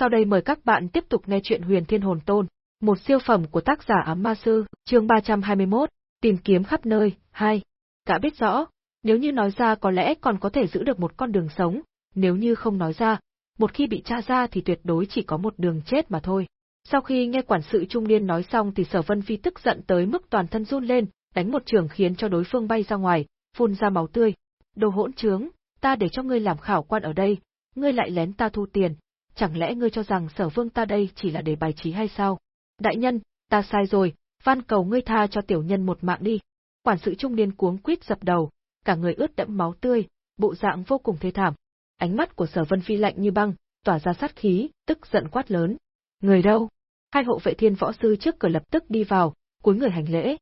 Sau đây mời các bạn tiếp tục nghe chuyện Huyền Thiên Hồn Tôn, một siêu phẩm của tác giả Ám Ma Sư, chương 321, tìm kiếm khắp nơi, 2. Cả biết rõ, nếu như nói ra có lẽ còn có thể giữ được một con đường sống, nếu như không nói ra, một khi bị tra ra thì tuyệt đối chỉ có một đường chết mà thôi. Sau khi nghe quản sự trung niên nói xong thì Sở Vân Phi tức giận tới mức toàn thân run lên, đánh một trường khiến cho đối phương bay ra ngoài, phun ra máu tươi. Đồ hỗn trướng, ta để cho ngươi làm khảo quan ở đây, ngươi lại lén ta thu tiền, chẳng lẽ ngươi cho rằng Sở Vương ta đây chỉ là để bài trí hay sao? Đại nhân, ta sai rồi, van cầu ngươi tha cho tiểu nhân một mạng đi. Quản sự trung niên cuống quýt dập đầu, cả người ướt đẫm máu tươi, bộ dạng vô cùng thê thảm. Ánh mắt của Sở Vân Phi lạnh như băng, tỏa ra sát khí, tức giận quát lớn. Người đâu? Hai hộ vệ thiên võ sư trước cửa lập tức đi vào, cúi người hành lễ.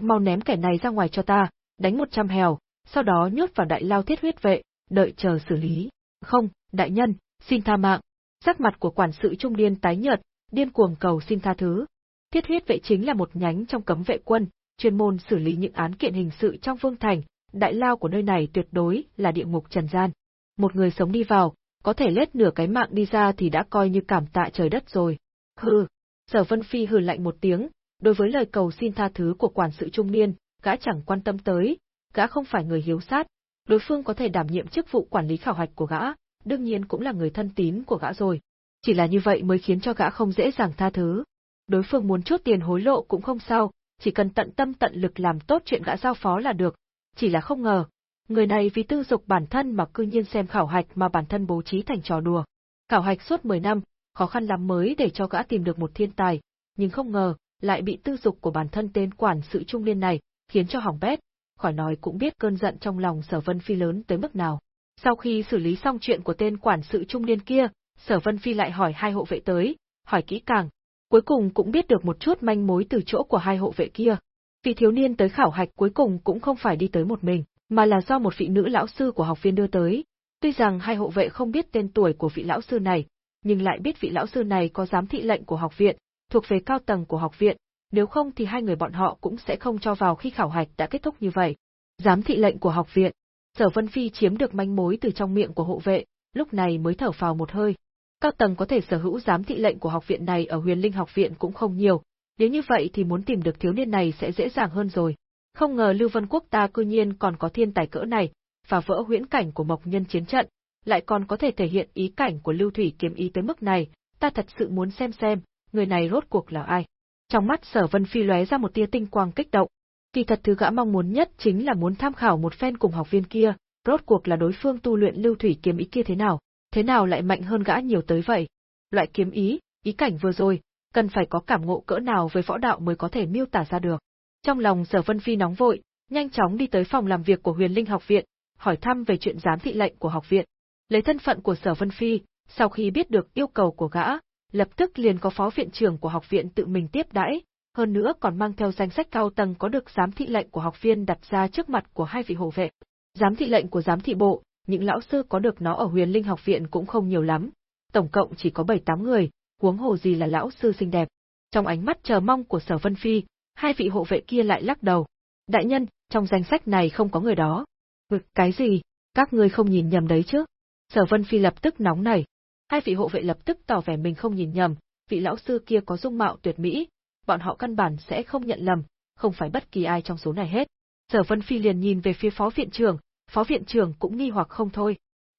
Mau ném kẻ này ra ngoài cho ta, đánh một trăm hèo, sau đó nhốt vào đại lao thiết huyết vệ, đợi chờ xử lý. Không, đại nhân, xin tha mạng. Sắc mặt của quản sự trung niên tái nhợt, điên cuồng cầu xin tha thứ. Thiết huyết vệ chính là một nhánh trong cấm vệ quân, chuyên môn xử lý những án kiện hình sự trong vương thành, đại lao của nơi này tuyệt đối là địa ngục trần gian. Một người sống đi vào, có thể lết nửa cái mạng đi ra thì đã coi như cảm tạ trời đất rồi. Hừ, Sở Vân Phi hừ lạnh một tiếng, đối với lời cầu xin tha thứ của quản sự trung niên, gã chẳng quan tâm tới, gã không phải người hiếu sát, đối phương có thể đảm nhiệm chức vụ quản lý khảo hạch của gã, đương nhiên cũng là người thân tín của gã rồi. Chỉ là như vậy mới khiến cho gã không dễ dàng tha thứ. Đối phương muốn chốt tiền hối lộ cũng không sao, chỉ cần tận tâm tận lực làm tốt chuyện gã giao phó là được. Chỉ là không ngờ, người này vì tư dục bản thân mà cư nhiên xem khảo hạch mà bản thân bố trí thành trò đùa. Khảo hạch suốt 10 năm, khó khăn lắm mới để cho gã tìm được một thiên tài, nhưng không ngờ, lại bị tư dục của bản thân tên quản sự trung niên này, khiến cho hỏng bét, khỏi nói cũng biết cơn giận trong lòng sở vân phi lớn tới mức nào. Sau khi xử lý xong chuyện của tên quản sự trung niên kia, sở vân phi lại hỏi hai hộ vệ tới, hỏi kỹ càng, cuối cùng cũng biết được một chút manh mối từ chỗ của hai hộ vệ kia. Vị thiếu niên tới khảo hạch cuối cùng cũng không phải đi tới một mình, mà là do một vị nữ lão sư của học viên đưa tới. Tuy rằng hai hộ vệ không biết tên tuổi của vị lão sư này, nhưng lại biết vị lão sư này có giám thị lệnh của học viện, thuộc về cao tầng của học viện, nếu không thì hai người bọn họ cũng sẽ không cho vào khi khảo hạch đã kết thúc như vậy. Giám thị lệnh của học viện. Sở Vân Phi chiếm được manh mối từ trong miệng của hộ vệ, lúc này mới thở phào một hơi. Các tầng có thể sở hữu giám thị lệnh của học viện này ở Huyền Linh học viện cũng không nhiều, nếu như vậy thì muốn tìm được thiếu niên này sẽ dễ dàng hơn rồi. Không ngờ Lưu Vân Quốc ta cư nhiên còn có thiên tài cỡ này, phá vỡ huyễn cảnh của Mộc Nhân chiến trận, lại còn có thể thể hiện ý cảnh của Lưu Thủy kiếm ý tới mức này, ta thật sự muốn xem xem, người này rốt cuộc là ai. Trong mắt Sở Vân Phi lóe ra một tia tinh quang kích động. Kỳ thật thứ gã mong muốn nhất chính là muốn tham khảo một phen cùng học viên kia, rốt cuộc là đối phương tu luyện Lưu Thủy kiếm ý kia thế nào, thế nào lại mạnh hơn gã nhiều tới vậy. Loại kiếm ý, ý cảnh vừa rồi, cần phải có cảm ngộ cỡ nào với võ đạo mới có thể miêu tả ra được. Trong lòng Sở Vân Phi nóng vội, nhanh chóng đi tới phòng làm việc của Huyền Linh học viện, hỏi thăm về chuyện giám thị lệnh của học viện. Lấy thân phận của Sở Vân Phi, sau khi biết được yêu cầu của gã, lập tức liền có phó viện trưởng của học viện tự mình tiếp đãi, hơn nữa còn mang theo danh sách cao tầng có được giám thị lệnh của học viên đặt ra trước mặt của hai vị hộ vệ. Giám thị lệnh của giám thị bộ, những lão sư có được nó ở Huyền Linh học viện cũng không nhiều lắm, tổng cộng chỉ có 7-8 người, huống hồ gì là lão sư xinh đẹp. Trong ánh mắt chờ mong của Sở Vân Phi, hai vị hộ vệ kia lại lắc đầu. Đại nhân, trong danh sách này không có người đó. Ừ, cái gì? Các ngươi không nhìn nhầm đấy chứ? Sở Vân Phi lập tức nóng nảy. Hai vị hộ vệ lập tức tỏ vẻ mình không nhìn nhầm, vị lão sư kia có dung mạo tuyệt mỹ, bọn họ căn bản sẽ không nhận lầm, không phải bất kỳ ai trong số này hết. Sở Vân Phi liền nhìn về phía phó viện trưởng, phó viện trưởng cũng nghi hoặc không thôi.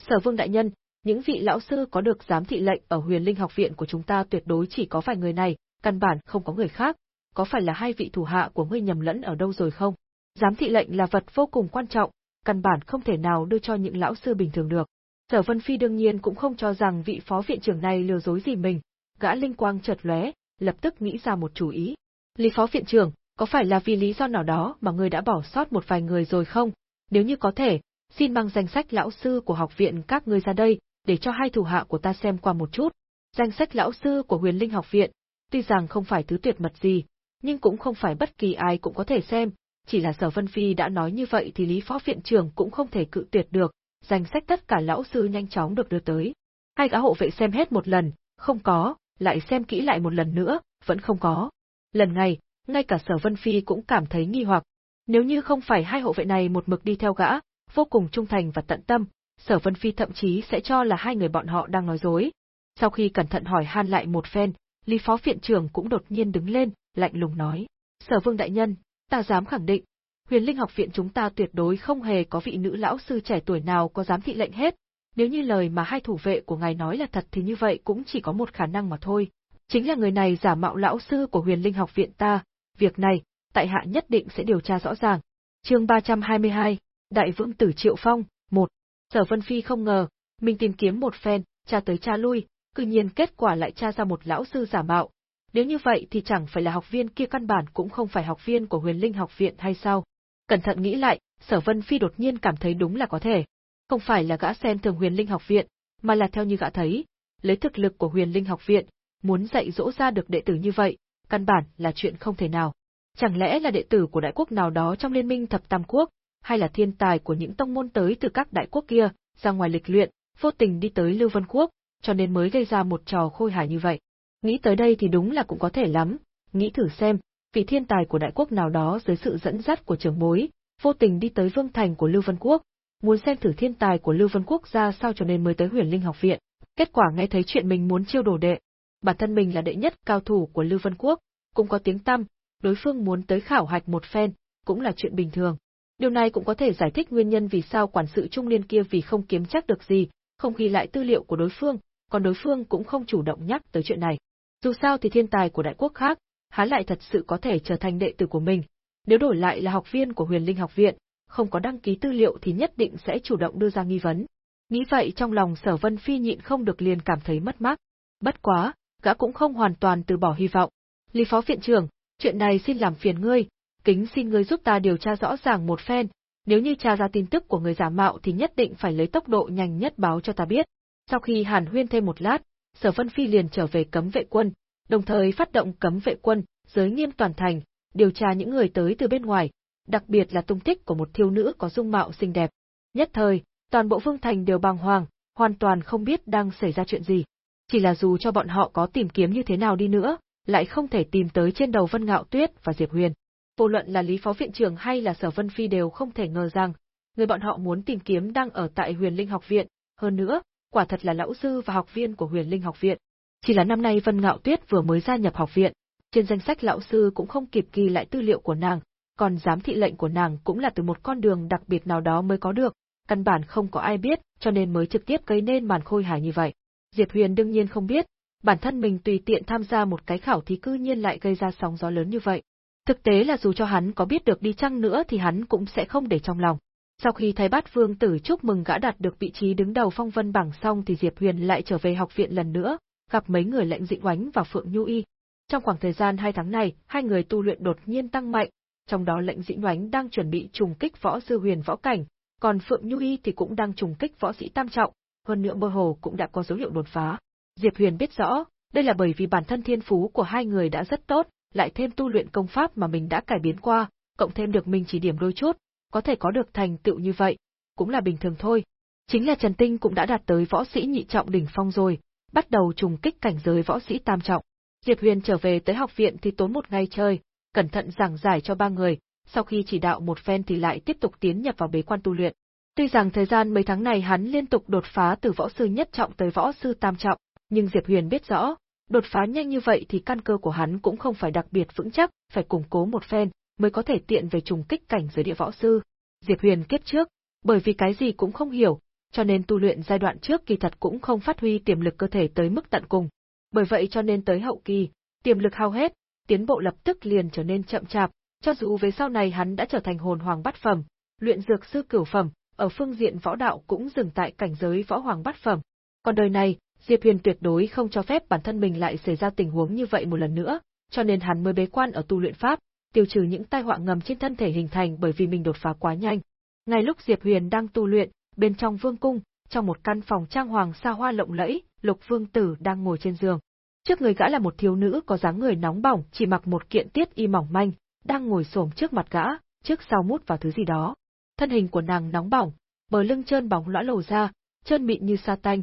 Sở Vương đại nhân, những vị lão sư có được giám thị lệnh ở Huyền Linh học viện của chúng ta tuyệt đối chỉ có vài người này, căn bản không có người khác, có phải là hai vị thủ hạ của ngươi nhầm lẫn ở đâu rồi không? Giám thị lệnh là vật vô cùng quan trọng, căn bản không thể nào đưa cho những lão sư bình thường được. Sở Vân Phi đương nhiên cũng không cho rằng vị phó viện trưởng này lừa dối gì mình, gã linh quang chợt lóe, lập tức nghĩ ra một chủ ý. Lý phó viện trưởng, có phải là vì lý do nào đó mà ngươi đã bỏ sót một vài người rồi không? Nếu như có thể, xin mang danh sách lão sư của học viện các ngươi ra đây, để cho hai thủ hạ của ta xem qua một chút. Danh sách lão sư của Huyền Linh học viện, tuy rằng không phải thứ tuyệt mật gì, nhưng cũng không phải bất kỳ ai cũng có thể xem, chỉ là Sở Vân Phi đã nói như vậy thì Lý Phó Viện trưởng cũng không thể cự tuyệt được, danh sách tất cả lão sư nhanh chóng được đưa tới. Hai gã hộ vệ xem hết một lần, không có, lại xem kỹ lại một lần nữa, vẫn không có. Lần này, ngay cả Sở Vân Phi cũng cảm thấy nghi hoặc. Nếu như không phải hai hộ vệ này một mực đi theo gã, vô cùng trung thành và tận tâm, Sở Vân Phi thậm chí sẽ cho là hai người bọn họ đang nói dối. Sau khi cẩn thận hỏi han lại một phen, Lý Phó Viện trưởng cũng đột nhiên đứng lên, lạnh lùng nói. Sở Vương Đại Nhân, ta dám khẳng định, huyền linh học viện chúng ta tuyệt đối không hề có vị nữ lão sư trẻ tuổi nào có dám thị lệnh hết. Nếu như lời mà hai thủ vệ của ngài nói là thật thì như vậy cũng chỉ có một khả năng mà thôi. Chính là người này giả mạo lão sư của huyền linh học viện ta, việc này, tại hạ nhất định sẽ điều tra rõ ràng. chương 322, Đại Vương Tử Triệu Phong, 1. Sở Vân Phi không ngờ, mình tìm kiếm một phen, tra tới tra lui, cư nhiên kết quả lại tra ra một lão sư giả mạo. Nếu như vậy thì chẳng phải là học viên kia căn bản cũng không phải học viên của huyền linh học viện hay sao? Cẩn thận nghĩ lại, sở vân phi đột nhiên cảm thấy đúng là có thể. Không phải là gã xem thường huyền linh học viện, mà là theo như gã thấy, lấy thực lực của huyền linh học viện, muốn dạy dỗ ra được đệ tử như vậy, căn bản là chuyện không thể nào. Chẳng lẽ là đệ tử của đại quốc nào đó trong liên minh thập tam quốc, hay là thiên tài của những tông môn tới từ các đại quốc kia, ra ngoài lịch luyện, vô tình đi tới Lưu Vân Quốc, cho nên mới gây ra một trò khôi hài như vậy. Nghĩ tới đây thì đúng là cũng có thể lắm, nghĩ thử xem, vị thiên tài của đại quốc nào đó dưới sự dẫn dắt của trưởng mối, vô tình đi tới vương thành của Lưu Vân Quốc, muốn xem thử thiên tài của Lưu Vân Quốc ra sao cho nên mới tới huyền linh học viện. Kết quả nghe thấy chuyện mình muốn chiêu đồ đệ, bản thân mình là đệ nhất cao thủ của Lưu Vân Quốc, cũng có tiếng tăm, đối phương muốn tới khảo hạch một phen, cũng là chuyện bình thường. Điều này cũng có thể giải thích nguyên nhân vì sao quản sự trung niên kia vì không kiếm chắc được gì, không ghi lại tư liệu của đối phương, còn đối phương cũng không chủ động nhắc tới chuyện này. Dù sao thì thiên tài của đại quốc khác, há lại thật sự có thể trở thành đệ tử của mình. Nếu đổi lại là học viên của huyền linh học viện, không có đăng ký tư liệu thì nhất định sẽ chủ động đưa ra nghi vấn. Nghĩ vậy trong lòng sở vân phi nhịn không được liền cảm thấy mất mát. Bất quá, gã cũng không hoàn toàn từ bỏ hy vọng. Lý phó viện trưởng, chuyện này xin làm phiền ngươi, kính xin ngươi giúp ta điều tra rõ ràng một phen, nếu như tra ra tin tức của người giả mạo thì nhất định phải lấy tốc độ nhanh nhất báo cho ta biết. Sau khi hàn huyên thêm một lát, Sở Vân Phi liền trở về cấm vệ quân, đồng thời phát động cấm vệ quân, giới nghiêm toàn thành, điều tra những người tới từ bên ngoài, đặc biệt là tung tích của một thiếu nữ có dung mạo xinh đẹp. Nhất thời, toàn bộ vương thành đều bàng hoàng, hoàn toàn không biết đang xảy ra chuyện gì. Chỉ là dù cho bọn họ có tìm kiếm như thế nào đi nữa, lại không thể tìm tới trên đầu Vân Ngạo Tuyết và Diệp Huyền. Vô luận là Lý Phó Viện trưởng hay là Sở Vân Phi đều không thể ngờ rằng, người bọn họ muốn tìm kiếm đang ở tại Huyền Linh Học Viện, hơn nữa, quả thật là lão sư và học viên của Huyền Linh Học Viện. Chỉ là năm nay Vân Ngạo Tuyết vừa mới gia nhập học viện, trên danh sách lão sư cũng không kịp ghi lại tư liệu của nàng, còn giám thị lệnh của nàng cũng là từ một con đường đặc biệt nào đó mới có được, căn bản không có ai biết, cho nên mới trực tiếp gây nên màn khôi hài như vậy. Diệp Huyền đương nhiên không biết, bản thân mình tùy tiện tham gia một cái khảo thí cư nhiên lại gây ra sóng gió lớn như vậy. Thực tế là dù cho hắn có biết được đi chăng nữa thì hắn cũng sẽ không để trong lòng. Sau khi Thái bát vương tử chúc mừng gã đạt được vị trí đứng đầu phong vân bảng xong thì Diệp Huyền lại trở về học viện lần nữa, gặp mấy người lệnh dịnh oánh và Phượng Nhu Y. Trong khoảng thời gian hai tháng này, hai người tu luyện đột nhiên tăng mạnh, trong đó lệnh dĩ Ngoánh đang chuẩn bị trùng kích võ sư huyền võ cảnh, còn Phượng Nhu Y thì cũng đang trùng kích võ sĩ tam trọng, hơn nữa mơ hồ cũng đã có dấu hiệu đột phá. Diệp Huyền biết rõ, đây là bởi vì bản thân thiên phú của hai người đã rất tốt, lại thêm tu luyện công pháp mà mình đã cải biến qua, cộng thêm được mình chỉ điểm đôi chút, có thể có được thành tựu như vậy, cũng là bình thường thôi. Chính là Trần Tinh cũng đã đạt tới võ sĩ nhị trọng đỉnh phong rồi, bắt đầu trùng kích cảnh giới võ sĩ tam trọng. Diệp Huyền trở về tới học viện thì tốn một ngày chơi, cẩn thận giảng giải cho ba người, sau khi chỉ đạo một phen thì lại tiếp tục tiến nhập vào bế quan tu luyện. Tuy rằng thời gian mấy tháng này hắn liên tục đột phá từ võ sư nhất trọng tới võ sư tam trọng, nhưng Diệp Huyền biết rõ, đột phá nhanh như vậy thì căn cơ của hắn cũng không phải đặc biệt vững chắc, phải củng cố một phen, mới có thể tiện về trùng kích cảnh giới địa võ sư. Diệp Huyền kiếp trước, bởi vì cái gì cũng không hiểu, cho nên tu luyện giai đoạn trước kỳ thật cũng không phát huy tiềm lực cơ thể tới mức tận cùng. Bởi vậy cho nên tới hậu kỳ, tiềm lực hao hết, tiến bộ lập tức liền trở nên chậm chạp, cho dù về sau này hắn đã trở thành hồn hoàng bát phẩm, luyện dược sư cửu phẩm, ở phương diện võ đạo cũng dừng tại cảnh giới võ hoàng bát phẩm. Còn đời này, Diệp Huyền tuyệt đối không cho phép bản thân mình lại xảy ra tình huống như vậy một lần nữa, cho nên hắn mới bế quan ở tu luyện pháp, tiêu trừ những tai họa ngầm trên thân thể hình thành bởi vì mình đột phá quá nhanh. Ngay lúc Diệp Huyền đang tu luyện, bên trong vương cung, trong một căn phòng trang hoàng xa hoa lộng lẫy, Lục Vương Tử đang ngồi trên giường. Trước người gã là một thiếu nữ có dáng người nóng bỏng, chỉ mặc một kiện tiết y mỏng manh, đang ngồi xổm trước mặt gã, trước sau mút vào thứ gì đó. Thân hình của nàng nóng bỏng, bờ lưng trơn bóng lõa lầu ra, chân mịn như sa tanh,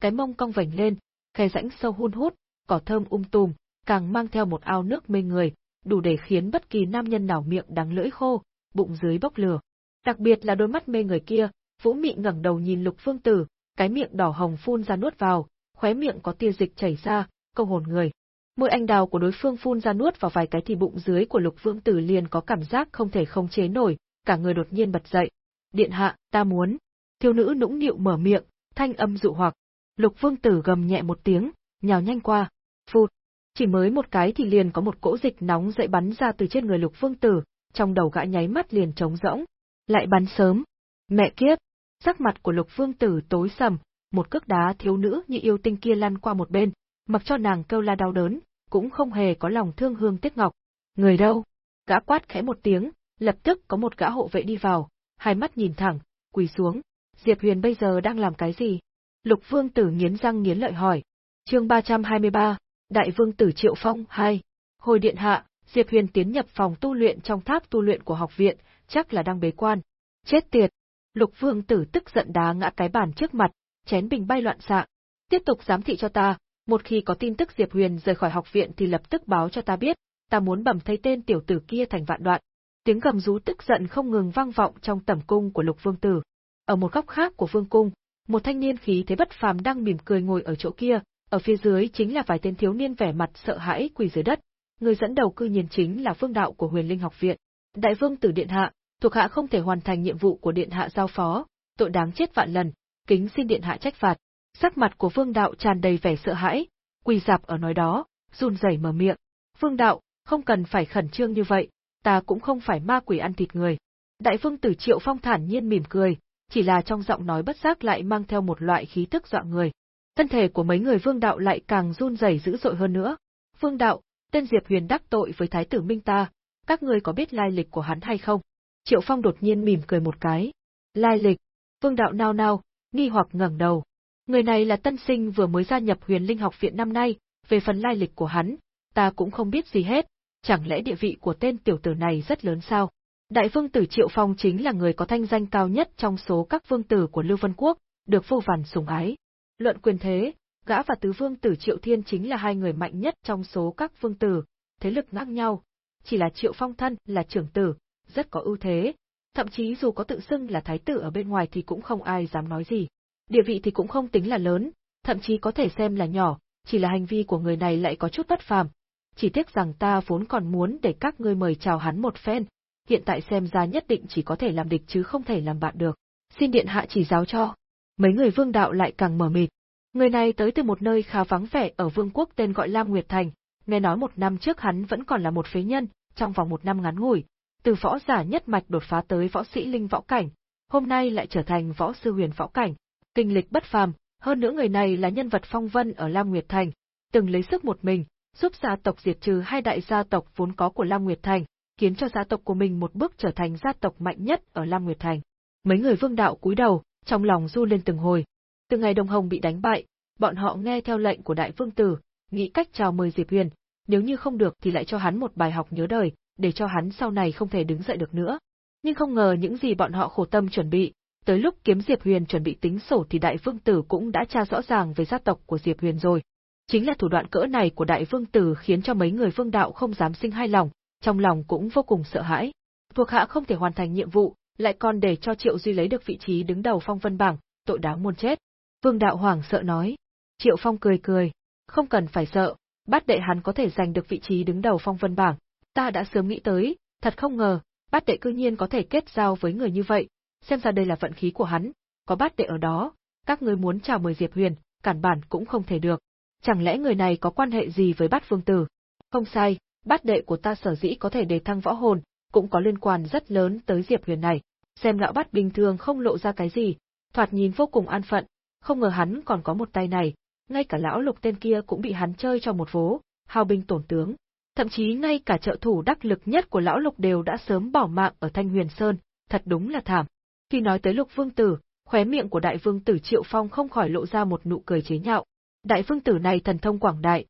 cái mông cong vành lên, khe rãnh sâu hun hút, cỏ thơm um tùm, càng mang theo một ao nước mê người, đủ để khiến bất kỳ nam nhân nào miệng đắng lưỡi khô, bụng dưới bốc lửa. Đặc biệt là đôi mắt mê người kia, Vũ Mị ngẩng đầu nhìn Lục Phương Tử, cái miệng đỏ hồng phun ra nuốt vào, khóe miệng có tia dịch chảy ra, câu hồn người. Môi anh đào của đối phương phun ra nuốt vào vài cái thì bụng dưới của Lục Vương Tử liền có cảm giác không thể không chế nổi, cả người đột nhiên bật dậy. Điện hạ, ta muốn. Thiếu nữ nũng nịu mở miệng, thanh âm dụ hoặc. Lục Vương Tử gầm nhẹ một tiếng, nhào nhanh qua. Phụt. Chỉ mới một cái thì liền có một cỗ dịch nóng dậy bắn ra từ trên người Lục Vương Tử, trong đầu gã nháy mắt liền trống rỗng. Lại bắn sớm. Mẹ kiếp. Sắc mặt của Lục Vương Tử tối sầm, một cước đá thiếu nữ như yêu tinh kia lăn qua một bên, mặc cho nàng kêu la đau đớn, cũng không hề có lòng thương hương tiếc ngọc. Người đâu? Gã quát khẽ một tiếng, lập tức có một gã hộ vệ đi vào, hai mắt nhìn thẳng, quỳ xuống. Diệp Huyền bây giờ đang làm cái gì? Lục Vương Tử nghiến răng nghiến lợi hỏi. Chương 323, Đại Vương Tử Triệu Phong 2. Hồi điện hạ, Diệp Huyền tiến nhập phòng tu luyện trong tháp tu luyện của học viện, chắc là đang bế quan. Chết tiệt! Lục Vương Tử tức giận đá ngã cái bàn trước mặt, chén bình bay loạn xạ. Tiếp tục giám thị cho ta, một khi có tin tức Diệp Huyền rời khỏi học viện thì lập tức báo cho ta biết, ta muốn bầm thay tên tiểu tử kia thành vạn đoạn. Tiếng gầm rú tức giận không ngừng vang vọng trong tẩm cung của Lục Vương Tử. Ở một góc khác của vương cung, một thanh niên khí thế bất phàm đang mỉm cười ngồi ở chỗ kia, ở phía dưới chính là vài tên thiếu niên vẻ mặt sợ hãi quỳ dưới đất. Người dẫn đầu cư nhiên chính là vương đạo của Huyền Linh học viện. Đại vương tử điện hạ, thuộc hạ không thể hoàn thành nhiệm vụ của điện hạ giao phó, tội đáng chết vạn lần, kính xin điện hạ trách phạt. Sắc mặt của vương đạo tràn đầy vẻ sợ hãi, quỳ dạp ở nói đó, run rẩy mở miệng. Vương đạo, không cần phải khẩn trương như vậy, ta cũng không phải ma quỷ ăn thịt người. Đại vương tử Triệu Phong thản nhiên mỉm cười, chỉ là trong giọng nói bất giác lại mang theo một loại khí tức dọa người. Thân thể của mấy người vương đạo lại càng run rẩy dữ dội hơn nữa. Vương đạo, tên Diệp Huyền đắc tội với Thái tử Minh ta, các ngươi có biết lai lịch của hắn hay không? Triệu Phong đột nhiên mỉm cười một cái. Lai lịch, vương đạo nao nao, nghi hoặc ngẩng đầu. Người này là tân sinh vừa mới gia nhập huyền linh học viện năm nay, về phần lai lịch của hắn, ta cũng không biết gì hết, chẳng lẽ địa vị của tên tiểu tử này rất lớn sao? Đại vương tử Triệu Phong chính là người có thanh danh cao nhất trong số các vương tử của Lưu Vân Quốc, được vô vàn sủng ái. Luận quyền thế, gã và tứ vương tử Triệu Thiên chính là hai người mạnh nhất trong số các vương tử, thế lực ngang nhau. Chỉ là Triệu Phong thân là trưởng tử, rất có ưu thế, thậm chí dù có tự xưng là thái tử ở bên ngoài thì cũng không ai dám nói gì. Địa vị thì cũng không tính là lớn, thậm chí có thể xem là nhỏ, chỉ là hành vi của người này lại có chút bất phàm. Chỉ tiếc rằng ta vốn còn muốn để các ngươi mời chào hắn một phen, hiện tại xem ra nhất định chỉ có thể làm địch chứ không thể làm bạn được. Xin điện hạ chỉ giáo cho. Mấy người vương đạo lại càng mở mịt. Người này tới từ một nơi khá vắng vẻ ở vương quốc tên gọi Lam Nguyệt Thành, nghe nói một năm trước hắn vẫn còn là một phế nhân, trong vòng một năm ngắn ngủi, từ võ giả nhất mạch đột phá tới võ sĩ linh võ cảnh, hôm nay lại trở thành võ sư huyền võ cảnh, kinh lịch bất phàm, hơn nữa người này là nhân vật phong vân ở Lam Nguyệt Thành, từng lấy sức một mình, giúp gia tộc diệt trừ hai đại gia tộc vốn có của Lam Nguyệt Thành, khiến cho gia tộc của mình một bước trở thành gia tộc mạnh nhất ở Lam Nguyệt Thành. Mấy người vương đạo cúi đầu, trong lòng du lên từng hồi. Từ ngày Đồng Hồng bị đánh bại, bọn họ nghe theo lệnh của đại vương tử, nghĩ cách chào mời Diệp Huyền, nếu như không được thì lại cho hắn một bài học nhớ đời, để cho hắn sau này không thể đứng dậy được nữa. Nhưng không ngờ những gì bọn họ khổ tâm chuẩn bị, tới lúc kiếm Diệp Huyền chuẩn bị tính sổ thì đại vương tử cũng đã tra rõ ràng về gia tộc của Diệp Huyền rồi. Chính là thủ đoạn cỡ này của đại vương tử khiến cho mấy người vương đạo không dám sinh hai lòng, trong lòng cũng vô cùng sợ hãi. Thuộc hạ không thể hoàn thành nhiệm vụ, lại còn để cho Triệu Duy lấy được vị trí đứng đầu phong vân bảng, tội đáng muôn chết. Vương đạo hoảng sợ nói. Triệu Phong cười cười, không cần phải sợ, bát đệ hắn có thể giành được vị trí đứng đầu phong vân bảng, ta đã sớm nghĩ tới, thật không ngờ, bát đệ cư nhiên có thể kết giao với người như vậy, xem ra đây là vận khí của hắn, có bát đệ ở đó, các ngươi muốn chào mời Diệp Huyền, cản bản cũng không thể được. Chẳng lẽ người này có quan hệ gì với bát vương tử? Không sai, bát đệ của ta sở dĩ có thể đề thăng võ hồn, cũng có liên quan rất lớn tới Diệp Huyền này. Xem lão bát bình thường không lộ ra cái gì, thoạt nhìn vô cùng an phận, không ngờ hắn còn có một tay này, ngay cả lão lục tên kia cũng bị hắn chơi cho một vố, hào binh tổn tướng. Thậm chí ngay cả trợ thủ đắc lực nhất của lão lục đều đã sớm bỏ mạng ở Thanh Huyền Sơn, thật đúng là thảm. Khi nói tới lục vương tử, khóe miệng của đại vương tử Triệu Phong không khỏi lộ ra một nụ cười chế nhạo. Đại vương tử này thần thông quảng đại,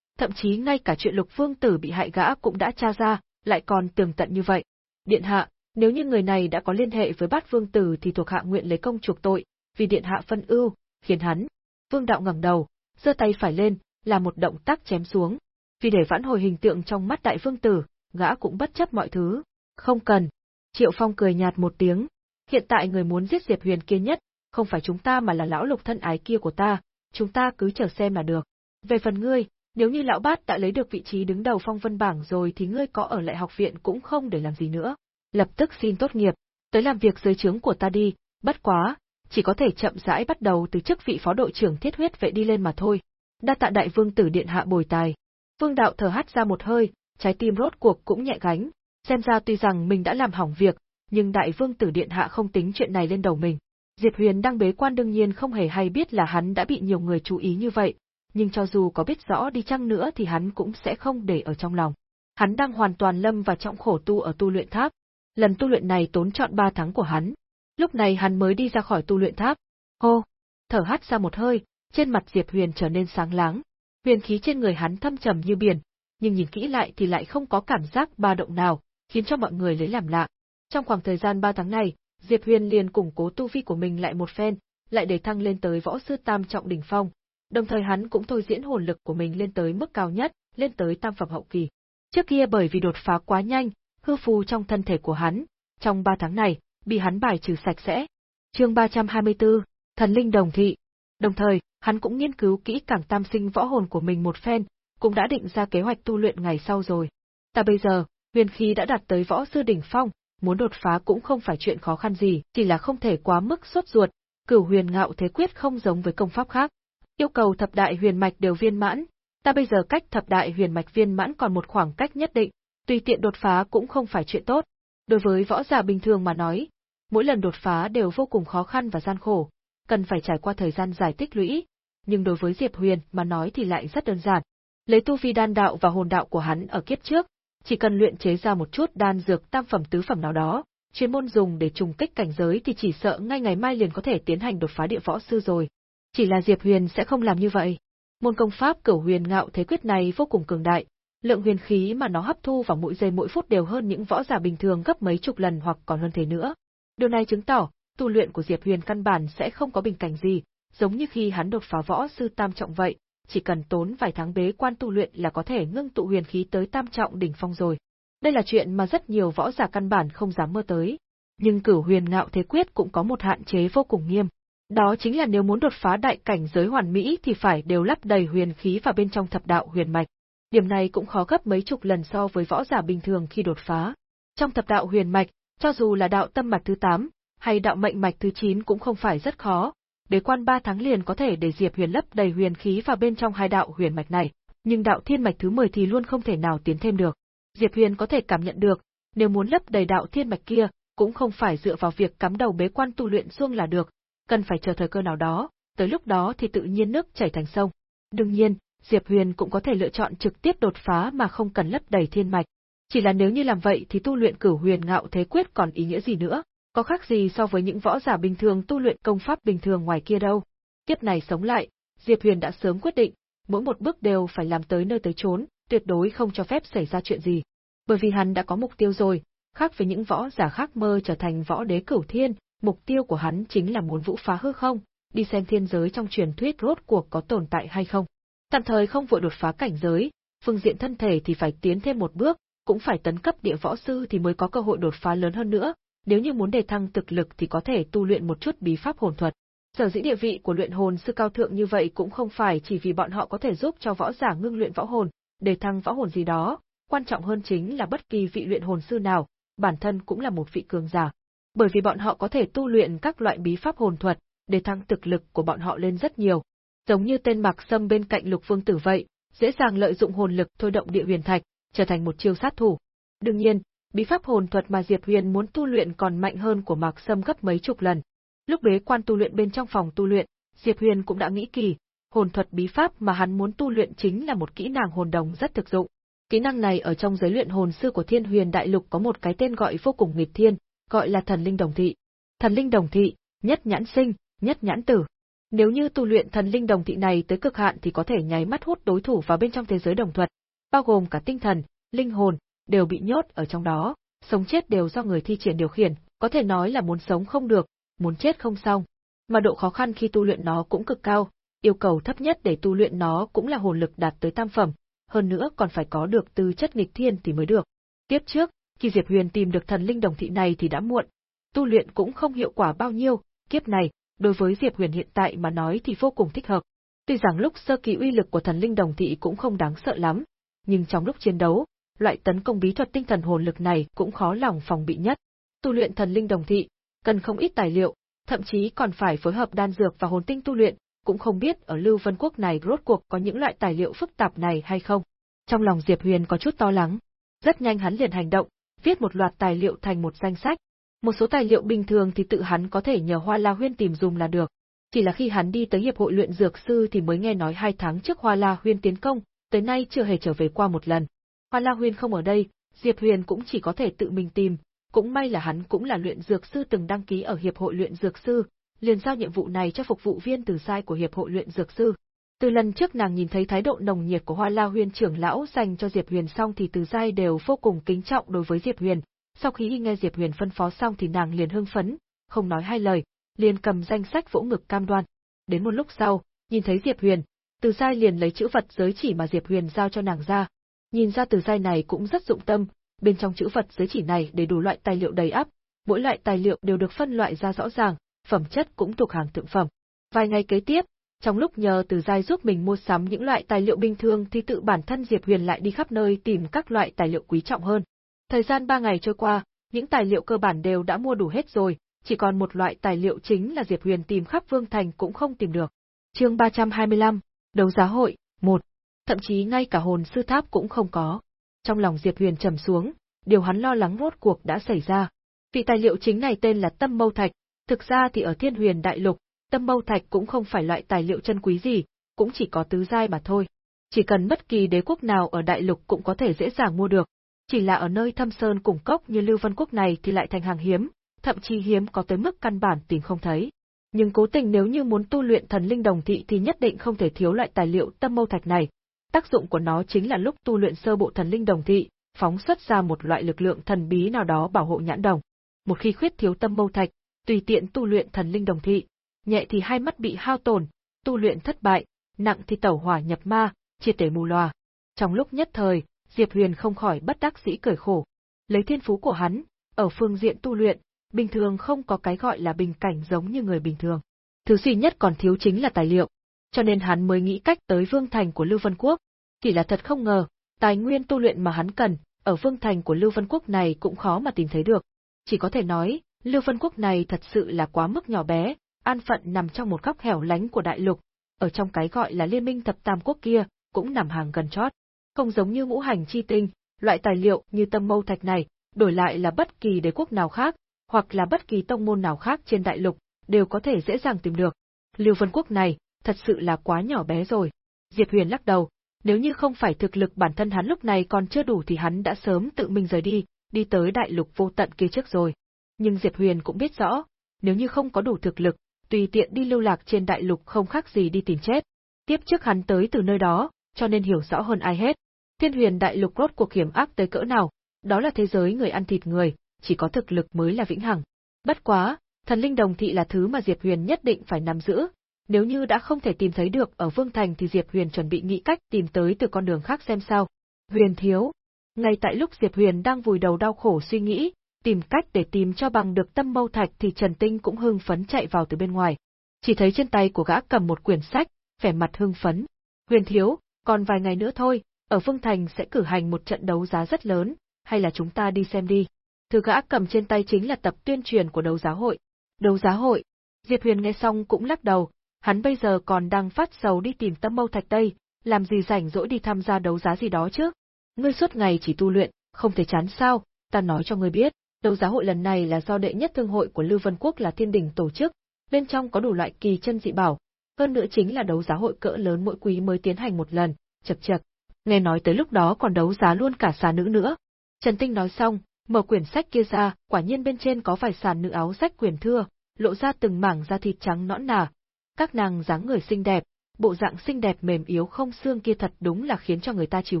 thậm chí ngay cả chuyện lục vương tử bị hại gã cũng đã tra ra, lại còn tường tận như vậy. Điện hạ, nếu như người này đã có liên hệ với bát vương tử thì thuộc hạ nguyện lấy công chuộc tội, vì điện hạ phân ưu, khiến hắn. Vương đạo ngẩng đầu, giơ tay phải lên, là một động tác chém xuống. Vì để vãn hồi hình tượng trong mắt đại vương tử, gã cũng bất chấp mọi thứ. Không cần. Triệu Phong cười nhạt một tiếng. Hiện tại người muốn giết Diệp Huyền kia nhất, không phải chúng ta mà là lão lục thân ái kia của ta, chúng ta cứ chờ xem là được. Về phần ngươi, nếu như lão bát đã lấy được vị trí đứng đầu phong vân bảng rồi thì ngươi có ở lại học viện cũng không để làm gì nữa. Lập tức xin tốt nghiệp, tới làm việc dưới trướng của ta đi, bất quá, chỉ có thể chậm rãi bắt đầu từ chức vị phó đội trưởng thiết huyết vệ đi lên mà thôi. Đa tạ đại vương tử điện hạ bồi tài. Vương đạo thở hắt ra một hơi, trái tim rốt cuộc cũng nhẹ gánh, xem ra tuy rằng mình đã làm hỏng việc, nhưng đại vương tử điện hạ không tính chuyện này lên đầu mình. Diệp Huyền đang bế quan đương nhiên không hề hay biết là hắn đã bị nhiều người chú ý như vậy, nhưng cho dù có biết rõ đi chăng nữa thì hắn cũng sẽ không để ở trong lòng. Hắn đang hoàn toàn lâm vào trọng khổ tu ở tu luyện tháp. Lần tu luyện này tốn trọn 3 tháng của hắn. Lúc này hắn mới đi ra khỏi tu luyện tháp. Hô! Thở hắt ra một hơi, trên mặt Diệp Huyền trở nên sáng láng. Huyền khí trên người hắn thâm trầm như biển, nhưng nhìn kỹ lại thì lại không có cảm giác ba động nào, khiến cho mọi người lấy làm lạ. Trong khoảng thời gian 3 tháng này, Diệp Huyền liền củng cố tu vi của mình lại một phen, lại để thăng lên tới võ sư tam trọng đỉnh phong, đồng thời hắn cũng thôi diễn hồn lực của mình lên tới mức cao nhất, lên tới tam phẩm hậu kỳ. Trước kia bởi vì đột phá quá nhanh, hư phù trong thân thể của hắn, trong 3 tháng này, bị hắn bài trừ sạch sẽ. Chương 324, Thần linh đồng thị. Đồng thời, hắn cũng nghiên cứu kỹ càng tam sinh võ hồn của mình một phen, cũng đã định ra kế hoạch tu luyện ngày sau rồi. Ta bây giờ, huyền khí đã đạt tới võ sư đỉnh phong, muốn đột phá cũng không phải chuyện khó khăn gì, chỉ là không thể quá mức sốt ruột, cửu huyền ngạo thế quyết không giống với công pháp khác. Yêu cầu thập đại huyền mạch đều viên mãn, ta bây giờ cách thập đại huyền mạch viên mãn còn một khoảng cách nhất định, tùy tiện đột phá cũng không phải chuyện tốt. Đối với võ giả bình thường mà nói, mỗi lần đột phá đều vô cùng khó khăn và gian khổ, cần phải trải qua thời gian giải tích lũy, nhưng đối với Diệp Huyền mà nói thì lại rất đơn giản. Lấy tu vi đan đạo và hồn đạo của hắn ở kiếp trước, chỉ cần luyện chế ra một chút đan dược tam phẩm tứ phẩm nào đó, chuyên môn dùng để trùng kích cảnh giới thì chỉ sợ ngay ngày mai liền có thể tiến hành đột phá địa võ sư rồi. Chỉ là Diệp Huyền sẽ không làm như vậy. Môn công pháp cửu huyền ngạo thế quyết này vô cùng cường đại, lượng huyền khí mà nó hấp thu vào mỗi giây mỗi phút đều hơn những võ giả bình thường gấp mấy chục lần hoặc còn hơn thế nữa. Điều này chứng tỏ, tu luyện của Diệp Huyền căn bản sẽ không có bình cảnh gì, giống như khi hắn đột phá võ sư tam trọng vậy, chỉ cần tốn vài tháng bế quan tu luyện là có thể ngưng tụ huyền khí tới tam trọng đỉnh phong rồi. Đây là chuyện mà rất nhiều võ giả căn bản không dám mơ tới. Nhưng cửu huyền ngạo thế quyết cũng có một hạn chế vô cùng nghiêm. Đó chính là nếu muốn đột phá đại cảnh giới hoàn mỹ thì phải đều lắp đầy huyền khí vào bên trong thập đạo huyền mạch. Điểm này cũng khó gấp mấy chục lần so với võ giả bình thường khi đột phá. Trong thập đạo huyền mạch, cho dù là đạo tâm mạch thứ 8, hay đạo mệnh mạch thứ 9 cũng không phải rất khó, Đế quan 3 tháng liền có thể để Diệp Huyền lấp đầy huyền khí vào bên trong hai đạo huyền mạch này, nhưng đạo thiên mạch thứ 10 thì luôn không thể nào tiến thêm được. Diệp Huyền có thể cảm nhận được, nếu muốn lấp đầy đạo thiên mạch kia, cũng không phải dựa vào việc cắm đầu bế quan tu luyện xuông là được, cần phải chờ thời cơ nào đó, tới lúc đó thì tự nhiên nước chảy thành sông. Đương nhiên, Diệp Huyền cũng có thể lựa chọn trực tiếp đột phá mà không cần lấp đầy thiên mạch. Chỉ là nếu như làm vậy thì tu luyện cửu huyền ngạo thế quyết còn ý nghĩa gì nữa, có khác gì so với những võ giả bình thường tu luyện công pháp bình thường ngoài kia đâu. Kiếp này sống lại, Diệp Huyền đã sớm quyết định, mỗi một bước đều phải làm tới nơi tới chốn, tuyệt đối không cho phép xảy ra chuyện gì. Bởi vì hắn đã có mục tiêu rồi, khác với những võ giả khác mơ trở thành võ đế cửu thiên, mục tiêu của hắn chính là muốn vũ phá hư không, đi xem thiên giới trong truyền thuyết rốt cuộc có tồn tại hay không. Tạm thời không vội đột phá cảnh giới, phương diện thân thể thì phải tiến thêm một bước, cũng phải tấn cấp địa võ sư thì mới có cơ hội đột phá lớn hơn nữa, nếu như muốn đề thăng thực lực thì có thể tu luyện một chút bí pháp hồn thuật. Sở dĩ địa vị của luyện hồn sư cao thượng như vậy cũng không phải chỉ vì bọn họ có thể giúp cho võ giả ngưng luyện võ hồn, đề thăng võ hồn gì đó, quan trọng hơn chính là bất kỳ vị luyện hồn sư nào, bản thân cũng là một vị cường giả. Bởi vì bọn họ có thể tu luyện các loại bí pháp hồn thuật, để thăng thực lực của bọn họ lên rất nhiều. Giống như tên Mạc Sâm bên cạnh Lục Vương Tử vậy, dễ dàng lợi dụng hồn lực thôi động địa huyền thạch, trở thành một chiêu sát thủ. Đương nhiên, bí pháp hồn thuật mà Diệp Huyền muốn tu luyện còn mạnh hơn của Mạc Sâm gấp mấy chục lần. Lúc bế quan tu luyện bên trong phòng tu luyện, Diệp Huyền cũng đã nghĩ kỳ, hồn thuật bí pháp mà hắn muốn tu luyện chính là một kỹ năng hồn đồng rất thực dụng. Kỹ năng này ở trong giới luyện hồn sư của Thiên Huyền Đại Lục có một cái tên gọi vô cùng nghịch thiên, gọi là Thần Linh Đồng Thị. Thần Linh Đồng Thị, nhất nhãn sinh, nhất nhãn tử. Nếu như tu luyện Thần Linh Đồng Thị này tới cực hạn thì có thể nháy mắt hút đối thủ vào bên trong thế giới đồng thuật, bao gồm cả tinh thần, linh hồn, đều bị nhốt ở trong đó, sống chết đều do người thi triển điều khiển, có thể nói là muốn sống không được, muốn chết không xong. Mà độ khó khăn khi tu luyện nó cũng cực cao, yêu cầu thấp nhất để tu luyện nó cũng là hồn lực đạt tới tam phẩm, hơn nữa còn phải có được tư chất nghịch thiên thì mới được. Tiếp trước, khi Diệp Huyền tìm được thần linh đồng thị này thì đã muộn, tu luyện cũng không hiệu quả bao nhiêu, kiếp này, đối với Diệp Huyền hiện tại mà nói thì vô cùng thích hợp. Tuy rằng lúc sơ kỳ uy lực của thần linh đồng thị cũng không đáng sợ lắm, nhưng trong lúc chiến đấu, loại tấn công bí thuật tinh thần hồn lực này cũng khó lòng phòng bị nhất. Tu luyện thần linh đồng thị, cần không ít tài liệu, thậm chí còn phải phối hợp đan dược và hồn tinh tu luyện, cũng không biết ở Lưu Vân Quốc này rốt cuộc có những loại tài liệu phức tạp này hay không. Trong lòng Diệp Huyền có chút to lắng. Rất nhanh hắn liền hành động, viết một loạt tài liệu thành một danh sách. Một số tài liệu bình thường thì tự hắn có thể nhờ Hoa La Huyên tìm dùng là được. Chỉ là khi hắn đi tới hiệp hội luyện dược sư thì mới nghe nói hai tháng trước Hoa La Huyên tiến công, tới nay chưa hề trở về qua một lần. Hoa La Huyên không ở đây, Diệp Huyền cũng chỉ có thể tự mình tìm, cũng may là hắn cũng là luyện dược sư từng đăng ký ở hiệp hội luyện dược sư, liền giao nhiệm vụ này cho phục vụ viên từ sai của hiệp hội luyện dược sư. Từ lần trước nàng nhìn thấy thái độ nồng nhiệt của Hoa La Huyên trưởng lão dành cho Diệp Huyền xong thì từ giai đều vô cùng kính trọng đối với Diệp Huyền. Sau khi nghe Diệp Huyền phân phó xong thì nàng liền hưng phấn, không nói hai lời, liền cầm danh sách vỗ ngực cam đoan. Đến một lúc sau, nhìn thấy Diệp Huyền, từ giai liền lấy chữ vật giới chỉ mà Diệp Huyền giao cho nàng ra. Nhìn ra từ giai này cũng rất dụng tâm, bên trong chữ vật giới chỉ này để đủ loại tài liệu đầy ắp, mỗi loại tài liệu đều được phân loại ra rõ ràng, phẩm chất cũng thuộc hàng thượng phẩm. Vài ngày kế tiếp, trong lúc nhờ Từ Giai giúp mình mua sắm những loại tài liệu bình thường thì tự bản thân Diệp Huyền lại đi khắp nơi tìm các loại tài liệu quý trọng hơn. Thời gian ba ngày trôi qua, những tài liệu cơ bản đều đã mua đủ hết rồi, chỉ còn một loại tài liệu chính là Diệp Huyền tìm khắp Vương Thành cũng không tìm được. Chương 325, Đấu giá hội, 1. Thậm chí ngay cả hồn sư tháp cũng không có. Trong lòng Diệp Huyền trầm xuống, điều hắn lo lắng rốt cuộc đã xảy ra. Vị tài liệu chính này tên là Tâm Mâu Thạch, thực ra thì ở Thiên Huyền Đại Lục, Tâm Mâu Thạch cũng không phải loại tài liệu chân quý gì, cũng chỉ có tứ giai mà thôi. Chỉ cần bất kỳ đế quốc nào ở đại lục cũng có thể dễ dàng mua được, chỉ là ở nơi thâm sơn cùng cốc như Lưu Vân Quốc này thì lại thành hàng hiếm, thậm chí hiếm có tới mức căn bản tìm không thấy. Nhưng cố tình nếu như muốn tu luyện thần linh đồng thị thì nhất định không thể thiếu loại tài liệu tâm mâu thạch này. Tác dụng của nó chính là lúc tu luyện sơ bộ thần linh đồng thị, phóng xuất ra một loại lực lượng thần bí nào đó bảo hộ nhãn đồng. Một khi khuyết thiếu tâm mâu thạch, tùy tiện tu luyện thần linh đồng thị, nhẹ thì hai mắt bị hao tổn, tu luyện thất bại, nặng thì tẩu hỏa nhập ma, triệt để mù loà. Trong lúc nhất thời, Diệp Huyền không khỏi bất đắc dĩ cười khổ. Lấy thiên phú của hắn, ở phương diện tu luyện, bình thường không có cái gọi là bình cảnh giống như người bình thường. Thứ duy nhất còn thiếu chính là tài liệu, cho nên hắn mới nghĩ cách tới vương thành của Lưu Vân Quốc. Chỉ là thật không ngờ, tài nguyên tu luyện mà hắn cần, ở vương thành của Lưu Vân Quốc này cũng khó mà tìm thấy được. Chỉ có thể nói, Lưu Vân Quốc này thật sự là quá mức nhỏ bé, an phận nằm trong một góc hẻo lánh của đại lục, ở trong cái gọi là liên minh thập tam quốc kia, cũng nằm hàng gần chót. Không giống như ngũ hành chi tinh, loại tài liệu như tâm mâu thạch này, đổi lại là bất kỳ đế quốc nào khác, hoặc là bất kỳ tông môn nào khác trên đại lục, đều có thể dễ dàng tìm được. Lưu Vân Quốc này, thật sự là quá nhỏ bé rồi. Diệp Huyền lắc đầu, nếu như không phải thực lực bản thân hắn lúc này còn chưa đủ thì hắn đã sớm tự mình rời đi, đi tới đại lục vô tận kia trước rồi. Nhưng Diệp Huyền cũng biết rõ, nếu như không có đủ thực lực, tùy tiện đi lưu lạc trên đại lục không khác gì đi tìm chết. Tiếp trước hắn tới từ nơi đó, cho nên hiểu rõ hơn ai hết. Thiên huyền đại lục rốt cuộc hiểm ác tới cỡ nào, đó là thế giới người ăn thịt người, chỉ có thực lực mới là vĩnh hằng. Bất quá, thần linh đồng thị là thứ mà Diệp Huyền nhất định phải nắm giữ. Nếu như đã không thể tìm thấy được ở Vương Thành thì Diệp Huyền chuẩn bị nghĩ cách tìm tới từ con đường khác xem sao. Huyền thiếu. Ngay tại lúc Diệp Huyền đang vùi đầu đau khổ suy nghĩ, tìm cách để tìm cho bằng được tâm mâu thạch thì Trần Tinh cũng hưng phấn chạy vào từ bên ngoài. Chỉ thấy trên tay của gã cầm một quyển sách, vẻ mặt hưng phấn. Huyền thiếu, còn vài ngày nữa thôi, ở vương Thành sẽ cử hành một trận đấu giá rất lớn, hay là chúng ta đi xem đi. thứ gã cầm trên tay chính là tập tuyên truyền của đấu giá hội. Đấu giá hội. Diệp Huyền nghe xong cũng lắc đầu, hắn bây giờ còn đang phát sầu đi tìm tâm mâu thạch tây, làm gì rảnh rỗi đi tham gia đấu giá gì đó chứ. Ngươi suốt ngày chỉ tu luyện, không thể chán sao, ta nói cho ngươi biết, Đấu giá hội lần này là do đệ nhất thương hội của Lưu Vân Quốc là Thiên Đình tổ chức, bên trong có đủ loại kỳ chân dị bảo, hơn nữa chính là đấu giá hội cỡ lớn mỗi quý mới tiến hành một lần, chật chật. Nghe nói tới lúc đó còn đấu giá luôn cả xà nữ nữa. Trần Tinh nói xong, mở quyển sách kia ra, quả nhiên bên trên có vài sàn nữ áo sách quyền thưa, lộ ra từng mảng da thịt trắng nõn nà. Các nàng dáng người xinh đẹp, bộ dạng xinh đẹp mềm yếu không xương kia thật đúng là khiến cho người ta chiều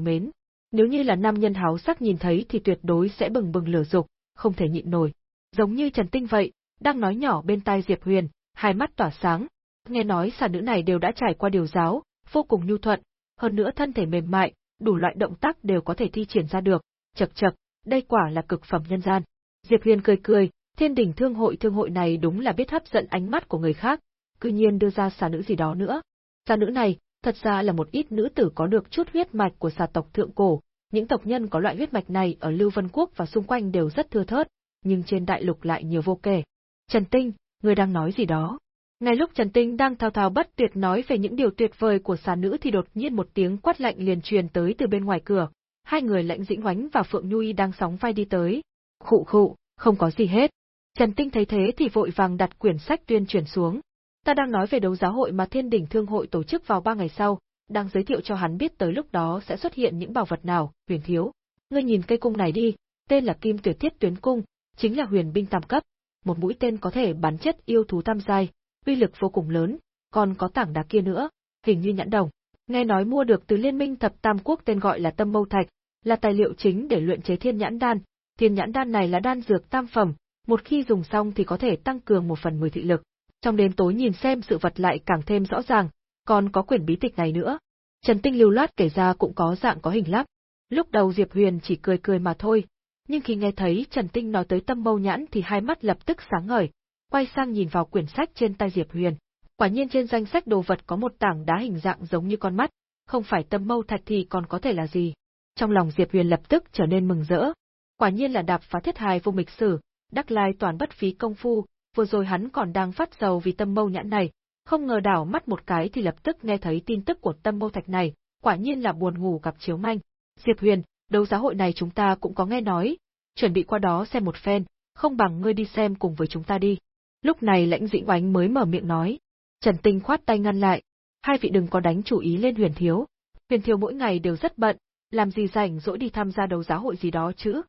mến. Nếu như là nam nhân háo sắc nhìn thấy thì tuyệt đối sẽ bừng bừng lửa dục, không thể nhịn nổi. Giống như Trần Tinh vậy, đang nói nhỏ bên tai Diệp Huyền, hai mắt tỏa sáng. Nghe nói xà nữ này đều đã trải qua điều giáo, vô cùng nhu thuận, hơn nữa thân thể mềm mại, đủ loại động tác đều có thể thi triển ra được. Chậc chậc, đây quả là cực phẩm nhân gian. Diệp Huyền cười cười, thiên đỉnh thương hội thương hội này đúng là biết hấp dẫn ánh mắt của người khác, cư nhiên đưa ra xà nữ gì đó nữa. xà nữ này, thật ra là một ít nữ tử có được chút huyết mạch của xà tộc thượng cổ, những tộc nhân có loại huyết mạch này ở Lưu Vân Quốc và xung quanh đều rất thưa thớt, nhưng trên đại lục lại nhiều vô kể. Trần Tinh, ngươi đang nói gì đó? Ngay lúc Trần Tinh đang thao thao bất tuyệt nói về những điều tuyệt vời của xà nữ thì đột nhiên một tiếng quát lạnh liền truyền tới từ bên ngoài cửa. Hai người lãnh dĩnh Hoánh và Phượng Nhu Y đang sóng vai đi tới. Khụ khụ, không có gì hết. Trần Tinh thấy thế thì vội vàng đặt quyển sách tuyên truyền xuống. Ta đang nói về đấu giá hội mà Thiên Đỉnh Thương hội tổ chức vào ba ngày sau, đang giới thiệu cho hắn biết tới lúc đó sẽ xuất hiện những bảo vật nào, huyền thiếu. Ngươi nhìn cây cung này đi, tên là Kim Tuyệt Thiết Tuyến Cung, chính là huyền binh tam cấp, một mũi tên có thể bắn chết yêu thú tam giai, uy lực vô cùng lớn, còn có tảng đá kia nữa, hình như nhãn đồng. Nghe nói mua được từ liên minh thập tam quốc tên gọi là tâm mâu thạch, là tài liệu chính để luyện chế thiên nhãn đan. Thiên nhãn đan này là đan dược tam phẩm, một khi dùng xong thì có thể tăng cường một phần mười thị lực. Trong đêm tối nhìn xem sự vật lại càng thêm rõ ràng, còn có quyển bí tịch này nữa. Trần Tinh lưu loát kể ra cũng có dạng có hình lắp. Lúc đầu Diệp Huyền chỉ cười cười mà thôi, nhưng khi nghe thấy Trần Tinh nói tới tâm mâu nhãn thì hai mắt lập tức sáng ngời, quay sang nhìn vào quyển sách trên tay Diệp Huyền. Quả nhiên trên danh sách đồ vật có một tảng đá hình dạng giống như con mắt, không phải tâm mâu thạch thì còn có thể là gì. Trong lòng Diệp Huyền lập tức trở nên mừng rỡ. Quả nhiên là đạp phá thiết hài vô mịch sử, đắc lai toàn bất phí công phu, vừa rồi hắn còn đang phát giàu vì tâm mâu nhãn này, không ngờ đảo mắt một cái thì lập tức nghe thấy tin tức của tâm mâu thạch này, quả nhiên là buồn ngủ gặp chiếu manh. Diệp Huyền, đấu giá hội này chúng ta cũng có nghe nói, chuẩn bị qua đó xem một phen, không bằng ngươi đi xem cùng với chúng ta đi. Lúc này lãnh dĩnh oánh mới mở miệng nói. Trần Tinh khoát tay ngăn lại. Hai vị đừng có đánh chủ ý lên huyền thiếu. Huyền thiếu mỗi ngày đều rất bận, làm gì rảnh rỗi đi tham gia đấu giá hội gì đó chứ.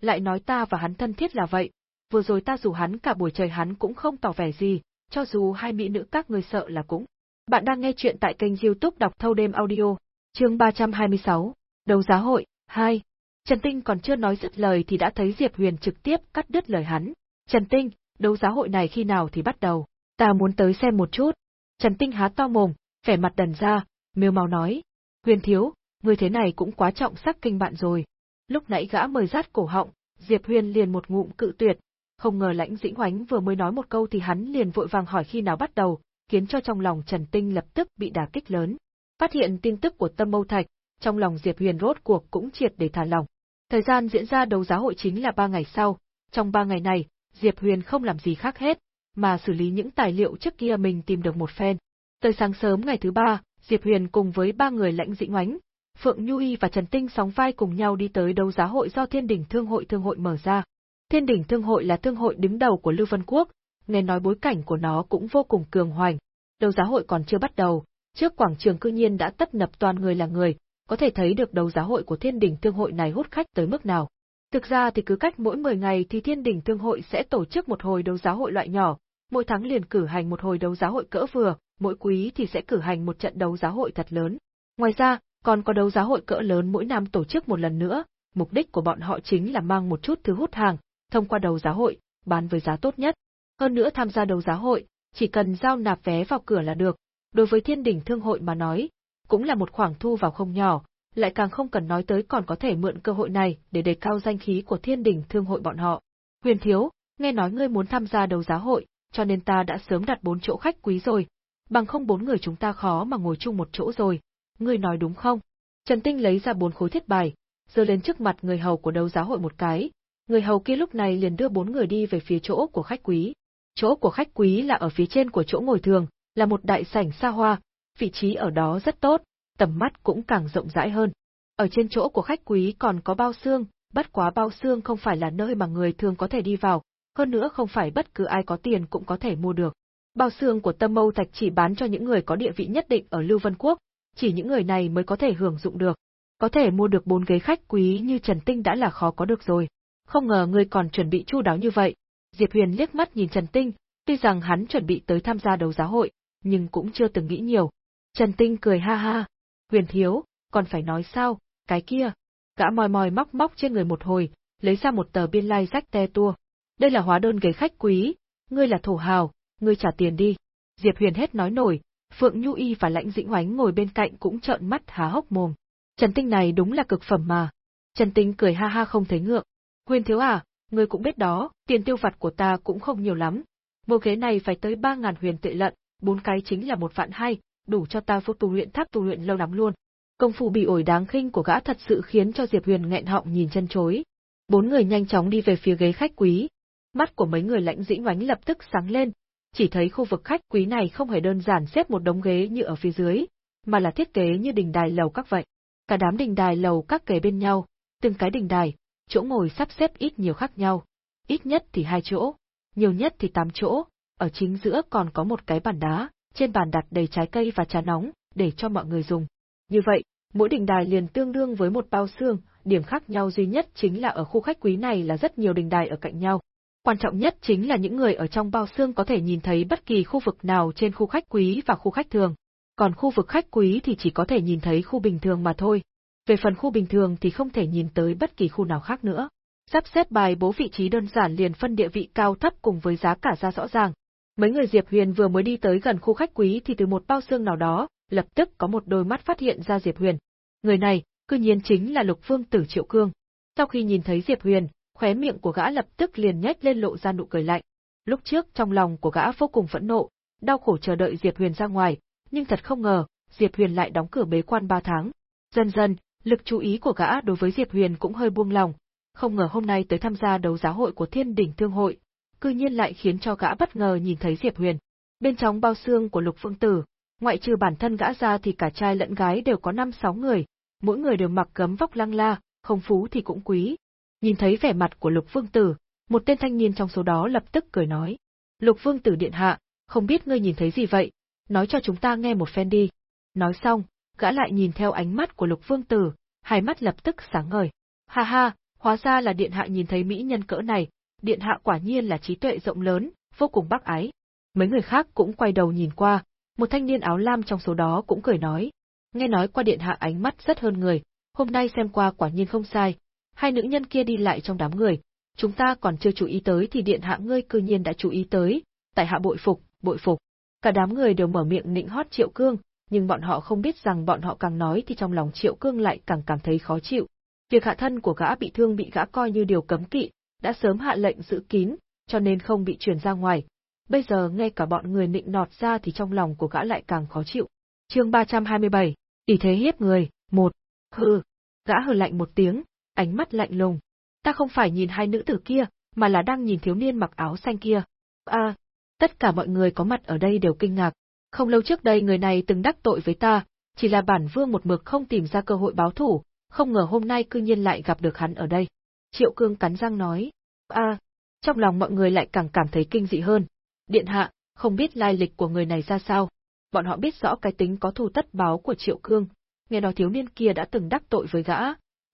Lại nói ta và hắn thân thiết là vậy, vừa rồi ta rủ hắn cả buổi trời hắn cũng không tỏ vẻ gì, cho dù hai mỹ nữ các người sợ là cũng. Bạn đang nghe chuyện tại kênh youtube đọc thâu đêm audio, chương 326, đấu giá hội, 2. Trần Tinh còn chưa nói dứt lời thì đã thấy Diệp Huyền trực tiếp cắt đứt lời hắn. Trần Tinh, đấu giá hội này khi nào thì bắt đầu? Ta muốn tới xem một chút. Trần Tinh há to mồm, vẻ mặt đần ra, miêu mau nói. Huyền thiếu, người thế này cũng quá trọng sắc kinh bạn rồi. Lúc nãy gã mời rát cổ họng, Diệp Huyền liền một ngụm cự tuyệt, không ngờ lãnh dĩnh hoánh vừa mới nói một câu thì hắn liền vội vàng hỏi khi nào bắt đầu, khiến cho trong lòng Trần Tinh lập tức bị đả kích lớn. Phát hiện tin tức của tâm mâu thạch, trong lòng Diệp Huyền rốt cuộc cũng triệt để thả lòng. Thời gian diễn ra đấu giá hội chính là ba ngày sau, trong ba ngày này, Diệp Huyền không làm gì khác hết, mà xử lý những tài liệu trước kia mình tìm được một phen. Tới sáng sớm ngày thứ ba, Diệp Huyền cùng với ba người lãnh dĩnh oánh, Phượng Nhu Y và Trần Tinh sóng vai cùng nhau đi tới đấu giá hội do Thiên Đỉnh Thương hội Thương hội mở ra. Thiên Đỉnh Thương hội là thương hội đứng đầu của Lưu Vân Quốc, nghe nói bối cảnh của nó cũng vô cùng cường hoành. Đấu giá hội còn chưa bắt đầu, trước quảng trường cư nhiên đã tấp nập toàn người là người, có thể thấy được đấu giá hội của Thiên Đỉnh Thương hội này hút khách tới mức nào. Thực ra thì cứ cách mỗi 10 ngày thì Thiên Đỉnh Thương hội sẽ tổ chức một hồi đấu giá hội loại nhỏ, mỗi tháng liền cử hành một hồi đấu giá hội cỡ vừa, mỗi quý thì sẽ cử hành một trận đấu giá hội thật lớn. Ngoài ra, còn có đấu giá hội cỡ lớn mỗi năm tổ chức một lần nữa, mục đích của bọn họ chính là mang một chút thứ hút hàng, thông qua đầu giá hội, bán với giá tốt nhất. Hơn nữa tham gia đầu giá hội, chỉ cần giao nạp vé vào cửa là được. Đối với thiên đỉnh thương hội mà nói, cũng là một khoản thu vào không nhỏ, lại càng không cần nói tới còn có thể mượn cơ hội này để đề cao danh khí của thiên đỉnh thương hội bọn họ. Huyền thiếu, nghe nói ngươi muốn tham gia đấu giá hội, cho nên ta đã sớm đặt bốn chỗ khách quý rồi, bằng không bốn người chúng ta khó mà ngồi chung một chỗ rồi. Ngươi nói đúng không? Trần Tinh lấy ra bốn khối thiết bài, giơ lên trước mặt người hầu của đấu giá hội một cái. Người hầu kia lúc này liền đưa bốn người đi về phía chỗ của khách quý. Chỗ của khách quý là ở phía trên của chỗ ngồi thường, là một đại sảnh xa hoa, vị trí ở đó rất tốt, tầm mắt cũng càng rộng rãi hơn. Ở trên chỗ của khách quý còn có bao xương, bất quá bao xương không phải là nơi mà người thường có thể đi vào, hơn nữa không phải bất cứ ai có tiền cũng có thể mua được. Bao xương của Tâm Mâu Thạch chỉ bán cho những người có địa vị nhất định ở Lưu Vân Quốc, chỉ những người này mới có thể hưởng dụng được. Có thể mua được bốn ghế khách quý như Trần Tinh đã là khó có được rồi. Không ngờ ngươi còn chuẩn bị chu đáo như vậy. Diệp Huyền liếc mắt nhìn Trần Tinh, tuy rằng hắn chuẩn bị tới tham gia đấu giá hội, nhưng cũng chưa từng nghĩ nhiều. Trần Tinh cười ha ha. Huyền thiếu, còn phải nói sao, cái kia. Gã mòi mòi móc móc trên người một hồi, lấy ra một tờ biên lai rách te tua. Đây là hóa đơn ghế khách quý, ngươi là thổ hào, ngươi trả tiền đi. Diệp Huyền hết nói nổi, Phượng Nhu Y và Lãnh Dĩnh Hoánh ngồi bên cạnh cũng trợn mắt há hốc mồm. Trần Tinh này đúng là cực phẩm mà. Trần Tinh cười ha ha không thấy ngượng. Huyền thiếu à, ngươi cũng biết đó, tiền tiêu vặt của ta cũng không nhiều lắm. Mua ghế này phải tới ba ngàn huyền tệ lận, bốn cái chính là một vạn hai, đủ cho ta vô tu luyện tháp tu luyện lâu lắm luôn. Công phu bị ổi đáng khinh của gã thật sự khiến cho Diệp Huyền nghẹn họng nhìn chân chối. Bốn người nhanh chóng đi về phía ghế khách quý. Mắt của mấy người lãnh dĩnh oánh lập tức sáng lên, chỉ thấy khu vực khách quý này không hề đơn giản xếp một đống ghế như ở phía dưới, mà là thiết kế như đình đài lầu các vậy. Cả đám đình đài lầu các kề bên nhau, từng cái đình đài, chỗ ngồi sắp xếp ít nhiều khác nhau. Ít nhất thì hai chỗ, nhiều nhất thì tám chỗ, ở chính giữa còn có một cái bàn đá, trên bàn đặt đầy trái cây và trà nóng, để cho mọi người dùng. Như vậy, mỗi đình đài liền tương đương với một bao xương, điểm khác nhau duy nhất chính là ở khu khách quý này là rất nhiều đình đài ở cạnh nhau. Quan trọng nhất chính là những người ở trong bao xương có thể nhìn thấy bất kỳ khu vực nào trên khu khách quý và khu khách thường. Còn khu vực khách quý thì chỉ có thể nhìn thấy khu bình thường mà thôi. Về phần khu bình thường thì không thể nhìn tới bất kỳ khu nào khác nữa. Sắp xếp bài bố vị trí đơn giản liền phân địa vị cao thấp cùng với giá cả ra rõ ràng. Mấy người Diệp Huyền vừa mới đi tới gần khu khách quý thì từ một bao xương nào đó, lập tức có một đôi mắt phát hiện ra Diệp Huyền. Người này, cư nhiên chính là Lục Vương Tử Triệu Cương. Sau khi nhìn thấy Diệp Huyền, khóe miệng của gã lập tức liền nhếch lên lộ ra nụ cười lạnh. Lúc trước trong lòng của gã vô cùng phẫn nộ, đau khổ chờ đợi Diệp Huyền ra ngoài, nhưng thật không ngờ, Diệp Huyền lại đóng cửa bế quan ba tháng. Dần dần, lực chú ý của gã đối với Diệp Huyền cũng hơi buông lòng, không ngờ hôm nay tới tham gia đấu giá hội của Thiên Đỉnh Thương hội, cư nhiên lại khiến cho gã bất ngờ nhìn thấy Diệp Huyền. Bên trong bao xương của Lục Phương Tử, ngoại trừ bản thân gã ra thì cả trai lẫn gái đều có năm sáu người, mỗi người đều mặc gấm vóc lăng la, không phú thì cũng quý. Nhìn thấy vẻ mặt của Lục Vương Tử, một tên thanh niên trong số đó lập tức cười nói. Lục Vương Tử điện hạ, không biết ngươi nhìn thấy gì vậy, nói cho chúng ta nghe một phen đi. Nói xong, gã lại nhìn theo ánh mắt của Lục Vương Tử, hai mắt lập tức sáng ngời. Ha ha, hóa ra là điện hạ nhìn thấy mỹ nhân cỡ này, điện hạ quả nhiên là trí tuệ rộng lớn, vô cùng bác ái. Mấy người khác cũng quay đầu nhìn qua, một thanh niên áo lam trong số đó cũng cười nói. Nghe nói qua điện hạ ánh mắt rất hơn người, hôm nay xem qua quả nhiên không sai. Hai nữ nhân kia đi lại trong đám người, chúng ta còn chưa chú ý tới thì điện hạ ngươi cư nhiên đã chú ý tới, tại hạ bội phục, bội phục. Cả đám người đều mở miệng nịnh hót Triệu Cương, nhưng bọn họ không biết rằng bọn họ càng nói thì trong lòng Triệu Cương lại càng cảm thấy khó chịu. Việc hạ thân của gã bị thương bị gã coi như điều cấm kỵ, đã sớm hạ lệnh giữ kín, cho nên không bị truyền ra ngoài. Bây giờ ngay cả bọn người nịnh nọt ra thì trong lòng của gã lại càng khó chịu. Chương 327, tỷ thế hiếp người, một. Hừ. Gã hừ lạnh một tiếng, ánh mắt lạnh lùng. Ta không phải nhìn hai nữ tử kia, mà là đang nhìn thiếu niên mặc áo xanh kia. À, tất cả mọi người có mặt ở đây đều kinh ngạc. Không lâu trước đây người này từng đắc tội với ta, chỉ là bản vương một mực không tìm ra cơ hội báo thủ, không ngờ hôm nay cư nhiên lại gặp được hắn ở đây. Triệu Cương cắn răng nói, a, trong lòng mọi người lại càng cảm thấy kinh dị hơn. Điện hạ, không biết lai lịch của người này ra sao. Bọn họ biết rõ cái tính có thù tất báo của Triệu Cương, nghe nói thiếu niên kia đã từng đắc tội với gã,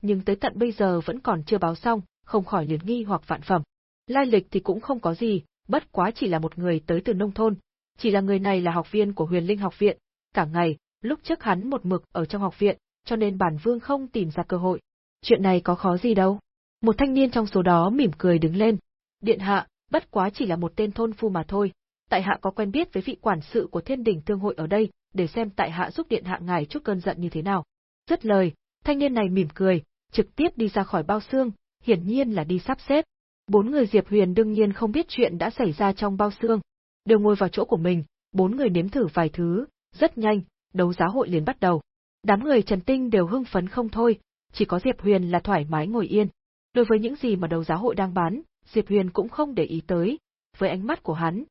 nhưng tới tận bây giờ vẫn còn chưa báo xong, không khỏi liền nghi hoặc vạn phẩm. Lai lịch thì cũng không có gì, bất quá chỉ là một người tới từ nông thôn, chỉ là người này là học viên của huyền linh học viện, cả ngày, lúc trước hắn một mực ở trong học viện, cho nên bản vương không tìm ra cơ hội. Chuyện này có khó gì đâu. Một thanh niên trong số đó mỉm cười đứng lên. Điện hạ, bất quá chỉ là một tên thôn phu mà thôi. Tại hạ có quen biết với vị quản sự của thiên đình thương hội ở đây, để xem tại hạ giúp điện hạ ngài chút cơn giận như thế nào. Dứt lời, thanh niên này mỉm cười, trực tiếp đi ra khỏi bao xương, hiển nhiên là đi sắp xếp. Bốn người Diệp Huyền đương nhiên không biết chuyện đã xảy ra trong bao xương, đều ngồi vào chỗ của mình, bốn người nếm thử vài thứ, rất nhanh, đấu giá hội liền bắt đầu. Đám người Trần Tinh đều hưng phấn không thôi, chỉ có Diệp Huyền là thoải mái ngồi yên. Đối với những gì mà đấu giá hội đang bán, Diệp Huyền cũng không để ý tới, với ánh mắt của hắn.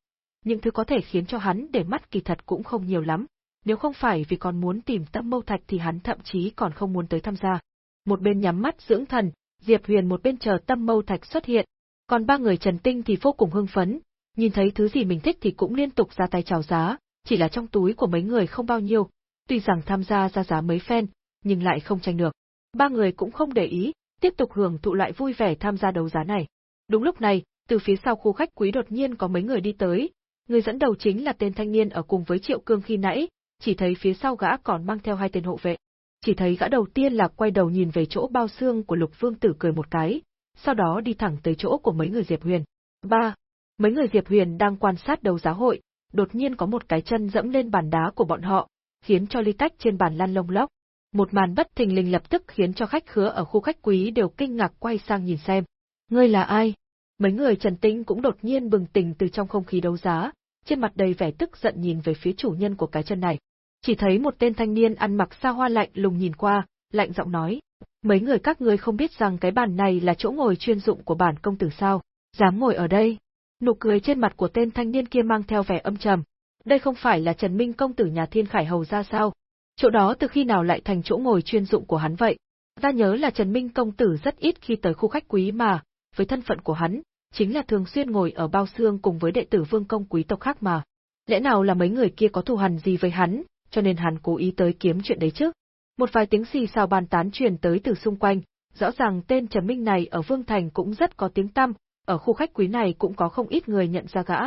Những thứ có thể khiến cho hắn để mắt kỳ thật cũng không nhiều lắm, nếu không phải vì còn muốn tìm tâm mâu thạch thì hắn thậm chí còn không muốn tới tham gia. Một bên nhắm mắt dưỡng thần, Diệp Huyền một bên chờ tâm mâu thạch xuất hiện, còn ba người Trần Tinh thì vô cùng hưng phấn, nhìn thấy thứ gì mình thích thì cũng liên tục ra tay chào giá, chỉ là trong túi của mấy người không bao nhiêu, tuy rằng tham gia ra giá mấy phen, nhưng lại không tranh được. Ba người cũng không để ý, tiếp tục hưởng thụ lại vui vẻ tham gia đấu giá này. Đúng lúc này, từ phía sau khu khách quý đột nhiên có mấy người đi tới, người dẫn đầu chính là tên thanh niên ở cùng với Triệu Cương khi nãy, chỉ thấy phía sau gã còn mang theo hai tên hộ vệ. Chỉ thấy gã đầu tiên là quay đầu nhìn về chỗ bao xương của Lục Vương Tử cười một cái, sau đó đi thẳng tới chỗ của mấy người Diệp Huyền. Ba, Mấy người Diệp Huyền đang quan sát đầu giá hội, đột nhiên có một cái chân dẫm lên bàn đá của bọn họ, khiến cho ly tách trên bàn lăn lông lóc. Một màn bất thình lình lập tức khiến cho khách khứa ở khu khách quý đều kinh ngạc quay sang nhìn xem. Ngươi là ai? Mấy người Trần Tĩnh cũng đột nhiên bừng tỉnh từ trong không khí đấu giá, trên mặt đầy vẻ tức giận nhìn về phía chủ nhân của cái chân này. Chỉ thấy một tên thanh niên ăn mặc xa hoa lạnh lùng nhìn qua, lạnh giọng nói, mấy người các ngươi không biết rằng cái bàn này là chỗ ngồi chuyên dụng của bản công tử sao, dám ngồi ở đây. Nụ cười trên mặt của tên thanh niên kia mang theo vẻ âm trầm. Đây không phải là Trần Minh công tử nhà Thiên Khải Hầu ra sao? Chỗ đó từ khi nào lại thành chỗ ngồi chuyên dụng của hắn vậy? Ta nhớ là Trần Minh công tử rất ít khi tới khu khách quý mà, với thân phận của hắn, chính là thường xuyên ngồi ở bao xương cùng với đệ tử vương công quý tộc khác mà. Lẽ nào là mấy người kia có thù hằn gì với hắn, cho nên hắn cố ý tới kiếm chuyện đấy chứ? Một vài tiếng xì xào bàn tán truyền tới từ xung quanh, rõ ràng tên Trần Minh này ở Vương Thành cũng rất có tiếng tăm, ở khu khách quý này cũng có không ít người nhận ra gã.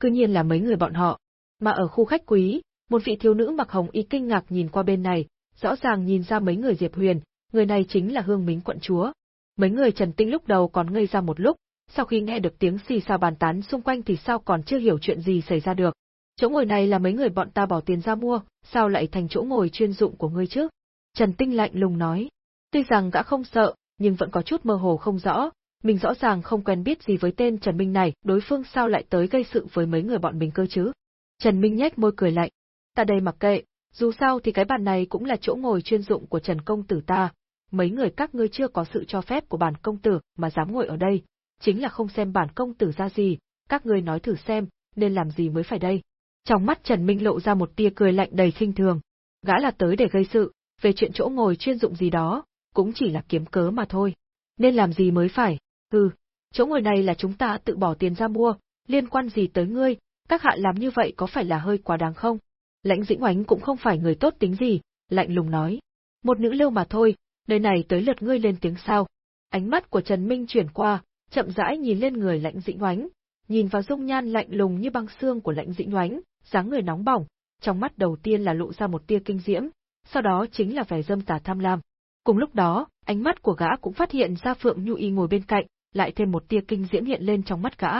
Cứ nhiên là mấy người bọn họ. Mà ở khu khách quý, một vị thiếu nữ mặc hồng y kinh ngạc nhìn qua bên này, rõ ràng nhìn ra mấy người Diệp Huyền, người này chính là Hương Mính quận chúa. Mấy người Trần Tinh lúc đầu còn ngây ra một lúc, sau khi nghe được tiếng xì xào bàn tán xung quanh thì sao còn chưa hiểu chuyện gì xảy ra được. Chỗ ngồi này là mấy người bọn ta bỏ tiền ra mua, sao lại thành chỗ ngồi chuyên dụng của ngươi chứ? Trần Tinh lạnh lùng nói. Tuy rằng gã không sợ, nhưng vẫn có chút mơ hồ không rõ, mình rõ ràng không quen biết gì với tên Trần Minh này, đối phương sao lại tới gây sự với mấy người bọn mình cơ chứ? Trần Minh nhếch môi cười lạnh. Ta đây mặc kệ, dù sao thì cái bàn này cũng là chỗ ngồi chuyên dụng của Trần Công Tử ta. Mấy người các ngươi chưa có sự cho phép của bản công tử mà dám ngồi ở đây, chính là không xem bản công tử ra gì, các ngươi nói thử xem, nên làm gì mới phải đây. Trong mắt Trần Minh lộ ra một tia cười lạnh đầy khinh thường. Gã là tới để gây sự, về chuyện chỗ ngồi chuyên dụng gì đó, cũng chỉ là kiếm cớ mà thôi. Nên làm gì mới phải, hừ, chỗ ngồi này là chúng ta tự bỏ tiền ra mua, liên quan gì tới ngươi, các hạ làm như vậy có phải là hơi quá đáng không? Lãnh Dĩnh Oánh cũng không phải người tốt tính gì, lạnh lùng nói. Một nữ lưu mà thôi, nơi này tới lượt ngươi lên tiếng sao. Ánh mắt của Trần Minh chuyển qua, chậm rãi nhìn lên người Lãnh Dĩnh Oánh, nhìn vào dung nhan lạnh lùng như băng xương của Lãnh Dĩnh Oánh, dáng người nóng bỏng, trong mắt đầu tiên là lộ ra một tia kinh diễm, sau đó chính là vẻ dâm tà tham lam. Cùng lúc đó, ánh mắt của gã cũng phát hiện ra Phượng Nhu Y ngồi bên cạnh, lại thêm một tia kinh diễm hiện lên trong mắt gã.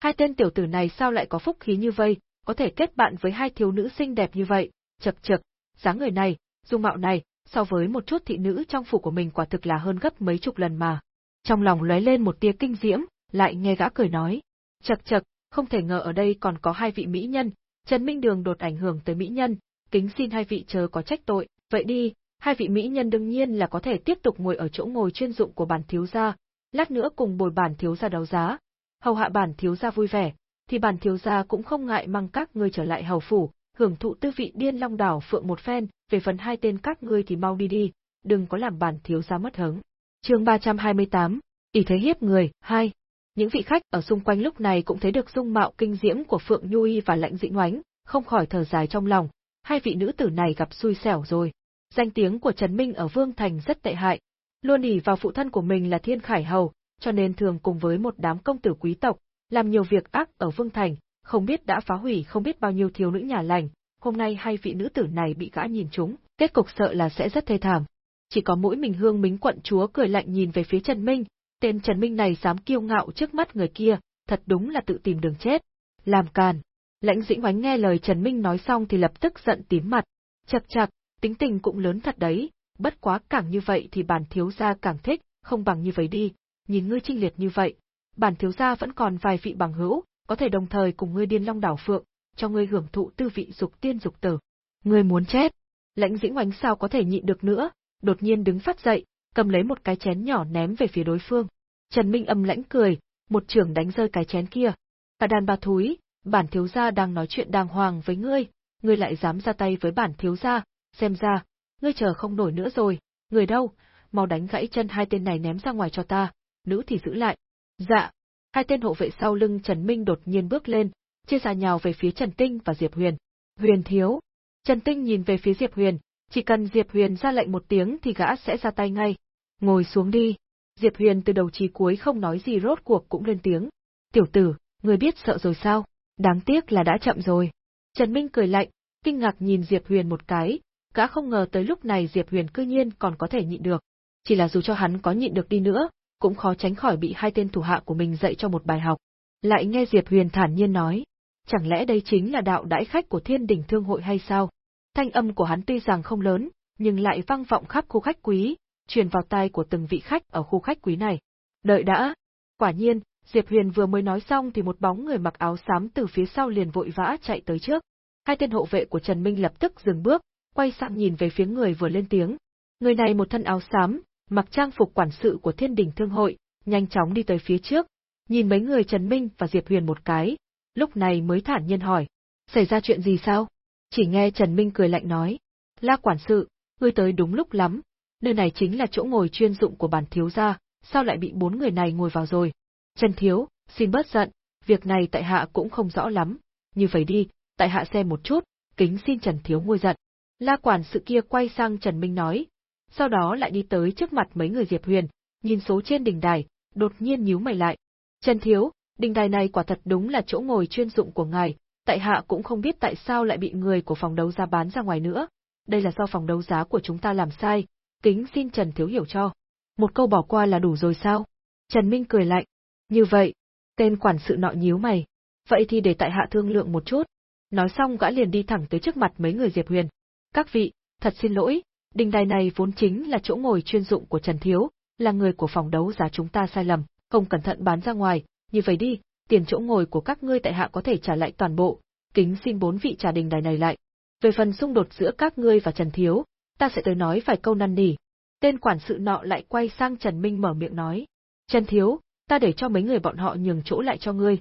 Hai tên tiểu tử này sao lại có phúc khí như vậy, có thể kết bạn với hai thiếu nữ xinh đẹp như vậy, chật chật, dáng người này, dung mạo này, so với một chút thị nữ trong phủ của mình quả thực là hơn gấp mấy chục lần mà. Trong lòng lóe lên một tia kinh diễm, lại nghe gã cười nói, chật chật, không thể ngờ ở đây còn có hai vị mỹ nhân, Trần Minh Đường đột ảnh hưởng tới mỹ nhân, kính xin hai vị chờ có trách tội, vậy đi, hai vị mỹ nhân đương nhiên là có thể tiếp tục ngồi ở chỗ ngồi chuyên dụng của bản thiếu gia, lát nữa cùng bồi bản thiếu gia đấu giá. Hầu hạ bản thiếu gia vui vẻ, thì bản thiếu gia cũng không ngại mang các ngươi trở lại hầu phủ, hưởng thụ tư vị điên long đảo phượng một phen, về phần hai tên các ngươi thì mau đi đi, đừng có làm bản thiếu gia mất hứng. Chương 328, ỷ thế hiếp người, hai. Những vị khách ở xung quanh lúc này cũng thấy được dung mạo kinh diễm của Phượng Nhu Y và Lãnh Dĩ Ngoánh, không khỏi thở dài trong lòng, hai vị nữ tử này gặp xui xẻo rồi. Danh tiếng của Trần Minh ở Vương Thành rất tệ hại, luôn ỉ vào phụ thân của mình là Thiên Khải Hầu, cho nên thường cùng với một đám công tử quý tộc, làm nhiều việc ác ở Vương Thành, không biết đã phá hủy không biết bao nhiêu thiếu nữ nhà lành, hôm nay hai vị nữ tử này bị gã nhìn trúng, kết cục sợ là sẽ rất thê thảm. Chỉ có mỗi mình hương mính quận chúa cười lạnh nhìn về phía Trần Minh, tên Trần Minh này dám kiêu ngạo trước mắt người kia, thật đúng là tự tìm đường chết. Làm càn. Lãnh dĩnh oánh nghe lời Trần Minh nói xong thì lập tức giận tím mặt. Chập chập, tính tình cũng lớn thật đấy, bất quá càng như vậy thì bản thiếu gia càng thích, không bằng như vậy đi, nhìn ngươi trinh liệt như vậy. Bản thiếu gia vẫn còn vài vị bằng hữu, có thể đồng thời cùng ngươi điên long đảo phượng, cho ngươi hưởng thụ tư vị dục tiên dục tử. Ngươi muốn chết. Lãnh dĩnh oánh sao có thể nhịn được nữa, đột nhiên đứng phát dậy, cầm lấy một cái chén nhỏ ném về phía đối phương. Trần Minh âm lãnh cười, một trường đánh rơi cái chén kia. Cả đàn bà thúi, bản thiếu gia đang nói chuyện đàng hoàng với ngươi, ngươi lại dám ra tay với bản thiếu gia, xem ra, ngươi chờ không nổi nữa rồi, người đâu, mau đánh gãy chân hai tên này ném ra ngoài cho ta, nữ thì giữ lại. Dạ, hai tên hộ vệ sau lưng Trần Minh đột nhiên bước lên, chia ra nhào về phía Trần Tinh và Diệp Huyền. Huyền thiếu. Trần Tinh nhìn về phía Diệp Huyền, chỉ cần Diệp Huyền ra lệnh một tiếng thì gã sẽ ra tay ngay. Ngồi xuống đi. Diệp Huyền từ đầu chí cuối không nói gì rốt cuộc cũng lên tiếng. Tiểu tử, người biết sợ rồi sao? Đáng tiếc là đã chậm rồi. Trần Minh cười lạnh, kinh ngạc nhìn Diệp Huyền một cái, gã không ngờ tới lúc này Diệp Huyền cư nhiên còn có thể nhịn được. Chỉ là dù cho hắn có nhịn được đi nữa, cũng khó tránh khỏi bị hai tên thủ hạ của mình dạy cho một bài học. Lại nghe Diệp Huyền thản nhiên nói, chẳng lẽ đây chính là đạo đãi khách của thiên đình thương hội hay sao? Thanh âm của hắn tuy rằng không lớn, nhưng lại vang vọng khắp khu khách quý, truyền vào tai của từng vị khách ở khu khách quý này. Đợi đã! Quả nhiên, Diệp Huyền vừa mới nói xong thì một bóng người mặc áo xám từ phía sau liền vội vã chạy tới trước. Hai tên hộ vệ của Trần Minh lập tức dừng bước, quay sang nhìn về phía người vừa lên tiếng. Người này một thân áo xám, mặc trang phục quản sự của Thiên Đình Thương hội, nhanh chóng đi tới phía trước, nhìn mấy người Trần Minh và Diệp Huyền một cái, lúc này mới thản nhiên hỏi, xảy ra chuyện gì sao? Chỉ nghe Trần Minh cười lạnh nói, La quản sự, ngươi tới đúng lúc lắm, nơi này chính là chỗ ngồi chuyên dụng của bản thiếu gia, sao lại bị bốn người này ngồi vào rồi? Trần Thiếu, xin bớt giận, việc này tại hạ cũng không rõ lắm, như vậy đi, tại hạ xem một chút, kính xin Trần Thiếu nguôi giận. La quản sự kia quay sang Trần Minh nói, sau đó lại đi tới trước mặt mấy người Diệp Huyền, nhìn số trên đỉnh đài, đột nhiên nhíu mày lại. Trần Thiếu, đỉnh đài này quả thật đúng là chỗ ngồi chuyên dụng của ngài, tại hạ cũng không biết tại sao lại bị người của phòng đấu giá bán ra ngoài nữa. Đây là do phòng đấu giá của chúng ta làm sai, kính xin Trần Thiếu hiểu cho. Một câu bỏ qua là đủ rồi sao? Trần Minh cười lạnh. Như vậy, tên quản sự nọ nhíu mày. Vậy thì để tại hạ thương lượng một chút. Nói xong gã liền đi thẳng tới trước mặt mấy người Diệp Huyền. Các vị, thật xin lỗi, đình đài này vốn chính là chỗ ngồi chuyên dụng của Trần Thiếu, là người của phòng đấu giá chúng ta sai lầm, không cẩn thận bán ra ngoài, như vậy đi, tiền chỗ ngồi của các ngươi tại hạ có thể trả lại toàn bộ, kính xin bốn vị trả đình đài này lại. Về phần xung đột giữa các ngươi và Trần Thiếu, ta sẽ tới nói vài câu năn nỉ. Tên quản sự nọ lại quay sang Trần Minh mở miệng nói. Trần Thiếu, ta để cho mấy người bọn họ nhường chỗ lại cho ngươi.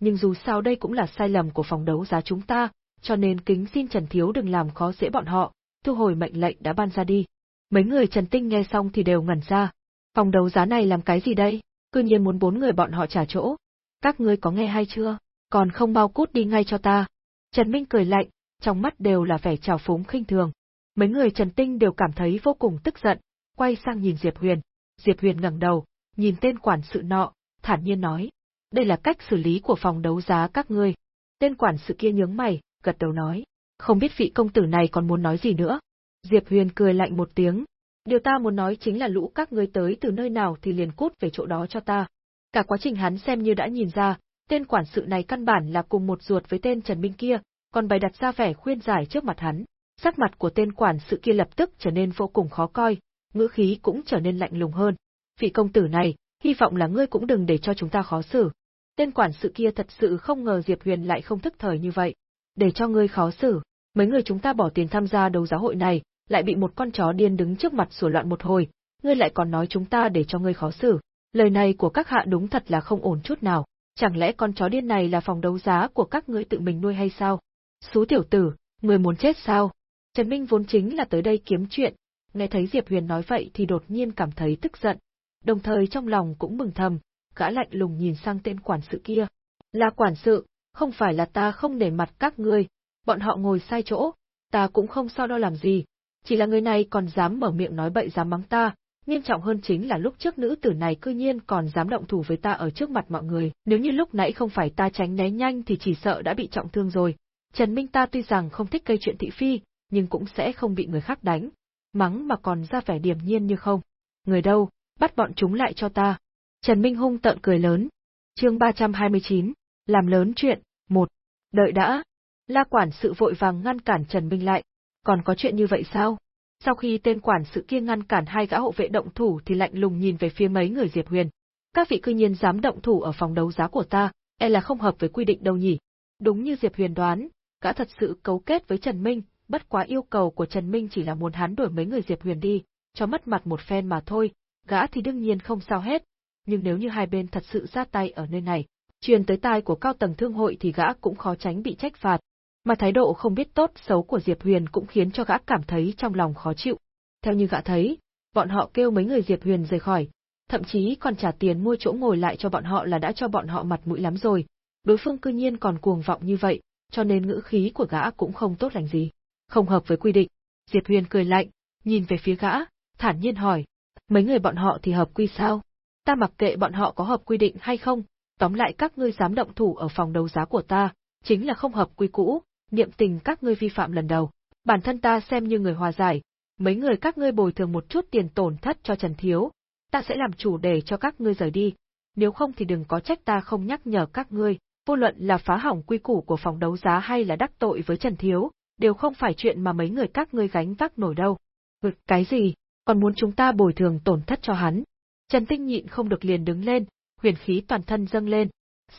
Nhưng dù sao đây cũng là sai lầm của phòng đấu giá chúng ta, cho nên kính xin Trần Thiếu đừng làm khó dễ bọn họ, thu hồi mệnh lệnh đã ban ra đi. Mấy người Trần Tinh nghe xong thì đều ngẩn ra. Phòng đấu giá này làm cái gì đây? Cư nhiên muốn bốn người bọn họ trả chỗ. Các ngươi có nghe hay chưa? Còn không mau cút đi ngay cho ta. Trần Minh cười lạnh, trong mắt đều là vẻ trào phúng khinh thường. Mấy người Trần Tinh đều cảm thấy vô cùng tức giận, quay sang nhìn Diệp Huyền. Diệp Huyền ngẩng đầu, nhìn tên quản sự nọ, thản nhiên nói. Đây là cách xử lý của phòng đấu giá các ngươi. Tên quản sự kia nhướng mày, gật đầu nói. Không biết vị công tử này còn muốn nói gì nữa. Diệp Huyền cười lạnh một tiếng. Điều ta muốn nói chính là lũ các ngươi tới từ nơi nào thì liền cút về chỗ đó cho ta. Cả quá trình hắn xem như đã nhìn ra, tên quản sự này căn bản là cùng một ruột với tên Trần Minh kia, còn bày đặt ra vẻ khuyên giải trước mặt hắn. Sắc mặt của tên quản sự kia lập tức trở nên vô cùng khó coi, ngữ khí cũng trở nên lạnh lùng hơn. Vị công tử này, hy vọng là ngươi cũng đừng để cho chúng ta khó xử. Tên quản sự kia thật sự không ngờ Diệp Huyền lại không thức thời như vậy. Để cho ngươi khó xử, mấy người chúng ta bỏ tiền tham gia đấu giá hội này, lại bị một con chó điên đứng trước mặt sủa loạn một hồi, ngươi lại còn nói chúng ta để cho ngươi khó xử. Lời này của các hạ đúng thật là không ổn chút nào, chẳng lẽ con chó điên này là phòng đấu giá của các ngươi tự mình nuôi hay sao? Xú tiểu tử, ngươi muốn chết sao? Trần Minh vốn chính là tới đây kiếm chuyện, nghe thấy Diệp Huyền nói vậy thì đột nhiên cảm thấy tức giận, đồng thời trong lòng cũng mừng thầm, gã lạnh lùng nhìn sang tên quản sự kia. Là quản sự, không phải là ta không để mặt các ngươi, bọn họ ngồi sai chỗ, ta cũng không so đo làm gì, chỉ là người này còn dám mở miệng nói bậy dám mắng ta, nghiêm trọng hơn chính là lúc trước nữ tử này cư nhiên còn dám động thủ với ta ở trước mặt mọi người, nếu như lúc nãy không phải ta tránh né nhanh thì chỉ sợ đã bị trọng thương rồi. Trần Minh ta tuy rằng không thích gây chuyện thị phi, nhưng cũng sẽ không bị người khác đánh, mắng mà còn ra vẻ điềm nhiên như không. Người đâu, bắt bọn chúng lại cho ta. Trần Minh hung tợn cười lớn. Chương 329, làm lớn chuyện, một. Đợi đã. La quản sự vội vàng ngăn cản Trần Minh lại. Còn có chuyện như vậy sao? Sau khi tên quản sự kia ngăn cản hai gã hộ vệ động thủ thì lạnh lùng nhìn về phía mấy người Diệp Huyền. Các vị cư nhiên dám động thủ ở phòng đấu giá của ta, e là không hợp với quy định đâu nhỉ. Đúng như Diệp Huyền đoán, gã thật sự cấu kết với Trần Minh, bất quá yêu cầu của Trần Minh chỉ là muốn hắn đuổi mấy người Diệp Huyền đi, cho mất mặt một phen mà thôi, gã thì đương nhiên không sao hết, nhưng nếu như hai bên thật sự ra tay ở nơi này, truyền tới tai của cao tầng thương hội thì gã cũng khó tránh bị trách phạt. Mà thái độ không biết tốt xấu của Diệp Huyền cũng khiến cho gã cảm thấy trong lòng khó chịu. Theo như gã thấy, bọn họ kêu mấy người Diệp Huyền rời khỏi, thậm chí còn trả tiền mua chỗ ngồi lại cho bọn họ là đã cho bọn họ mặt mũi lắm rồi. Đối phương cư nhiên còn cuồng vọng như vậy, cho nên ngữ khí của gã cũng không tốt lành gì. Không hợp với quy định. Diệp Huyền cười lạnh, nhìn về phía gã, thản nhiên hỏi. Mấy người bọn họ thì hợp quy sao? Ta mặc kệ bọn họ có hợp quy định hay không, tóm lại các ngươi dám động thủ ở phòng đấu giá của ta, chính là không hợp quy cũ, niệm tình các ngươi vi phạm lần đầu. Bản thân ta xem như người hòa giải, mấy người các ngươi bồi thường một chút tiền tổn thất cho Trần Thiếu, ta sẽ làm chủ để cho các ngươi rời đi, nếu không thì đừng có trách ta không nhắc nhở các ngươi, vô luận là phá hỏng quy củ của phòng đấu giá hay là đắc tội với Trần Thiếu, đều không phải chuyện mà mấy người các ngươi gánh vác nổi đâu. Ừ, cái gì, còn muốn chúng ta bồi thường tổn thất cho hắn. Trần Tinh nhịn không được liền đứng lên, huyền khí toàn thân dâng lên.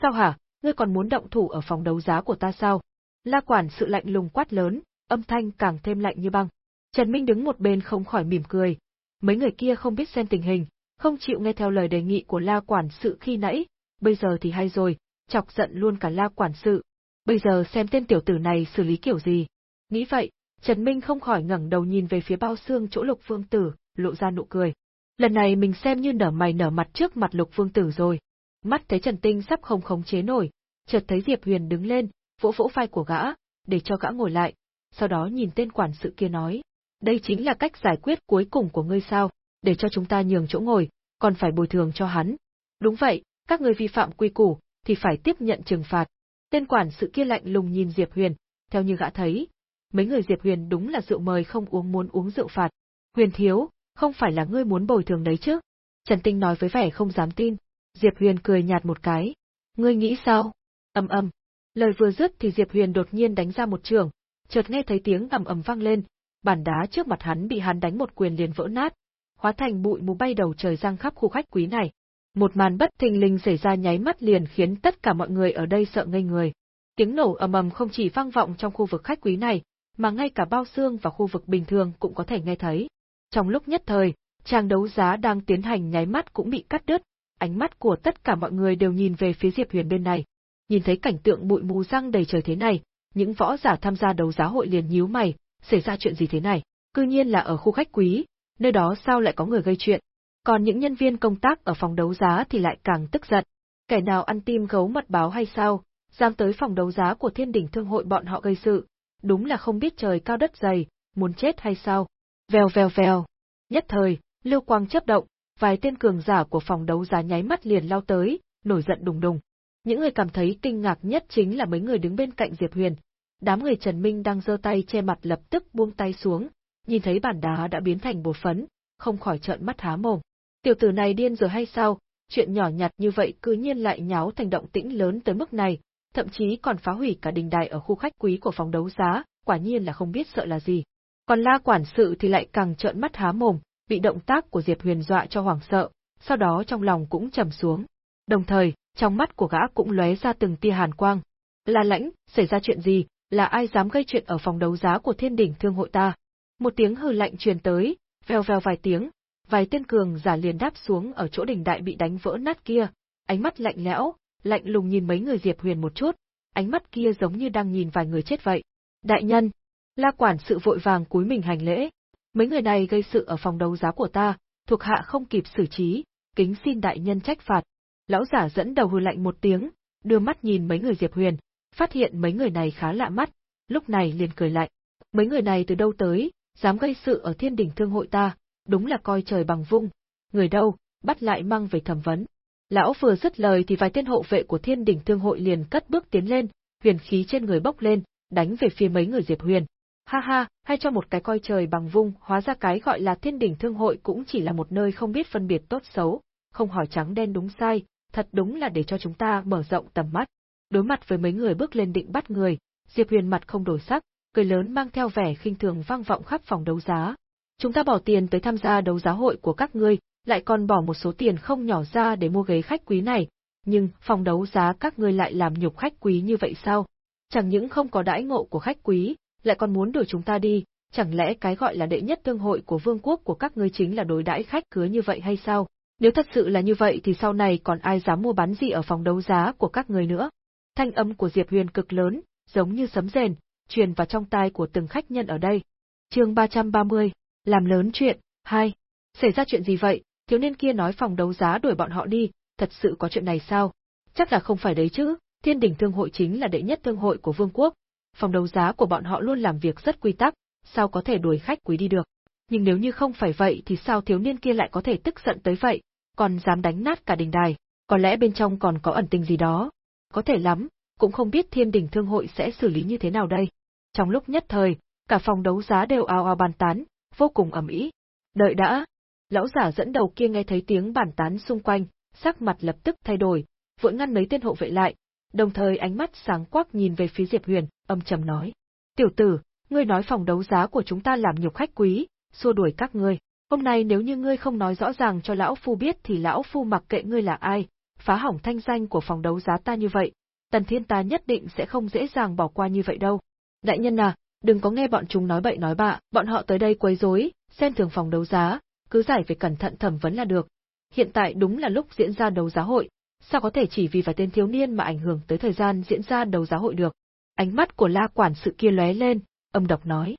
Sao hả, ngươi còn muốn động thủ ở phòng đấu giá của ta sao? La quản sự lạnh lùng quát lớn, âm thanh càng thêm lạnh như băng. Trần Minh đứng một bên không khỏi mỉm cười. Mấy người kia không biết xem tình hình, không chịu nghe theo lời đề nghị của La quản sự khi nãy, bây giờ thì hay rồi, chọc giận luôn cả La quản sự. Bây giờ xem tên tiểu tử này xử lý kiểu gì. Nghĩ vậy, Trần Minh không khỏi ngẩng đầu nhìn về phía bao xương chỗ Lục Vương Tử, lộ ra nụ cười. Lần này mình xem như nở mày nở mặt trước mặt Lục Vương Tử rồi. Mắt thấy Trần Tinh sắp không khống chế nổi, chợt thấy Diệp Huyền đứng lên, vỗ vỗ vai của gã, để cho gã ngồi lại, sau đó nhìn tên quản sự kia nói, đây chính là cách giải quyết cuối cùng của ngươi sao, để cho chúng ta nhường chỗ ngồi, còn phải bồi thường cho hắn. Đúng vậy, các ngươi vi phạm quy củ, thì phải tiếp nhận trừng phạt. Tên quản sự kia lạnh lùng nhìn Diệp Huyền, theo như gã thấy, mấy người Diệp Huyền đúng là rượu mời không uống muốn uống rượu phạt. Huyền thiếu, không phải là ngươi muốn bồi thường đấy chứ? Trần Tinh nói với vẻ không dám tin. Diệp Huyền cười nhạt một cái. Ngươi nghĩ sao? ầm ầm. Lời vừa dứt thì Diệp Huyền đột nhiên đánh ra một trường, chợt nghe thấy tiếng ầm ầm vang lên, bản đá trước mặt hắn bị hắn đánh một quyền liền vỡ nát, hóa thành bụi mù bay đầu trời giang khắp khu khách quý này. Một màn bất thình lình xảy ra nháy mắt liền khiến tất cả mọi người ở đây sợ ngây người. Tiếng nổ ầm ầm không chỉ vang vọng trong khu vực khách quý này, mà ngay cả bao xương và khu vực bình thường cũng có thể nghe thấy. Trong lúc nhất thời, trang đấu giá đang tiến hành nháy mắt cũng bị cắt đứt, ánh mắt của tất cả mọi người đều nhìn về phía Diệp Huyền bên này. Nhìn thấy cảnh tượng bụi mù răng đầy trời thế này, những võ giả tham gia đấu giá hội liền nhíu mày, xảy ra chuyện gì thế này? Cư nhiên là ở khu khách quý, nơi đó sao lại có người gây chuyện? Còn những nhân viên công tác ở phòng đấu giá thì lại càng tức giận. Kẻ nào ăn tim gấu mật báo hay sao, dám tới phòng đấu giá của thiên đỉnh thương hội bọn họ gây sự, đúng là không biết trời cao đất dày, muốn chết hay sao? Vèo vèo vèo. Nhất thời, lưu quang chớp động, vài tên cường giả của phòng đấu giá nháy mắt liền lao tới, nổi giận đùng đùng. Những người cảm thấy kinh ngạc nhất chính là mấy người đứng bên cạnh Diệp Huyền. Đám người Trần Minh đang giơ tay che mặt lập tức buông tay xuống, nhìn thấy bản đá đã biến thành bột phấn, không khỏi trợn mắt há mồm. Tiểu tử này điên rồi hay sao, chuyện nhỏ nhặt như vậy cứ nhiên lại nháo thành động tĩnh lớn tới mức này, thậm chí còn phá hủy cả đình đài ở khu khách quý của phòng đấu giá, quả nhiên là không biết sợ là gì. Còn la quản sự thì lại càng trợn mắt há mồm, bị động tác của Diệp Huyền dọa cho hoảng sợ, sau đó trong lòng cũng trầm xuống. Đồng thời, trong mắt của gã cũng lóe ra từng tia hàn quang. Là lãnh, xảy ra chuyện gì, là ai dám gây chuyện ở phòng đấu giá của thiên đỉnh thương hội ta? Một tiếng hừ lạnh truyền tới, veo veo vài tiếng, vài tên cường giả liền đáp xuống ở chỗ đỉnh đại bị đánh vỡ nát kia, ánh mắt lạnh lẽo, lạnh lùng nhìn mấy người Diệp Huyền một chút, ánh mắt kia giống như đang nhìn vài người chết vậy. Đại nhân, La quản sự vội vàng cúi mình hành lễ. Mấy người này gây sự ở phòng đấu giá của ta, thuộc hạ không kịp xử trí, kính xin đại nhân trách phạt. Lão giả dẫn đầu hừ lạnh một tiếng, đưa mắt nhìn mấy người Diệp Huyền, phát hiện mấy người này khá lạ mắt, lúc này liền cười lạnh. Mấy người này từ đâu tới, dám gây sự ở thiên đỉnh thương hội ta, đúng là coi trời bằng vung. Người đâu, bắt lại mang về thẩm vấn. Lão vừa dứt lời thì vài tên hộ vệ của thiên đỉnh thương hội liền cất bước tiến lên, huyền khí trên người bốc lên, đánh về phía mấy người Diệp Huyền. Ha ha, hay cho một cái coi trời bằng vung, hóa ra cái gọi là thiên đỉnh thương hội cũng chỉ là một nơi không biết phân biệt tốt xấu, không hỏi trắng đen đúng sai, thật đúng là để cho chúng ta mở rộng tầm mắt. Đối mặt với mấy người bước lên định bắt người, Diệp Huyền mặt không đổi sắc, cười lớn mang theo vẻ khinh thường vang vọng khắp phòng đấu giá. Chúng ta bỏ tiền tới tham gia đấu giá hội của các ngươi, lại còn bỏ một số tiền không nhỏ ra để mua ghế khách quý này, nhưng phòng đấu giá các ngươi lại làm nhục khách quý như vậy sao? Chẳng những không có đãi ngộ của khách quý, lại còn muốn đuổi chúng ta đi, chẳng lẽ cái gọi là đệ nhất thương hội của vương quốc của các ngươi chính là đối đãi khách cưới như vậy hay sao? Nếu thật sự là như vậy thì sau này còn ai dám mua bán gì ở phòng đấu giá của các người nữa? Thanh âm của Diệp Huyền cực lớn, giống như sấm rền, truyền vào trong tai của từng khách nhân ở đây. Chương 330, làm lớn chuyện, hai. Xảy ra chuyện gì vậy? Thiếu niên kia nói phòng đấu giá đuổi bọn họ đi, thật sự có chuyện này sao? Chắc là không phải đấy chứ, Thiên đỉnh Thương hội chính là đệ nhất thương hội của vương quốc. Phòng đấu giá của bọn họ luôn làm việc rất quy tắc, sao có thể đuổi khách quý đi được? Nhưng nếu như không phải vậy thì sao thiếu niên kia lại có thể tức giận tới vậy, còn dám đánh nát cả đình đài, có lẽ bên trong còn có ẩn tình gì đó. Có thể lắm, cũng không biết Thiên Đình Thương hội sẽ xử lý như thế nào đây. Trong lúc nhất thời, cả phòng đấu giá đều ao ao bàn tán, vô cùng ầm ĩ. Đợi đã, lão giả dẫn đầu kia nghe thấy tiếng bàn tán xung quanh, sắc mặt lập tức thay đổi, vội ngăn mấy tên hộ vệ lại, đồng thời ánh mắt sáng quắc nhìn về phía Diệp Huyền, âm trầm nói: "Tiểu tử, ngươi nói phòng đấu giá của chúng ta làm nhục khách quý, xua đuổi các ngươi. Hôm nay nếu như ngươi không nói rõ ràng cho lão phu biết thì lão phu mặc kệ ngươi là ai, phá hỏng thanh danh của phòng đấu giá ta như vậy, Tần Thiên ta nhất định sẽ không dễ dàng bỏ qua như vậy đâu. Đại nhân à, đừng có nghe bọn chúng nói bậy nói bạ, bọn họ tới đây quấy rối, xem thường phòng đấu giá, cứ giải về cẩn thận thẩm vấn là được. Hiện tại đúng là lúc diễn ra đấu giá hội, sao có thể chỉ vì vài tên thiếu niên mà ảnh hưởng tới thời gian diễn ra đấu giá hội được. Ánh mắt của La quản sự kia lóe lên, âm độc nói.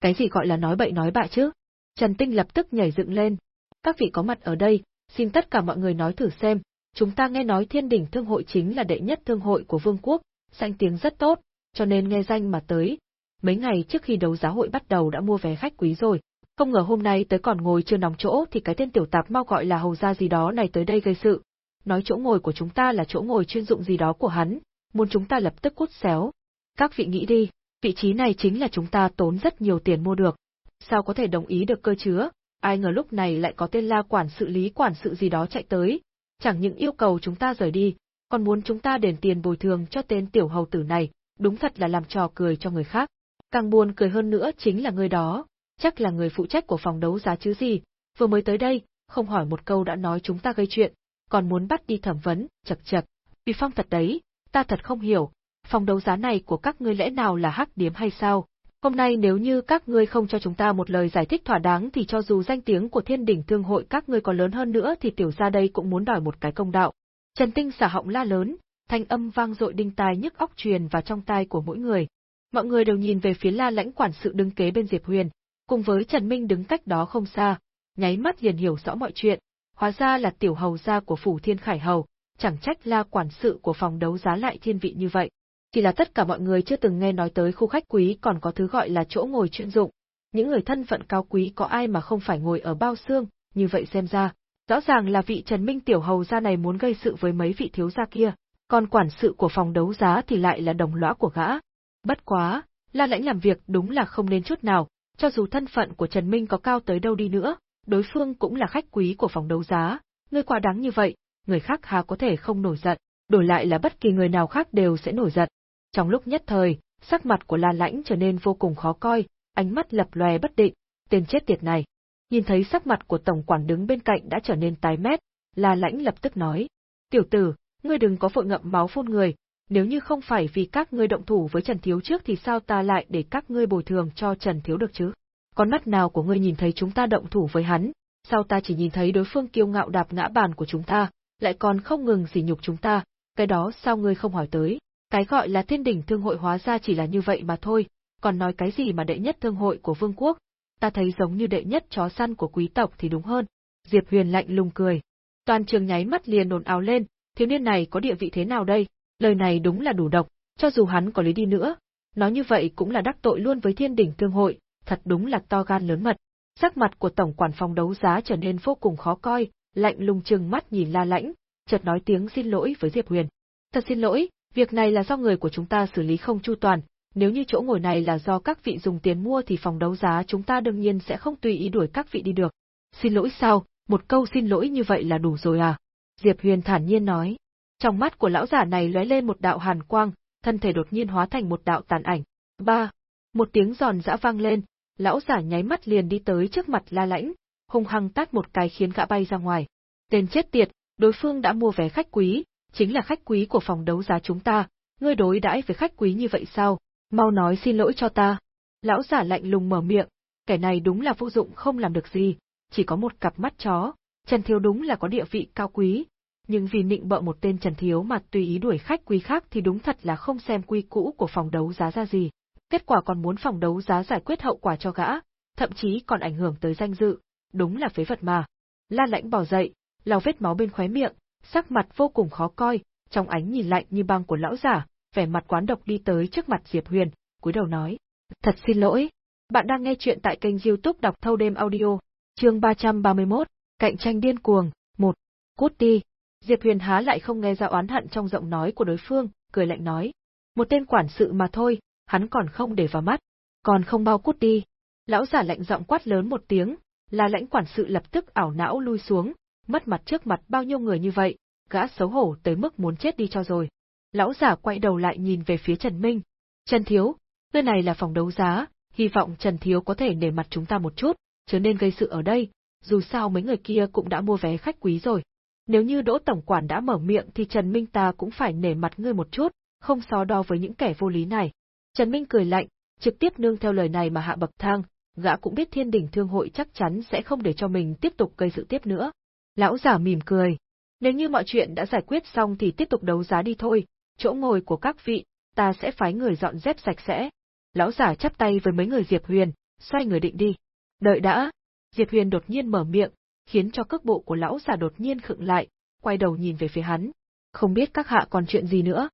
Cái gì gọi là nói bậy nói bạ chứ? Trần Tinh lập tức nhảy dựng lên. Các vị có mặt ở đây, xin tất cả mọi người nói thử xem, chúng ta nghe nói thiên đỉnh thương hội chính là đệ nhất thương hội của vương quốc, danh tiếng rất tốt, cho nên nghe danh mà tới. Mấy ngày trước khi đấu giá hội bắt đầu đã mua vé khách quý rồi, không ngờ hôm nay tới còn ngồi chưa nóng chỗ thì cái tên tiểu tạp mau gọi là hầu gia gì đó này tới đây gây sự. Nói chỗ ngồi của chúng ta là chỗ ngồi chuyên dụng gì đó của hắn, muốn chúng ta lập tức cút xéo. Các vị nghĩ đi, vị trí này chính là chúng ta tốn rất nhiều tiền mua được. Sao có thể đồng ý được cơ chứa? Ai ngờ lúc này lại có tên la quản sự lý quản sự gì đó chạy tới, chẳng những yêu cầu chúng ta rời đi, còn muốn chúng ta đền tiền bồi thường cho tên tiểu hầu tử này, đúng thật là làm trò cười cho người khác. Càng buồn cười hơn nữa chính là người đó, chắc là người phụ trách của phòng đấu giá chứ gì, vừa mới tới đây, không hỏi một câu đã nói chúng ta gây chuyện, còn muốn bắt đi thẩm vấn, chật chật. Vì phong thật đấy, ta thật không hiểu, phòng đấu giá này của các ngươi lẽ nào là hắc điếm hay sao? Hôm nay nếu như các ngươi không cho chúng ta một lời giải thích thỏa đáng thì cho dù danh tiếng của thiên đỉnh thương hội các ngươi có lớn hơn nữa thì tiểu gia đây cũng muốn đòi một cái công đạo. Trần Tinh xả họng la lớn, thanh âm vang dội đinh tai nhức óc truyền vào trong tai của mỗi người. Mọi người đều nhìn về phía La Lãnh quản sự đứng kế bên Diệp Huyền, cùng với Trần Minh đứng cách đó không xa, nháy mắt liền hiểu rõ mọi chuyện, hóa ra là tiểu hầu gia của phủ Thiên Khải Hầu, chẳng trách La quản sự của phòng đấu giá lại thiên vị như vậy. Chỉ là tất cả mọi người chưa từng nghe nói tới khu khách quý còn có thứ gọi là chỗ ngồi chuyên dụng. Những người thân phận cao quý có ai mà không phải ngồi ở bao xương, như vậy xem ra, rõ ràng là vị Trần Minh tiểu hầu gia này muốn gây sự với mấy vị thiếu gia kia, còn quản sự của phòng đấu giá thì lại là đồng lõa của gã. Bất quá, La Lãnh làm việc đúng là không nên chút nào, cho dù thân phận của Trần Minh có cao tới đâu đi nữa, đối phương cũng là khách quý của phòng đấu giá, ngươi quá đáng như vậy, người khác hà có thể không nổi giận, đổi lại là bất kỳ người nào khác đều sẽ nổi giận. Trong lúc nhất thời, sắc mặt của La Lãnh trở nên vô cùng khó coi, ánh mắt lập lòe bất định, tên chết tiệt này. Nhìn thấy sắc mặt của tổng quản đứng bên cạnh đã trở nên tái mét, La Lãnh lập tức nói: "Tiểu tử, ngươi đừng có vội ngậm máu phun người, nếu như không phải vì các ngươi động thủ với Trần Thiếu trước thì sao ta lại để các ngươi bồi thường cho Trần Thiếu được chứ? Con mắt nào của ngươi nhìn thấy chúng ta động thủ với hắn, sao ta chỉ nhìn thấy đối phương kiêu ngạo đạp ngã bàn của chúng ta, lại còn không ngừng sỉ nhục chúng ta, cái đó sao ngươi không hỏi tới? Cái gọi là thiên đỉnh thương hội hóa ra chỉ là như vậy mà thôi, còn nói cái gì mà đệ nhất thương hội của vương quốc, ta thấy giống như đệ nhất chó săn của quý tộc thì đúng hơn. Diệp Huyền lạnh lùng cười. Toàn trường nháy mắt liền ồn áo lên, thiếu niên này có địa vị thế nào đây? Lời này đúng là đủ độc, cho dù hắn có lý đi nữa, nói như vậy cũng là đắc tội luôn với thiên đỉnh thương hội, thật đúng là to gan lớn mật. Sắc mặt của tổng quản phòng đấu giá trở nên vô cùng khó coi, lạnh lùng chừng mắt nhìn La Lãnh, chợt nói tiếng xin lỗi với Diệp Huyền. Thật xin lỗi, việc này là do người của chúng ta xử lý không chu toàn, nếu như chỗ ngồi này là do các vị dùng tiền mua thì phòng đấu giá chúng ta đương nhiên sẽ không tùy ý đuổi các vị đi được. Xin lỗi sao, một câu xin lỗi như vậy là đủ rồi à? Diệp Huyền thản nhiên nói. Trong mắt của lão giả này lóe lên một đạo hàn quang, thân thể đột nhiên hóa thành một đạo tàn ảnh. Ba, một tiếng giòn giã vang lên, lão giả nháy mắt liền đi tới trước mặt La Lãnh, hung hăng tát một cái khiến gã bay ra ngoài. Tên chết tiệt, đối phương đã mua vé khách quý, chính là khách quý của phòng đấu giá chúng ta, ngươi đối đãi với khách quý như vậy sao? Mau nói xin lỗi cho ta. Lão giả lạnh lùng mở miệng, kẻ này đúng là vô dụng không làm được gì, chỉ có một cặp mắt chó, Trần Thiếu đúng là có địa vị cao quý, nhưng vì nịnh bợ một tên Trần Thiếu mà tùy ý đuổi khách quý khác thì đúng thật là không xem quy cũ của phòng đấu giá ra gì. Kết quả còn muốn phòng đấu giá giải quyết hậu quả cho gã, thậm chí còn ảnh hưởng tới danh dự, đúng là phế vật mà. La lãnh bỏ dậy, lau vết máu bên khóe miệng, sắc mặt vô cùng khó coi, trong ánh nhìn lạnh như băng của lão giả, vẻ mặt quán độc đi tới trước mặt Diệp Huyền, cúi đầu nói. Thật xin lỗi. Bạn đang nghe chuyện tại kênh youtube đọc thâu đêm audio, chương 331, cạnh tranh điên cuồng, một Cút đi. Diệp Huyền há lại không nghe ra oán hận trong giọng nói của đối phương, cười lạnh nói. Một tên quản sự mà thôi, hắn còn không để vào mắt, còn không bao cút đi. Lão giả lạnh giọng quát lớn một tiếng, là lãnh quản sự lập tức ảo não lui xuống, mất mặt trước mặt bao nhiêu người như vậy, gã xấu hổ tới mức muốn chết đi cho rồi. Lão giả quay đầu lại nhìn về phía Trần Minh. Trần Thiếu, nơi này là phòng đấu giá, hy vọng Trần Thiếu có thể nể mặt chúng ta một chút, chứ nên gây sự ở đây, dù sao mấy người kia cũng đã mua vé khách quý rồi. Nếu như Đỗ Tổng Quản đã mở miệng thì Trần Minh ta cũng phải nể mặt ngươi một chút, không so đo với những kẻ vô lý này. Trần Minh cười lạnh, trực tiếp nương theo lời này mà hạ bậc thang, gã cũng biết thiên đình thương hội chắc chắn sẽ không để cho mình tiếp tục gây sự tiếp nữa. Lão giả mỉm cười. Nếu như mọi chuyện đã giải quyết xong thì tiếp tục đấu giá đi thôi, chỗ ngồi của các vị, ta sẽ phái người dọn dép sạch sẽ. Lão giả chắp tay với mấy người Diệp Huyền, xoay người định đi. Đợi đã. Diệp Huyền đột nhiên mở miệng, khiến cho cước bộ của lão giả đột nhiên khựng lại, quay đầu nhìn về phía hắn. Không biết các hạ còn chuyện gì nữa?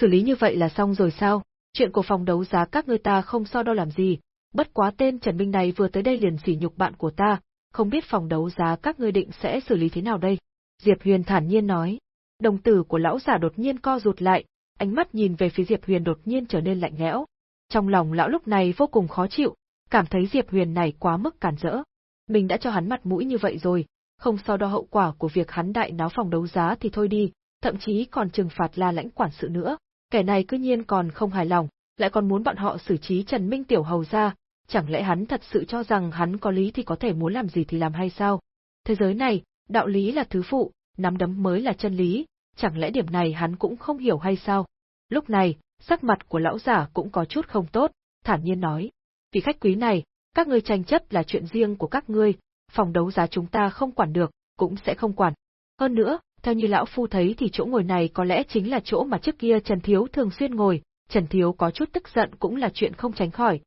Xử lý như vậy là xong rồi sao? Chuyện của phòng đấu giá các ngươi ta không so đo làm gì, bất quá tên Trần Minh này vừa tới đây liền sỉ nhục bạn của ta, không biết phòng đấu giá các ngươi định sẽ xử lý thế nào đây? Diệp Huyền thản nhiên nói. Đồng tử của lão giả đột nhiên co rụt lại, ánh mắt nhìn về phía Diệp Huyền đột nhiên trở nên lạnh lẽo. Trong lòng lão lúc này vô cùng khó chịu, cảm thấy Diệp Huyền này quá mức cản rỡ. Mình đã cho hắn mặt mũi như vậy rồi, không so đo hậu quả của việc hắn đại náo phòng đấu giá thì thôi đi, thậm chí còn trừng phạt La Lãnh quản sự nữa. Kẻ này cứ nhiên còn không hài lòng, lại còn muốn bọn họ xử trí Trần Minh tiểu hầu ra, chẳng lẽ hắn thật sự cho rằng hắn có lý thì có thể muốn làm gì thì làm hay sao? Thế giới này, đạo lý là thứ phụ, nắm đấm mới là chân lý, chẳng lẽ điểm này hắn cũng không hiểu hay sao? Lúc này, sắc mặt của lão giả cũng có chút không tốt, thản nhiên nói. Vì khách quý này, các ngươi tranh chấp là chuyện riêng của các ngươi, phòng đấu giá chúng ta không quản được, cũng sẽ không quản. Hơn nữa, theo như lão phu thấy thì chỗ ngồi này có lẽ chính là chỗ mà trước kia Trần Thiếu thường xuyên ngồi, Trần Thiếu có chút tức giận cũng là chuyện không tránh khỏi.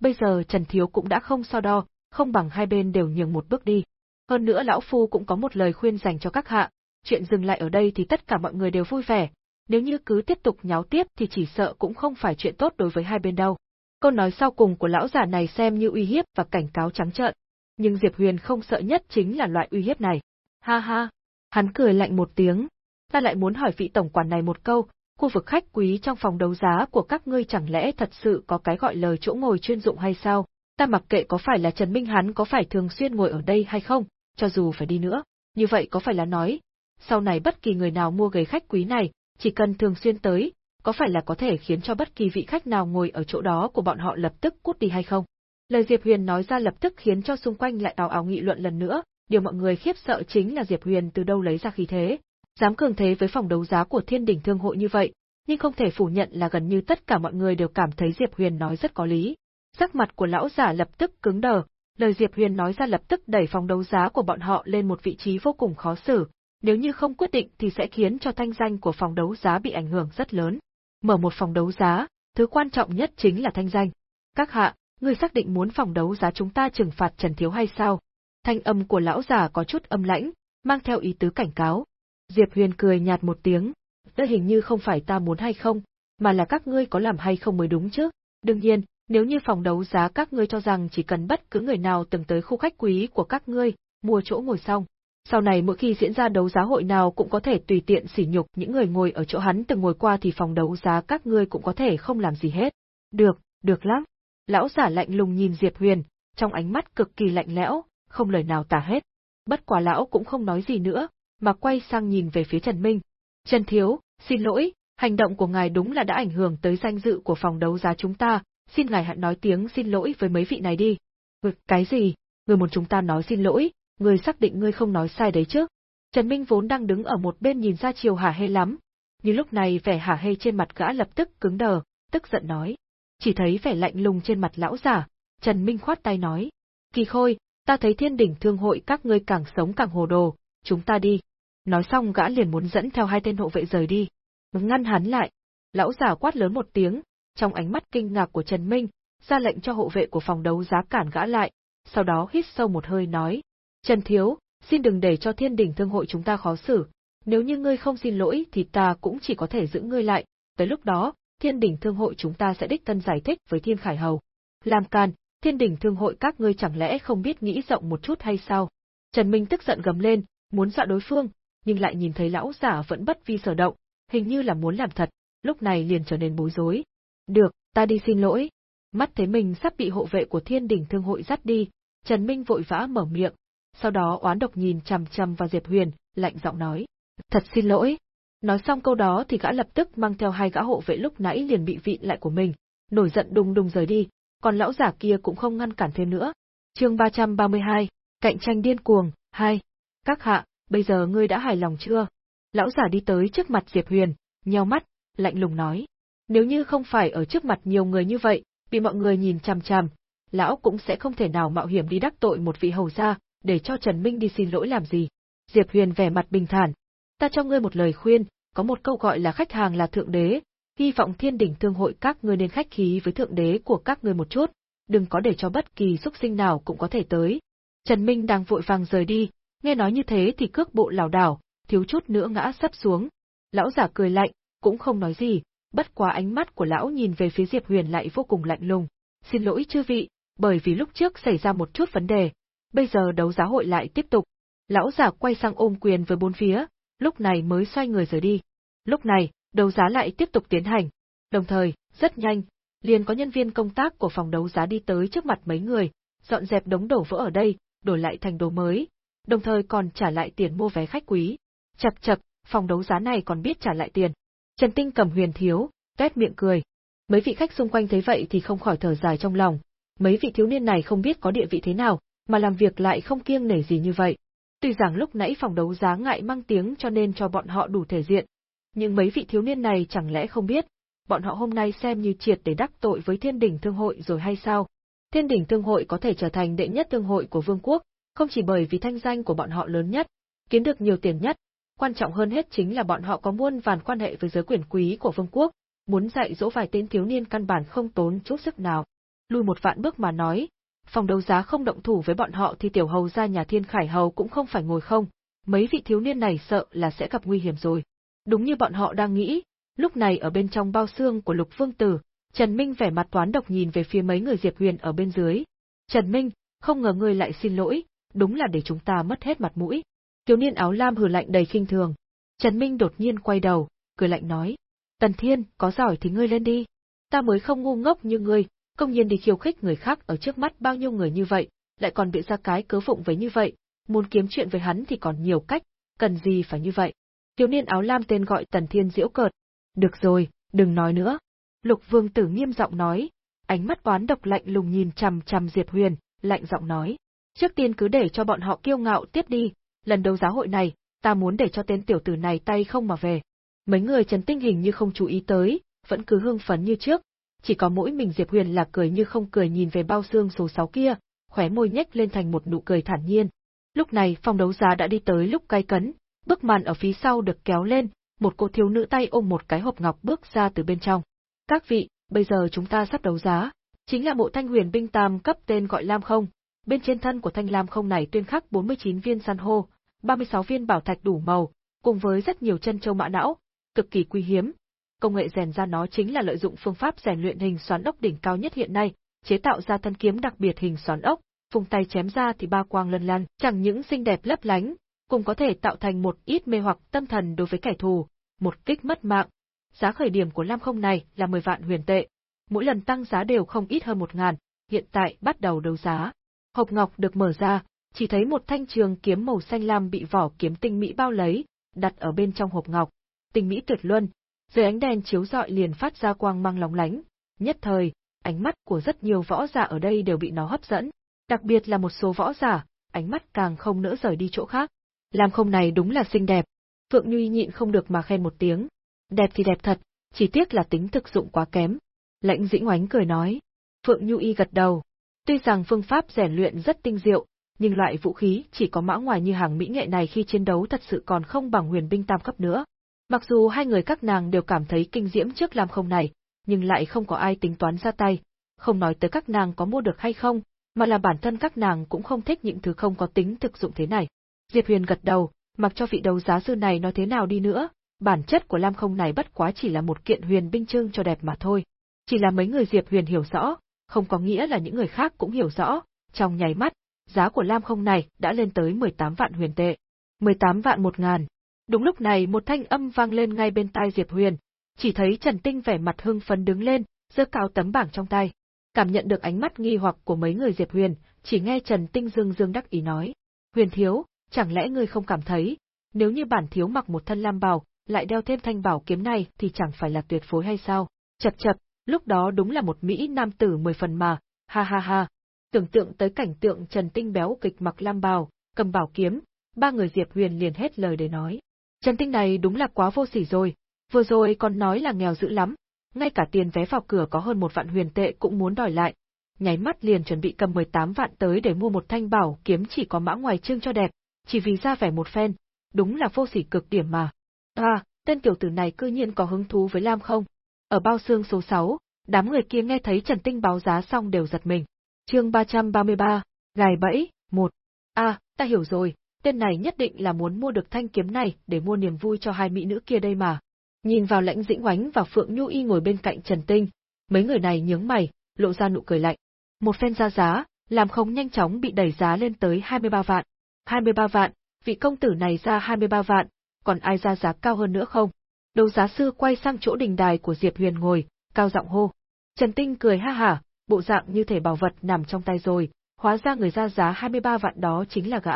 Bây giờ Trần Thiếu cũng đã không so đo, không bằng hai bên đều nhường một bước đi. Hơn nữa lão phu cũng có một lời khuyên dành cho các hạ, chuyện dừng lại ở đây thì tất cả mọi người đều vui vẻ, nếu như cứ tiếp tục nháo tiếp thì chỉ sợ cũng không phải chuyện tốt đối với hai bên đâu. Câu nói sau cùng của lão giả này xem như uy hiếp và cảnh cáo trắng trợn, nhưng Diệp Huyền không sợ nhất chính là loại uy hiếp này. Ha ha, hắn cười lạnh một tiếng, ta lại muốn hỏi vị tổng quản này một câu, khu vực khách quý trong phòng đấu giá của các ngươi chẳng lẽ thật sự có cái gọi lời chỗ ngồi chuyên dụng hay sao? Ta mặc kệ có phải là Trần Minh hắn có phải thường xuyên ngồi ở đây hay không, cho dù phải đi nữa, như vậy có phải là nói, sau này bất kỳ người nào mua ghế khách quý này, chỉ cần thường xuyên tới, có phải là có thể khiến cho bất kỳ vị khách nào ngồi ở chỗ đó của bọn họ lập tức cút đi hay không? Lời Diệp Huyền nói ra lập tức khiến cho xung quanh lại ào ào nghị luận lần nữa, điều mọi người khiếp sợ chính là Diệp Huyền từ đâu lấy ra khí thế, dám cường thế với phòng đấu giá của Thiên Đình Thương hội như vậy, nhưng không thể phủ nhận là gần như tất cả mọi người đều cảm thấy Diệp Huyền nói rất có lý. Sắc mặt của lão giả lập tức cứng đờ, lời Diệp Huyền nói ra lập tức đẩy phòng đấu giá của bọn họ lên một vị trí vô cùng khó xử, nếu như không quyết định thì sẽ khiến cho thanh danh của phòng đấu giá bị ảnh hưởng rất lớn. Mở một phòng đấu giá, thứ quan trọng nhất chính là thanh danh. Các hạ, ngươi xác định muốn phòng đấu giá chúng ta trừng phạt Trần Thiếu hay sao? Thanh âm của lão giả có chút âm lãnh, mang theo ý tứ cảnh cáo. Diệp Huyền cười nhạt một tiếng, đây hình như không phải ta muốn hay không, mà là các ngươi có làm hay không mới đúng chứ. Đương nhiên, nếu như phòng đấu giá các ngươi cho rằng chỉ cần bất cứ người nào từng tới khu khách quý của các ngươi, mua chỗ ngồi xong, sau này mỗi khi diễn ra đấu giá hội nào cũng có thể tùy tiện sỉ nhục những người ngồi ở chỗ hắn từng ngồi qua thì phòng đấu giá các ngươi cũng có thể không làm gì hết. Được, được lắm. Lão giả lạnh lùng nhìn Diệp Huyền, trong ánh mắt cực kỳ lạnh lẽo, không lời nào tả hết. Bất quả lão cũng không nói gì nữa, mà quay sang nhìn về phía Trần Minh. Trần Thiếu, xin lỗi, hành động của ngài đúng là đã ảnh hưởng tới danh dự của phòng đấu giá chúng ta, xin ngài hãy nói tiếng xin lỗi với mấy vị này đi. Ừ, cái gì? Người muốn chúng ta nói xin lỗi, Người xác định ngươi không nói sai đấy chứ? Trần Minh vốn đang đứng ở một bên nhìn ra chiều hả hê lắm, nhưng lúc này vẻ hả hê trên mặt gã lập tức cứng đờ, tức giận nói. Chỉ thấy vẻ lạnh lùng trên mặt lão giả, Trần Minh khoát tay nói. Kỳ khôi, ta thấy thiên đỉnh thương hội các ngươi càng sống càng hồ đồ, chúng ta đi. Nói xong gã liền muốn dẫn theo hai tên hộ vệ rời đi. Ngăn hắn lại. Lão giả quát lớn một tiếng, trong ánh mắt kinh ngạc của Trần Minh, ra lệnh cho hộ vệ của phòng đấu giá cản gã lại, sau đó hít sâu một hơi nói. Trần Thiếu, xin đừng để cho thiên đỉnh thương hội chúng ta khó xử, nếu như ngươi không xin lỗi thì ta cũng chỉ có thể giữ ngươi lại, tới lúc đó, thiên đỉnh thương hội chúng ta sẽ đích thân giải thích với thiên khải hầu. Làm can, thiên đỉnh thương hội các ngươi chẳng lẽ không biết nghĩ rộng một chút hay sao? Trần Minh tức giận gầm lên, muốn dọa đối phương, nhưng lại nhìn thấy lão giả vẫn bất vi sở động, hình như là muốn làm thật, lúc này liền trở nên bối rối. Được, ta đi xin lỗi. Mắt thấy mình sắp bị hộ vệ của thiên đỉnh thương hội dắt đi, Trần Minh vội vã mở miệng, sau đó oán độc nhìn chằm chằm vào Diệp Huyền, lạnh giọng nói. Thật xin lỗi. Nói xong câu đó thì gã lập tức mang theo hai gã hộ vệ lúc nãy liền bị vịn lại của mình, nổi giận đùng đùng rời đi, còn lão giả kia cũng không ngăn cản thêm nữa. chương 332, cạnh tranh điên cuồng, 2. Các hạ, bây giờ ngươi đã hài lòng chưa? Lão giả đi tới trước mặt Diệp Huyền, nheo mắt, lạnh lùng nói. Nếu như không phải ở trước mặt nhiều người như vậy, bị mọi người nhìn chằm chằm, lão cũng sẽ không thể nào mạo hiểm đi đắc tội một vị hầu gia, để cho Trần Minh đi xin lỗi làm gì. Diệp Huyền vẻ mặt bình thản. Ta cho ngươi một lời khuyên, có một câu gọi là khách hàng là thượng đế, hy vọng thiên đỉnh thương hội các ngươi nên khách khí với thượng đế của các ngươi một chút, đừng có để cho bất kỳ xúc sinh nào cũng có thể tới. Trần Minh đang vội vàng rời đi, nghe nói như thế thì cước bộ lảo đảo, thiếu chút nữa ngã sắp xuống. Lão giả cười lạnh, cũng không nói gì, bất quá ánh mắt của lão nhìn về phía Diệp Huyền lại vô cùng lạnh lùng. Xin lỗi chư vị, bởi vì lúc trước xảy ra một chút vấn đề, bây giờ đấu giá hội lại tiếp tục. Lão giả quay sang ôm quyền với bốn phía, lúc này mới xoay người rời đi. Lúc này, đấu giá lại tiếp tục tiến hành. Đồng thời, rất nhanh, liền có nhân viên công tác của phòng đấu giá đi tới trước mặt mấy người, dọn dẹp đống đổ vỡ ở đây, đổi lại thành đồ mới, đồng thời còn trả lại tiền mua vé khách quý. Chập chập, phòng đấu giá này còn biết trả lại tiền. Trần Tinh cầm huyền thiếu, tét miệng cười. Mấy vị khách xung quanh thấy vậy thì không khỏi thở dài trong lòng. Mấy vị thiếu niên này không biết có địa vị thế nào, mà làm việc lại không kiêng nể gì như vậy. Tuy rằng lúc nãy phòng đấu giá ngại mang tiếng cho nên cho bọn họ đủ thể diện, nhưng mấy vị thiếu niên này chẳng lẽ không biết, bọn họ hôm nay xem như triệt để đắc tội với thiên đỉnh thương hội rồi hay sao? Thiên đỉnh thương hội có thể trở thành đệ nhất thương hội của vương quốc, không chỉ bởi vì thanh danh của bọn họ lớn nhất, kiếm được nhiều tiền nhất, quan trọng hơn hết chính là bọn họ có muôn vàn quan hệ với giới quyền quý của vương quốc, muốn dạy dỗ vài tên thiếu niên căn bản không tốn chút sức nào. Lùi một vạn bước mà nói, phòng đấu giá không động thủ với bọn họ thì tiểu hầu gia nhà thiên khải hầu cũng không phải ngồi không, mấy vị thiếu niên này sợ là sẽ gặp nguy hiểm rồi. Đúng như bọn họ đang nghĩ, lúc này ở bên trong bao xương của lục vương tử, Trần Minh vẻ mặt toán độc nhìn về phía mấy người Diệp Huyền ở bên dưới. Trần Minh, không ngờ ngươi lại xin lỗi, đúng là để chúng ta mất hết mặt mũi. Thiếu niên áo lam hừ lạnh đầy khinh thường. Trần Minh đột nhiên quay đầu, cười lạnh nói. Tần Thiên, có giỏi thì ngươi lên đi. Ta mới không ngu ngốc như ngươi, công nhiên đi khiêu khích người khác ở trước mắt bao nhiêu người như vậy, lại còn bị ra cái cớ phụng với như vậy, muốn kiếm chuyện với hắn thì còn nhiều cách, cần gì phải như vậy. Thiếu niên áo lam tên gọi Tần Thiên diễu cợt. Được rồi, đừng nói nữa. Lục vương tử nghiêm giọng nói, ánh mắt oán độc lạnh lùng nhìn chằm chằm Diệp Huyền, lạnh giọng nói. Trước tiên cứ để cho bọn họ kiêu ngạo tiếp đi, lần đấu giá hội này, ta muốn để cho tên tiểu tử này tay không mà về. Mấy người Trần Tinh hình như không chú ý tới, vẫn cứ hưng phấn như trước, chỉ có mỗi mình Diệp Huyền là cười như không cười nhìn về bao xương số 6 kia, khóe môi nhếch lên thành một nụ cười thản nhiên. Lúc này phòng đấu giá đã đi tới lúc cay cấn, bức màn ở phía sau được kéo lên, một cô thiếu nữ tay ôm một cái hộp ngọc bước ra từ bên trong. Các vị, bây giờ chúng ta sắp đấu giá, chính là bộ thanh huyền binh tam cấp tên gọi Lam Không. Bên trên thân của thanh Lam Không này tuyên khắc 49 viên san hô, 36 viên bảo thạch đủ màu, cùng với rất nhiều chân châu mã não, cực kỳ quý hiếm. Công nghệ rèn ra nó chính là lợi dụng phương pháp rèn luyện hình xoắn ốc đỉnh cao nhất hiện nay, chế tạo ra thân kiếm đặc biệt hình xoắn ốc, vùng tay chém ra thì ba quang lân lan, chẳng những xinh đẹp lấp lánh, cũng có thể tạo thành một ít mê hoặc tâm thần đối với kẻ thù, một kích mất mạng. Giá khởi điểm của Lam Không này là 10 vạn huyền tệ, mỗi lần tăng giá đều không ít hơn một ngàn, hiện tại bắt đầu đấu giá. Hộp ngọc được mở ra, chỉ thấy một thanh trường kiếm màu xanh lam bị vỏ kiếm tinh mỹ bao lấy, đặt ở bên trong hộp ngọc. Tinh mỹ tuyệt luân, dưới ánh đèn chiếu rọi liền phát ra quang mang lóng lánh. Nhất thời, ánh mắt của rất nhiều võ giả ở đây đều bị nó hấp dẫn, đặc biệt là một số võ giả, ánh mắt càng không nỡ rời đi chỗ khác. Lam không này đúng là xinh đẹp. Phượng Nhuy nhịn không được mà khen một tiếng. Đẹp thì đẹp thật, chỉ tiếc là tính thực dụng quá kém. Lãnh dĩnh oánh cười nói. Phượng Nhu y gật đầu. Tuy rằng phương pháp rèn luyện rất tinh diệu, nhưng loại vũ khí chỉ có mã ngoài như hàng mỹ nghệ này khi chiến đấu thật sự còn không bằng huyền binh tam cấp nữa. Mặc dù hai người các nàng đều cảm thấy kinh diễm trước Lam không này, nhưng lại không có ai tính toán ra tay, không nói tới các nàng có mua được hay không, mà là bản thân các nàng cũng không thích những thứ không có tính thực dụng thế này. Diệp Huyền gật đầu, mặc cho vị đấu giá sư này nói thế nào đi nữa, bản chất của Lam Không này bất quá chỉ là một kiện huyền binh trưng cho đẹp mà thôi. Chỉ là mấy người Diệp Huyền hiểu rõ, không có nghĩa là những người khác cũng hiểu rõ, trong nháy mắt, giá của Lam Không này đã lên tới 18 vạn huyền tệ. 18 vạn một ngàn. Đúng lúc này một thanh âm vang lên ngay bên tai Diệp Huyền, chỉ thấy Trần Tinh vẻ mặt hưng phấn đứng lên, giơ cao tấm bảng trong tay. Cảm nhận được ánh mắt nghi hoặc của mấy người Diệp Huyền, chỉ nghe Trần Tinh dương dương đắc ý nói. Huyền thiếu, chẳng lẽ ngươi không cảm thấy, nếu như bản thiếu mặc một thân lam bào, lại đeo thêm thanh bảo kiếm này thì chẳng phải là tuyệt phối hay sao? Chập chập, lúc đó đúng là một Mỹ nam tử mười phần mà, ha ha ha. Tưởng tượng tới cảnh tượng Trần Tinh béo kịch mặc lam bào, cầm bảo kiếm, ba người Diệp Huyền liền hết lời để nói. Trần Tinh này đúng là quá vô sỉ rồi, vừa rồi còn nói là nghèo dữ lắm, ngay cả tiền vé vào cửa có hơn một vạn huyền tệ cũng muốn đòi lại. Nháy mắt liền chuẩn bị cầm 18 vạn tới để mua một thanh bảo kiếm chỉ có mã ngoài trương cho đẹp, chỉ vì ra vẻ một phen, đúng là vô sỉ cực điểm mà. À, tên tiểu tử này cư nhiên có hứng thú với Lam không? Ở bao xương số 6, đám người kia nghe thấy Trần Tinh báo giá xong đều giật mình. Chương 333, gài bẫy, 1. À, ta hiểu rồi, tên này nhất định là muốn mua được thanh kiếm này để mua niềm vui cho hai mỹ nữ kia đây mà. Nhìn vào lãnh dĩnh oánh và Phượng Nhu Y ngồi bên cạnh Trần Tinh, mấy người này nhướng mày, lộ ra nụ cười lạnh. Một phen ra giá, làm không nhanh chóng bị đẩy giá lên tới 23 vạn. 23 vạn, vị công tử này ra 23 vạn, còn ai ra giá cao hơn nữa không? Đấu giá sư quay sang chỗ đình đài của Diệp Huyền ngồi, cao giọng hô. Trần Tinh cười ha hả, bộ dạng như thể bảo vật nằm trong tay rồi, hóa ra người ra giá 23 vạn đó chính là gã.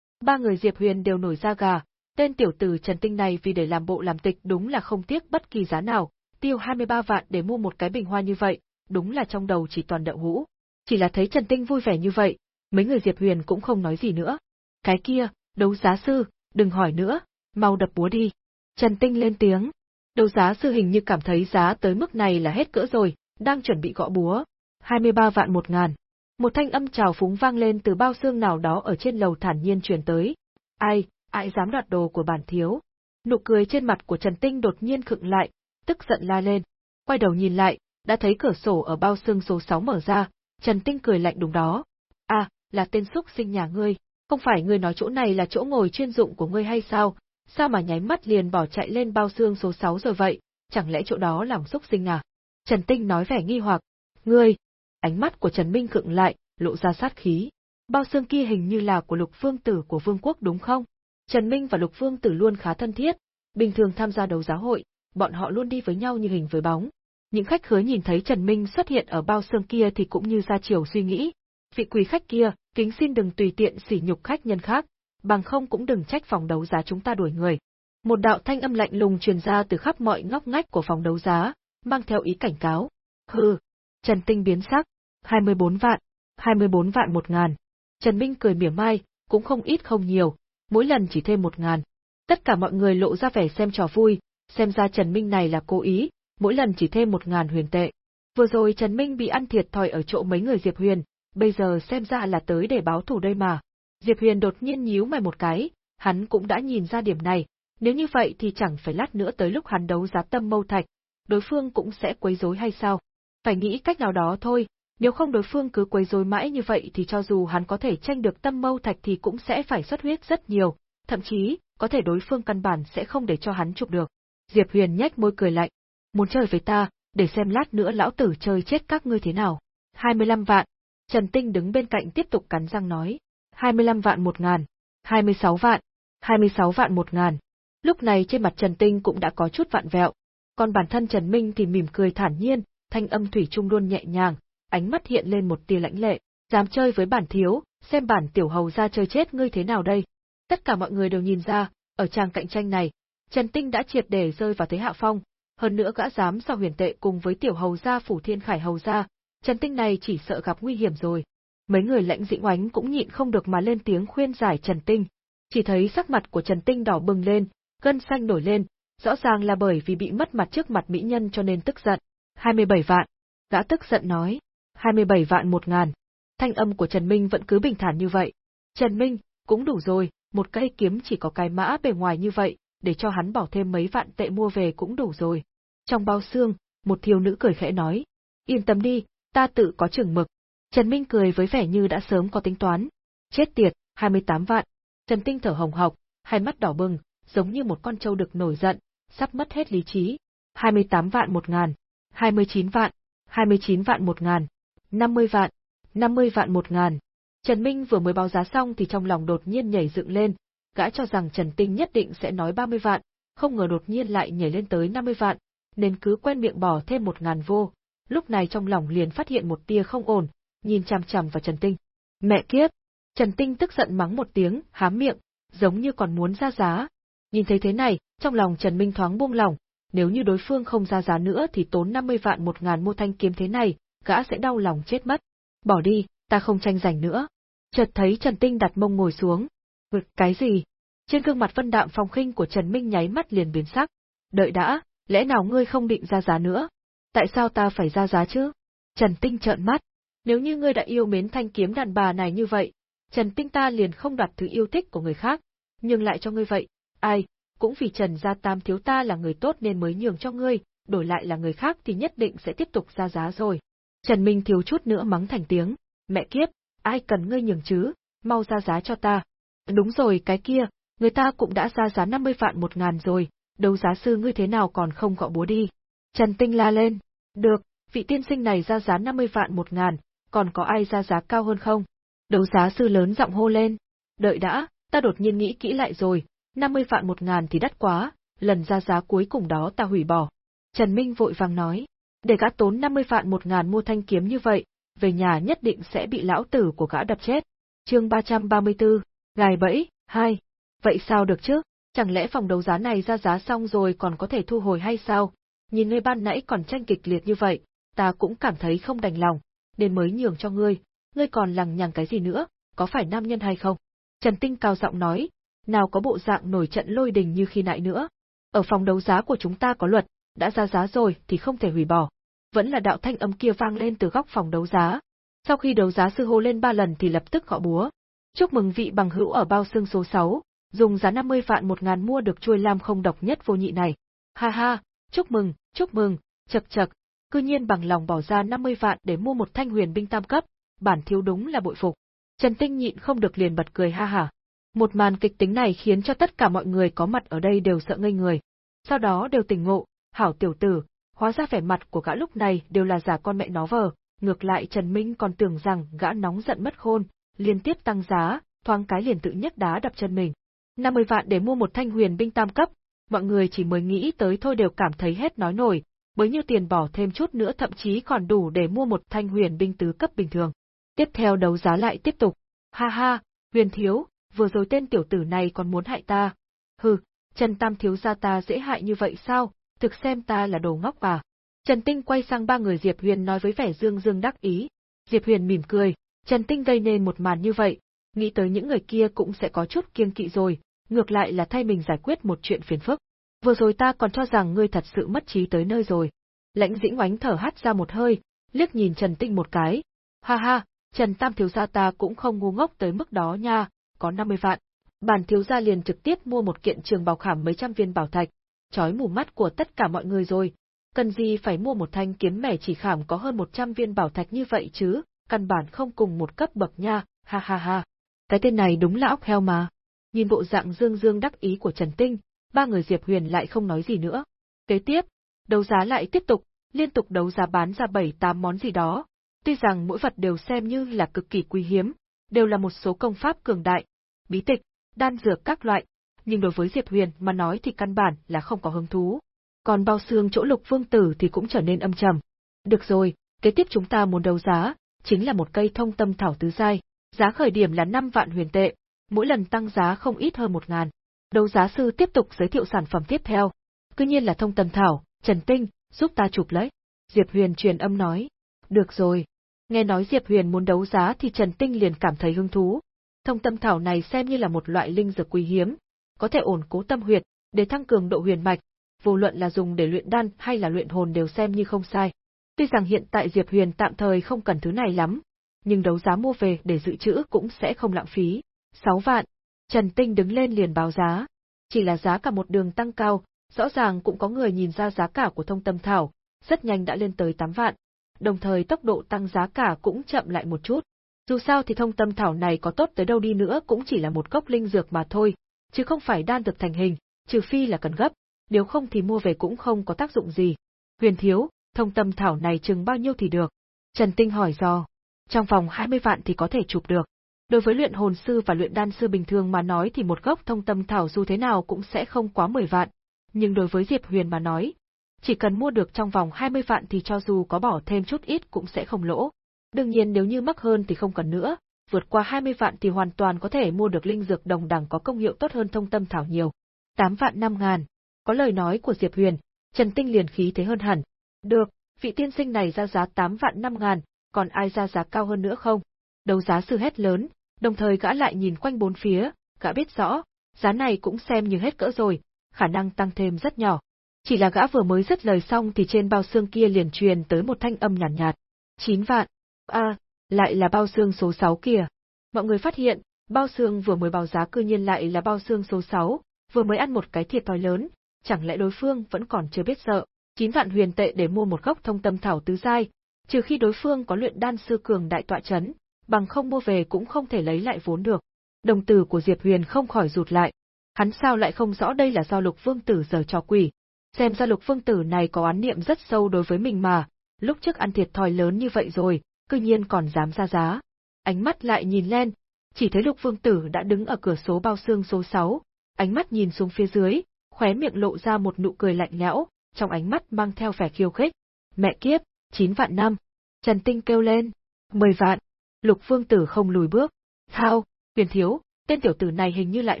Ba người Diệp Huyền đều nổi da gà, tên tiểu tử Trần Tinh này vì để làm bộ làm tịch đúng là không tiếc bất kỳ giá nào, tiêu 23 vạn để mua một cái bình hoa như vậy, đúng là trong đầu chỉ toàn đậu hũ. Chỉ là thấy Trần Tinh vui vẻ như vậy, mấy người Diệp Huyền cũng không nói gì nữa. Cái kia, đấu giá sư, đừng hỏi nữa, mau đập búa đi. Trần Tinh lên tiếng. Đấu giá sư hình như cảm thấy giá tới mức này là hết cỡ rồi, đang chuẩn bị gõ búa. 23 vạn một ngàn. Một thanh âm trào phúng vang lên từ bao xương nào đó ở trên lầu thản nhiên truyền tới. Ai, ai dám đoạt đồ của bản thiếu? Nụ cười trên mặt của Trần Tinh đột nhiên khựng lại, tức giận la lên. Quay đầu nhìn lại, đã thấy cửa sổ ở bao xương số 6 mở ra, Trần Tinh cười lạnh đúng đó. À, là tên xúc sinh nhà ngươi, không phải ngươi nói chỗ này là chỗ ngồi chuyên dụng của ngươi hay sao? Sao mà nháy mắt liền bỏ chạy lên bao xương số 6 rồi vậy? Chẳng lẽ chỗ đó làm xúc sinh à? Trần Tinh nói vẻ nghi hoặc. Ngươi! Ánh mắt của Trần Minh khựng lại, lộ ra sát khí. Bao xương kia hình như là của lục phương tử của vương quốc đúng không? Trần Minh và lục phương tử luôn khá thân thiết, bình thường tham gia đấu giáo hội, bọn họ luôn đi với nhau như hình với bóng. Những khách khứa nhìn thấy Trần Minh xuất hiện ở bao xương kia thì cũng như ra chiều suy nghĩ. Vị quý khách kia, kính xin đừng tùy tiện sỉ nhục khách nhân khác, bằng không cũng đừng trách phòng đấu giá chúng ta đuổi người. Một đạo thanh âm lạnh lùng truyền ra từ khắp mọi ngóc ngách của phòng đấu giá, mang theo ý cảnh cáo. Hừ, Trần Tinh biến sắc, 24 vạn, 24 vạn một ngàn. Trần Minh cười mỉa mai, cũng không ít không nhiều, mỗi lần chỉ thêm một ngàn. Tất cả mọi người lộ ra vẻ xem trò vui, xem ra Trần Minh này là cố ý, mỗi lần chỉ thêm một ngàn huyền tệ. Vừa rồi Trần Minh bị ăn thiệt thòi ở chỗ mấy người Diệp Huyền, bây giờ xem ra là tới để báo thù đây mà. Diệp Huyền đột nhiên nhíu mày một cái, hắn cũng đã nhìn ra điểm này, nếu như vậy thì chẳng phải lát nữa tới lúc hắn đấu giá tâm mâu thạch, đối phương cũng sẽ quấy rối hay sao? Phải nghĩ cách nào đó thôi, nếu không đối phương cứ quấy rối mãi như vậy thì cho dù hắn có thể tranh được tâm mâu thạch thì cũng sẽ phải xuất huyết rất nhiều, thậm chí, có thể đối phương căn bản sẽ không để cho hắn chụp được. Diệp Huyền nhếch môi cười lạnh, muốn chơi với ta, để xem lát nữa lão tử chơi chết các ngươi thế nào. 25 vạn. Trần Tinh đứng bên cạnh tiếp tục cắn răng nói. 25 vạn một ngàn. 26 vạn. 26 vạn một ngàn. Lúc này trên mặt Trần Tinh cũng đã có chút vạn vẹo. Còn bản thân Trần Minh thì mỉm cười thản nhiên, thanh âm thủy trung luôn nhẹ nhàng, ánh mắt hiện lên một tia lãnh lệ. Dám chơi với bản thiếu, xem bản tiểu hầu ra chơi chết ngươi thế nào đây. Tất cả mọi người đều nhìn ra, ở trang cạnh tranh này, Trần Tinh đã triệt để rơi vào thế hạ phong, hơn nữa gã dám sao huyền tệ cùng với tiểu hầu gia phủ thiên khải hầu gia, Trần Tinh này chỉ sợ gặp nguy hiểm rồi. Mấy người lãnh dĩnh oánh cũng nhịn không được mà lên tiếng khuyên giải Trần Tinh. Chỉ thấy sắc mặt của Trần Tinh đỏ bừng lên, gân xanh nổi lên, rõ ràng là bởi vì bị mất mặt trước mặt mỹ nhân cho nên tức giận. 27 vạn. Gã tức giận nói. 27 vạn một ngàn. Thanh âm của Trần Minh vẫn cứ bình thản như vậy. Trần Minh, cũng đủ rồi, một cây kiếm chỉ có cái mã bề ngoài như vậy, để cho hắn bỏ thêm mấy vạn tệ mua về cũng đủ rồi. Trong bao xương, một thiếu nữ cười khẽ nói. Yên tâm đi, ta tự có chừng mực. Trần Minh cười với vẻ như đã sớm có tính toán. Chết tiệt, 28 vạn. Trần Tinh thở hồng hộc, hai mắt đỏ bừng, giống như một con trâu được nổi giận, sắp mất hết lý trí. 28 vạn một ngàn, 29 vạn, 29 vạn một ngàn, 50 vạn, 50 vạn một ngàn. Trần Minh vừa mới báo giá xong thì trong lòng đột nhiên nhảy dựng lên, gã cho rằng Trần Tinh nhất định sẽ nói 30 vạn, không ngờ đột nhiên lại nhảy lên tới 50 vạn, nên cứ quen miệng bỏ thêm một ngàn vô. Lúc này trong lòng liền phát hiện một tia không ổn, nhìn chằm chằm vào Trần Tinh. Mẹ kiếp! Trần Tinh tức giận mắng một tiếng, hám miệng, giống như còn muốn ra giá. Nhìn thấy thế này, trong lòng Trần Minh thoáng buông lòng, nếu như đối phương không ra giá nữa thì tốn 50 vạn một ngàn mua thanh kiếm thế này, gã sẽ đau lòng chết mất. Bỏ đi, ta không tranh giành nữa. Chợt thấy Trần Tinh đặt mông ngồi xuống. Vực cái gì? Trên gương mặt vân đạm phong khinh của Trần Minh nháy mắt liền biến sắc. Đợi đã, lẽ nào ngươi không định ra giá nữa? Tại sao ta phải ra giá chứ? Trần Tinh trợn mắt. Nếu như ngươi đã yêu mến thanh kiếm đàn bà này như vậy, Trần Tinh ta liền không đoạt thứ yêu thích của người khác, nhưng lại cho ngươi vậy. Ai, cũng vì Trần Gia Tam thiếu ta là người tốt nên mới nhường cho ngươi, đổi lại là người khác thì nhất định sẽ tiếp tục ra giá rồi. Trần Minh thiếu chút nữa mắng thành tiếng, mẹ kiếp, ai cần ngươi nhường chứ, mau ra giá cho ta. Đúng rồi cái kia, người ta cũng đã ra giá 50 vạn một ngàn rồi, đấu giá sư ngươi thế nào còn không gọi búa đi. Trần Tinh la lên, được, vị tiên sinh này ra giá 50 vạn một ngàn, còn có ai ra giá cao hơn không? Đấu giá sư lớn giọng hô lên, đợi đã, ta đột nhiên nghĩ kỹ lại rồi, 50 vạn một ngàn thì đắt quá, lần ra giá cuối cùng đó ta hủy bỏ. Trần Minh vội vàng nói, để gã tốn 50 vạn một ngàn mua thanh kiếm như vậy, về nhà nhất định sẽ bị lão tử của gã đập chết. Chương 334, gài bẫy, 2. Vậy sao được chứ? Chẳng lẽ phòng đấu giá này ra giá xong rồi còn có thể thu hồi hay sao? Nhìn nơi ban nãy còn tranh kịch liệt như vậy, ta cũng cảm thấy không đành lòng, nên mới nhường cho ngươi, ngươi còn lằng nhằng cái gì nữa, có phải nam nhân hay không? Trần Tinh cao giọng nói, nào có bộ dạng nổi trận lôi đình như khi nãy nữa. Ở phòng đấu giá của chúng ta có luật, đã ra giá rồi thì không thể hủy bỏ. Vẫn là đạo thanh âm kia vang lên từ góc phòng đấu giá. Sau khi đấu giá sư hô lên ba lần thì lập tức gõ búa. Chúc mừng vị bằng hữu ở bao xương số 6, dùng giá 50 vạn một ngàn mua được chuôi lam không độc nhất vô nhị này. Ha ha, chúc mừng, chúc mừng, chật chật, cư nhiên bằng lòng bỏ ra 50 vạn để mua một thanh huyền binh tam cấp, bản thiếu đúng là bội phục. Trần Tinh nhịn không được liền bật cười ha hả. Một màn kịch tính này khiến cho tất cả mọi người có mặt ở đây đều sợ ngây người. Sau đó đều tỉnh ngộ, hảo tiểu tử, hóa ra vẻ mặt của gã lúc này đều là giả con mẹ nó vờ, ngược lại Trần Minh còn tưởng rằng gã nóng giận mất khôn, liên tiếp tăng giá, thoáng cái liền tự nhấc đá đập chân mình. 50 vạn để mua một thanh huyền binh tam cấp, mọi người chỉ mới nghĩ tới thôi đều cảm thấy hết nói nổi, bấy nhiêu tiền bỏ thêm chút nữa thậm chí còn đủ để mua một thanh huyền binh tứ cấp bình thường. Tiếp theo đấu giá lại tiếp tục. Ha ha, huyền thiếu, vừa rồi tên tiểu tử này còn muốn hại ta. Hừ, Trần Tam thiếu gia ta dễ hại như vậy sao, thực xem ta là đồ ngốc à. Trần Tinh quay sang ba người Diệp Huyền nói với vẻ dương dương đắc ý. Diệp Huyền mỉm cười, Trần Tinh gây nên một màn như vậy, nghĩ tới những người kia cũng sẽ có chút kiêng kỵ rồi, ngược lại là thay mình giải quyết một chuyện phiền phức. Vừa rồi ta còn cho rằng ngươi thật sự mất trí tới nơi rồi. Lãnh dĩnh oánh thở hắt ra một hơi, liếc nhìn Trần Tinh một cái. Ha ha, Trần Tam thiếu gia ta cũng không ngu ngốc tới mức đó nha, có 50 vạn. Bản thiếu gia liền trực tiếp mua một kiện trường bào khảm mấy trăm viên bảo thạch, chói mù mắt của tất cả mọi người rồi. Cần gì phải mua một thanh kiếm mẻ chỉ khảm có hơn 100 viên bảo thạch như vậy chứ, căn bản không cùng một cấp bậc nha, ha ha ha. Cái tên này đúng là óc heo mà. Nhìn bộ dạng dương dương đắc ý của Trần Tinh, ba người Diệp Huyền lại không nói gì nữa. Kế tiếp, đấu giá lại tiếp tục, liên tục đấu giá bán ra 7-8 món gì đó. Tuy rằng mỗi vật đều xem như là cực kỳ quý hiếm, đều là một số công pháp cường đại, bí tịch, đan dược các loại, nhưng đối với Diệp Huyền mà nói thì căn bản là không có hứng thú. Còn bao xương chỗ lục vương tử thì cũng trở nên âm trầm. Được rồi, kế tiếp chúng ta muốn đấu giá, chính là một cây thông tâm thảo tứ giai, giá khởi điểm là 5 vạn huyền tệ, mỗi lần tăng giá không ít hơn một ngàn. Đấu giá sư tiếp tục giới thiệu sản phẩm tiếp theo. Cứ nhiên là thông tâm thảo, Trần Tinh, giúp ta chụp lấy. Diệp Huyền truyền âm nói. Được rồi. Nghe nói Diệp Huyền muốn đấu giá thì Trần Tinh liền cảm thấy hứng thú. Thông tâm thảo này xem như là một loại linh dược quý hiếm, có thể ổn cố tâm huyệt, để tăng cường độ huyền mạch, vô luận là dùng để luyện đan hay là luyện hồn đều xem như không sai. Tuy rằng hiện tại Diệp Huyền tạm thời không cần thứ này lắm, nhưng đấu giá mua về để dự trữ cũng sẽ không lãng phí. 6 vạn. Trần Tinh đứng lên liền báo giá. Chỉ là giá cả một đường tăng cao, rõ ràng cũng có người nhìn ra giá cả của thông tâm thảo, rất nhanh đã lên tới 8 vạn. Đồng thời tốc độ tăng giá cả cũng chậm lại một chút. Dù sao thì thông tâm thảo này có tốt tới đâu đi nữa cũng chỉ là một cốc linh dược mà thôi, chứ không phải đan dược thành hình, trừ phi là cần gấp, nếu không thì mua về cũng không có tác dụng gì. Huyền thiếu, thông tâm thảo này chừng bao nhiêu thì được? Trần Tinh hỏi do. Trong vòng 20 vạn thì có thể chụp được. Đối với luyện hồn sư và luyện đan sư bình thường mà nói thì một gốc thông tâm thảo dù thế nào cũng sẽ không quá 10 vạn, nhưng đối với Diệp Huyền mà nói, chỉ cần mua được trong vòng 20 vạn thì cho dù có bỏ thêm chút ít cũng sẽ không lỗ. Đương nhiên nếu như mắc hơn thì không cần nữa, vượt qua 20 vạn thì hoàn toàn có thể mua được linh dược đồng đẳng có công hiệu tốt hơn thông tâm thảo nhiều. 8 vạn 5 ngàn. Có lời nói của Diệp Huyền, Trần Tinh liền khí thế hơn hẳn. Được, vị tiên sinh này ra giá 8 vạn 5 ngàn, còn ai ra giá cao hơn nữa không? Đấu giá sư hét lớn, đồng thời gã lại nhìn quanh bốn phía, gã biết rõ, giá này cũng xem như hết cỡ rồi, khả năng tăng thêm rất nhỏ. Chỉ là gã vừa mới dứt lời xong thì trên bao xương kia liền truyền tới một thanh âm nhàn nhạt, nhạt. 9 vạn. a lại là bao xương số 6 kìa. Mọi người phát hiện, bao xương vừa mới báo giá cư nhiên lại là bao xương số 6, vừa mới ăn một cái thiệt thòi lớn, chẳng lẽ đối phương vẫn còn chưa biết sợ. 9 vạn huyền tệ để mua một gốc thông tâm thảo tứ giai, trừ khi đối phương có luyện đan sư cường đại tọa chấn, bằng không mua về cũng không thể lấy lại vốn được. Đồng tử của Diệp Huyền không khỏi rụt lại. Hắn sao lại không rõ đây là do Lục Vương Tử giờ cho quỷ. Xem ra Lục Vương Tử này có án niệm rất sâu đối với mình mà, lúc trước ăn thiệt thòi lớn như vậy rồi, cư nhiên còn dám ra giá. Ánh mắt lại nhìn lên, chỉ thấy Lục Vương Tử đã đứng ở cửa số bao xương số 6, ánh mắt nhìn xuống phía dưới, khóe miệng lộ ra một nụ cười lạnh lẽo, trong ánh mắt mang theo vẻ khiêu khích. Mẹ kiếp, 9 vạn năm. Trần Tinh kêu lên. 10 vạn. Lục Vương Tử không lùi bước. Thao, huyền thiếu, tên tiểu tử này hình như lại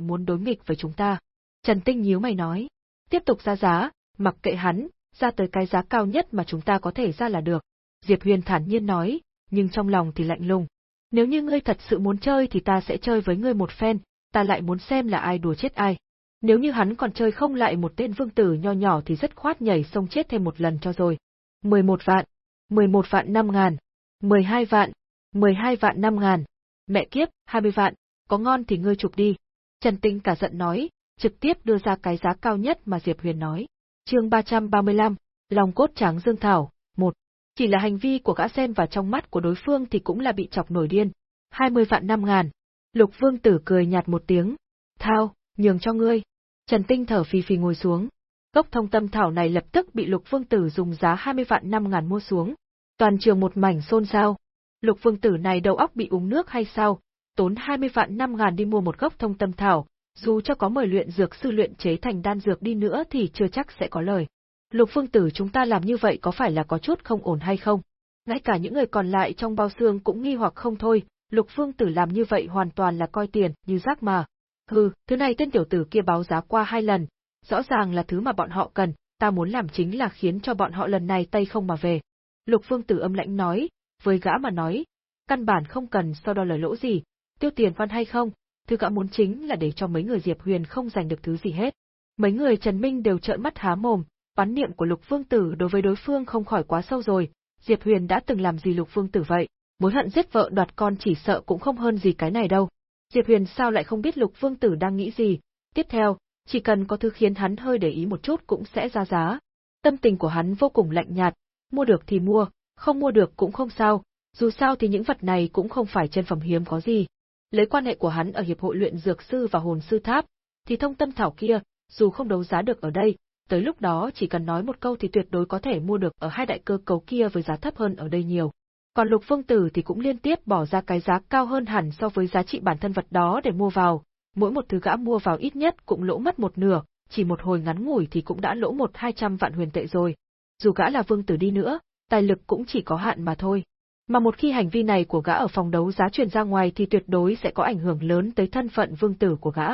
muốn đối nghịch với chúng ta. Trần Tinh nhíu mày nói. Tiếp tục ra giá, mặc kệ hắn, ra tới cái giá cao nhất mà chúng ta có thể ra là được. Diệp Huyền thản nhiên nói, nhưng trong lòng thì lạnh lùng. Nếu như ngươi thật sự muốn chơi thì ta sẽ chơi với ngươi một phen, ta lại muốn xem là ai đùa chết ai. Nếu như hắn còn chơi không lại một tên vương tử nho nhỏ thì rất khoát nhảy sông chết thêm một lần cho rồi. 11 vạn, 11 vạn 5 ngàn, 12 vạn, 12 vạn 5 ngàn, mẹ kiếp, 20 vạn, có ngon thì ngươi chụp đi. Trần Tinh cả giận nói, trực tiếp đưa ra cái giá cao nhất mà Diệp Huyền nói. chương 335, lòng cốt trắng dương thảo, 1. Chỉ là hành vi của gã xem vào trong mắt của đối phương thì cũng là bị chọc nổi điên. 20 vạn 5 ngàn. Lục vương tử cười nhạt một tiếng. Thao, nhường cho ngươi. Trần Tinh thở phì phì ngồi xuống. Gốc thông tâm thảo này lập tức bị Lục Vương Tử dùng giá 20 vạn 5 ngàn mua xuống. Toàn trường một mảnh xôn xao. Lục Vương Tử này đầu óc bị uống nước hay sao? Tốn 20 vạn 5 ngàn đi mua một gốc thông tâm thảo, dù cho có mời luyện dược sư luyện chế thành đan dược đi nữa thì chưa chắc sẽ có lời. Lục Phương Tử chúng ta làm như vậy có phải là có chút không ổn hay không? Ngay cả những người còn lại trong bao xương cũng nghi hoặc không thôi, Lục Phương Tử làm như vậy hoàn toàn là coi tiền như rác mà. Hừ, thứ này tên tiểu tử kia báo giá qua hai lần, rõ ràng là thứ mà bọn họ cần, ta muốn làm chính là khiến cho bọn họ lần này tay không mà về. Lục Phương Tử âm lãnh nói, với gã mà nói, căn bản không cần so đo lời lỗ gì, tiêu tiền văn hay không, thứ gã muốn chính là để cho mấy người Diệp Huyền không giành được thứ gì hết. Mấy người Trần Minh đều trợn mắt há mồm, bắn niệm của Lục Phương Tử đối với đối phương không khỏi quá sâu rồi, Diệp Huyền đã từng làm gì Lục Phương Tử vậy, mối hận giết vợ đoạt con chỉ sợ cũng không hơn gì cái này đâu. Diệp Huyền sao lại không biết Lục Vương Tử đang nghĩ gì, tiếp theo, chỉ cần có thứ khiến hắn hơi để ý một chút cũng sẽ ra giá. Tâm tình của hắn vô cùng lạnh nhạt, mua được thì mua, không mua được cũng không sao, dù sao thì những vật này cũng không phải chân phẩm hiếm có gì. Lấy quan hệ của hắn ở Hiệp hội luyện dược sư và hồn sư tháp, thì thông tâm thảo kia, dù không đấu giá được ở đây, tới lúc đó chỉ cần nói một câu thì tuyệt đối có thể mua được ở hai đại cơ cấu kia với giá thấp hơn ở đây nhiều. Còn Lục Phương Tử thì cũng liên tiếp bỏ ra cái giá cao hơn hẳn so với giá trị bản thân vật đó để mua vào, mỗi một thứ gã mua vào ít nhất cũng lỗ mất một nửa, chỉ một hồi ngắn ngủi thì cũng đã lỗ một hai trăm vạn huyền tệ rồi. Dù gã là vương tử đi nữa, tài lực cũng chỉ có hạn mà thôi. Mà một khi hành vi này của gã ở phòng đấu giá truyền ra ngoài thì tuyệt đối sẽ có ảnh hưởng lớn tới thân phận vương tử của gã.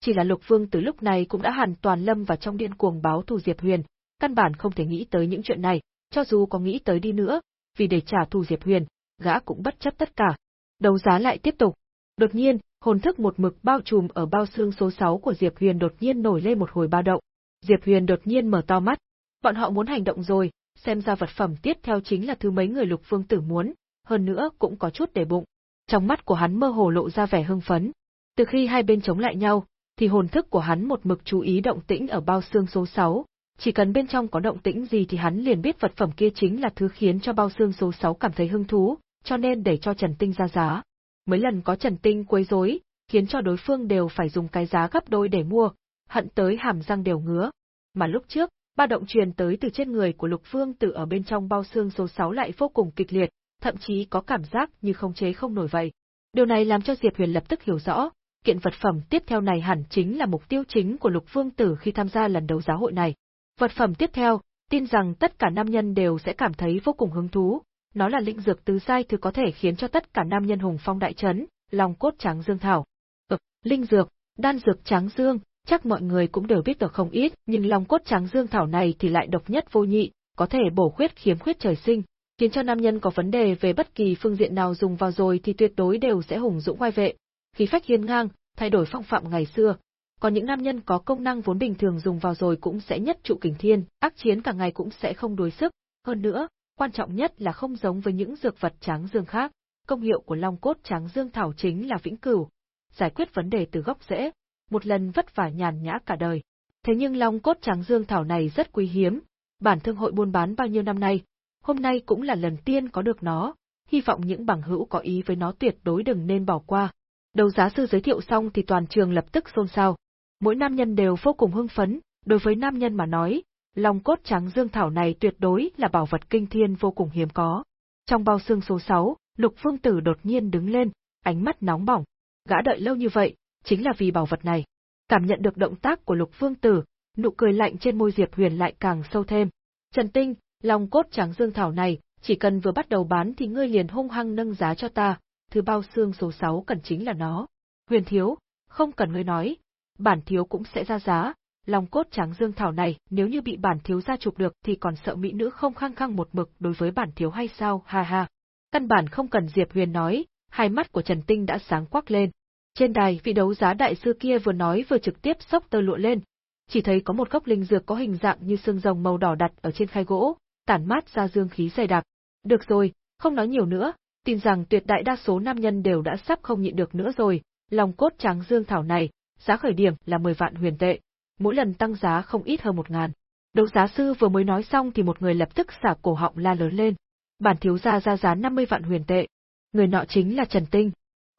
Chỉ là lục vương tử lúc này cũng đã hoàn toàn lâm vào trong điên cuồng báo thù Diệp Huyền, căn bản không thể nghĩ tới những chuyện này, cho dù có nghĩ tới đi nữa, vì để trả thù Diệp Huyền, gã cũng bất chấp tất cả. Đấu giá lại tiếp tục. Đột nhiên, hồn thức một mực bao trùm ở bao xương số 6 của Diệp Huyền đột nhiên nổi lên một hồi ba động. Diệp Huyền đột nhiên mở to mắt. Bọn họ muốn hành động rồi, xem ra vật phẩm tiếp theo chính là thứ mấy người lục vương tử muốn, hơn nữa cũng có chút để bụng. Trong mắt của hắn mơ hồ lộ ra vẻ hưng phấn. Từ khi hai bên chống lại nhau, thì hồn thức của hắn một mực chú ý động tĩnh ở bao xương số 6, chỉ cần bên trong có động tĩnh gì thì hắn liền biết vật phẩm kia chính là thứ khiến cho bao xương số 6 cảm thấy hứng thú, cho nên để cho Trần Tinh ra giá. Mấy lần có Trần Tinh quấy rối, khiến cho đối phương đều phải dùng cái giá gấp đôi để mua, hận tới hàm răng đều ngứa. Mà lúc trước, ba động truyền tới từ trên người của Lục Phương Tử ở bên trong bao xương số 6 lại vô cùng kịch liệt, thậm chí có cảm giác như không chế không nổi vậy. Điều này làm cho Diệp Huyền lập tức hiểu rõ, kiện vật phẩm tiếp theo này hẳn chính là mục tiêu chính của Lục Phương Tử khi tham gia lần đấu giá hội này. Vật phẩm tiếp theo, tin rằng tất cả nam nhân đều sẽ cảm thấy vô cùng hứng thú, nó là linh dược tứ giai thứ có thể khiến cho tất cả nam nhân hùng phong đại chấn, lòng cốt trắng dương thảo. Ừ, linh dược, đan dược trắng dương, chắc mọi người cũng đều biết được không ít, nhưng long cốt trắng dương thảo này thì lại độc nhất vô nhị, có thể bổ khuyết khiếm khuyết trời sinh, khiến cho nam nhân có vấn đề về bất kỳ phương diện nào dùng vào rồi thì tuyệt đối đều sẽ hùng dũng oai vệ, khí phách hiên ngang, thay đổi phong phạm ngày xưa. còn những nam nhân có công năng vốn bình thường dùng vào rồi cũng sẽ nhất trụ kình thiên, ác chiến cả ngày cũng sẽ không đối sức, hơn nữa, quan trọng nhất là không giống với những dược vật tráng dương khác, công hiệu của long cốt tráng dương thảo chính là vĩnh cửu, giải quyết vấn đề từ gốc rễ, một lần vất vả nhàn nhã cả đời. Thế nhưng long cốt trắng dương thảo này rất quý hiếm, bản thương hội buôn bán bao nhiêu năm nay, hôm nay cũng là lần tiên có được nó, hy vọng những bằng hữu có ý với nó tuyệt đối đừng nên bỏ qua. Đầu giá sư giới thiệu xong thì toàn trường lập tức xôn xao. Mỗi nam nhân đều vô cùng hưng phấn, đối với nam nhân mà nói, long cốt trắng dương thảo này tuyệt đối là bảo vật kinh thiên vô cùng hiếm có. Trong bao xương số 6, Lục Phương Tử đột nhiên đứng lên, ánh mắt nóng bỏng. Gã đợi lâu như vậy, chính là vì bảo vật này. Cảm nhận được động tác của Lục Phương Tử, nụ cười lạnh trên môi Diệp Huyền lại càng sâu thêm. Trần Tinh, lòng cốt trắng dương thảo này, chỉ cần vừa bắt đầu bán thì ngươi liền hung hăng nâng giá cho ta, thứ bao xương số 6 cần chính là nó. Huyền thiếu, không cần ngươi nói, bản thiếu cũng sẽ ra giá, lòng cốt trắng dương thảo này nếu như bị bản thiếu gia chụp được thì còn sợ mỹ nữ không khăng khăng một mực đối với bản thiếu hay sao, ha ha. Căn bản không cần Diệp Huyền nói, hai mắt của Trần Tinh đã sáng quắc lên. Trên đài vị đấu giá đại sư kia vừa nói vừa trực tiếp sốc tơ lụa lên, chỉ thấy có một gốc linh dược có hình dạng như xương rồng màu đỏ đặt ở trên khay gỗ, tản mát ra dương khí dày đặc. Được rồi, không nói nhiều nữa, tin rằng tuyệt đại đa số nam nhân đều đã sắp không nhịn được nữa rồi, lòng cốt trắng dương thảo này, giá khởi điểm là 10 vạn huyền tệ, mỗi lần tăng giá không ít hơn một ngàn. Đấu giá sư vừa mới nói xong thì một người lập tức xả cổ họng la lớn lên. Bản thiếu gia ra giá 50 vạn huyền tệ. Người nọ chính là Trần Tinh.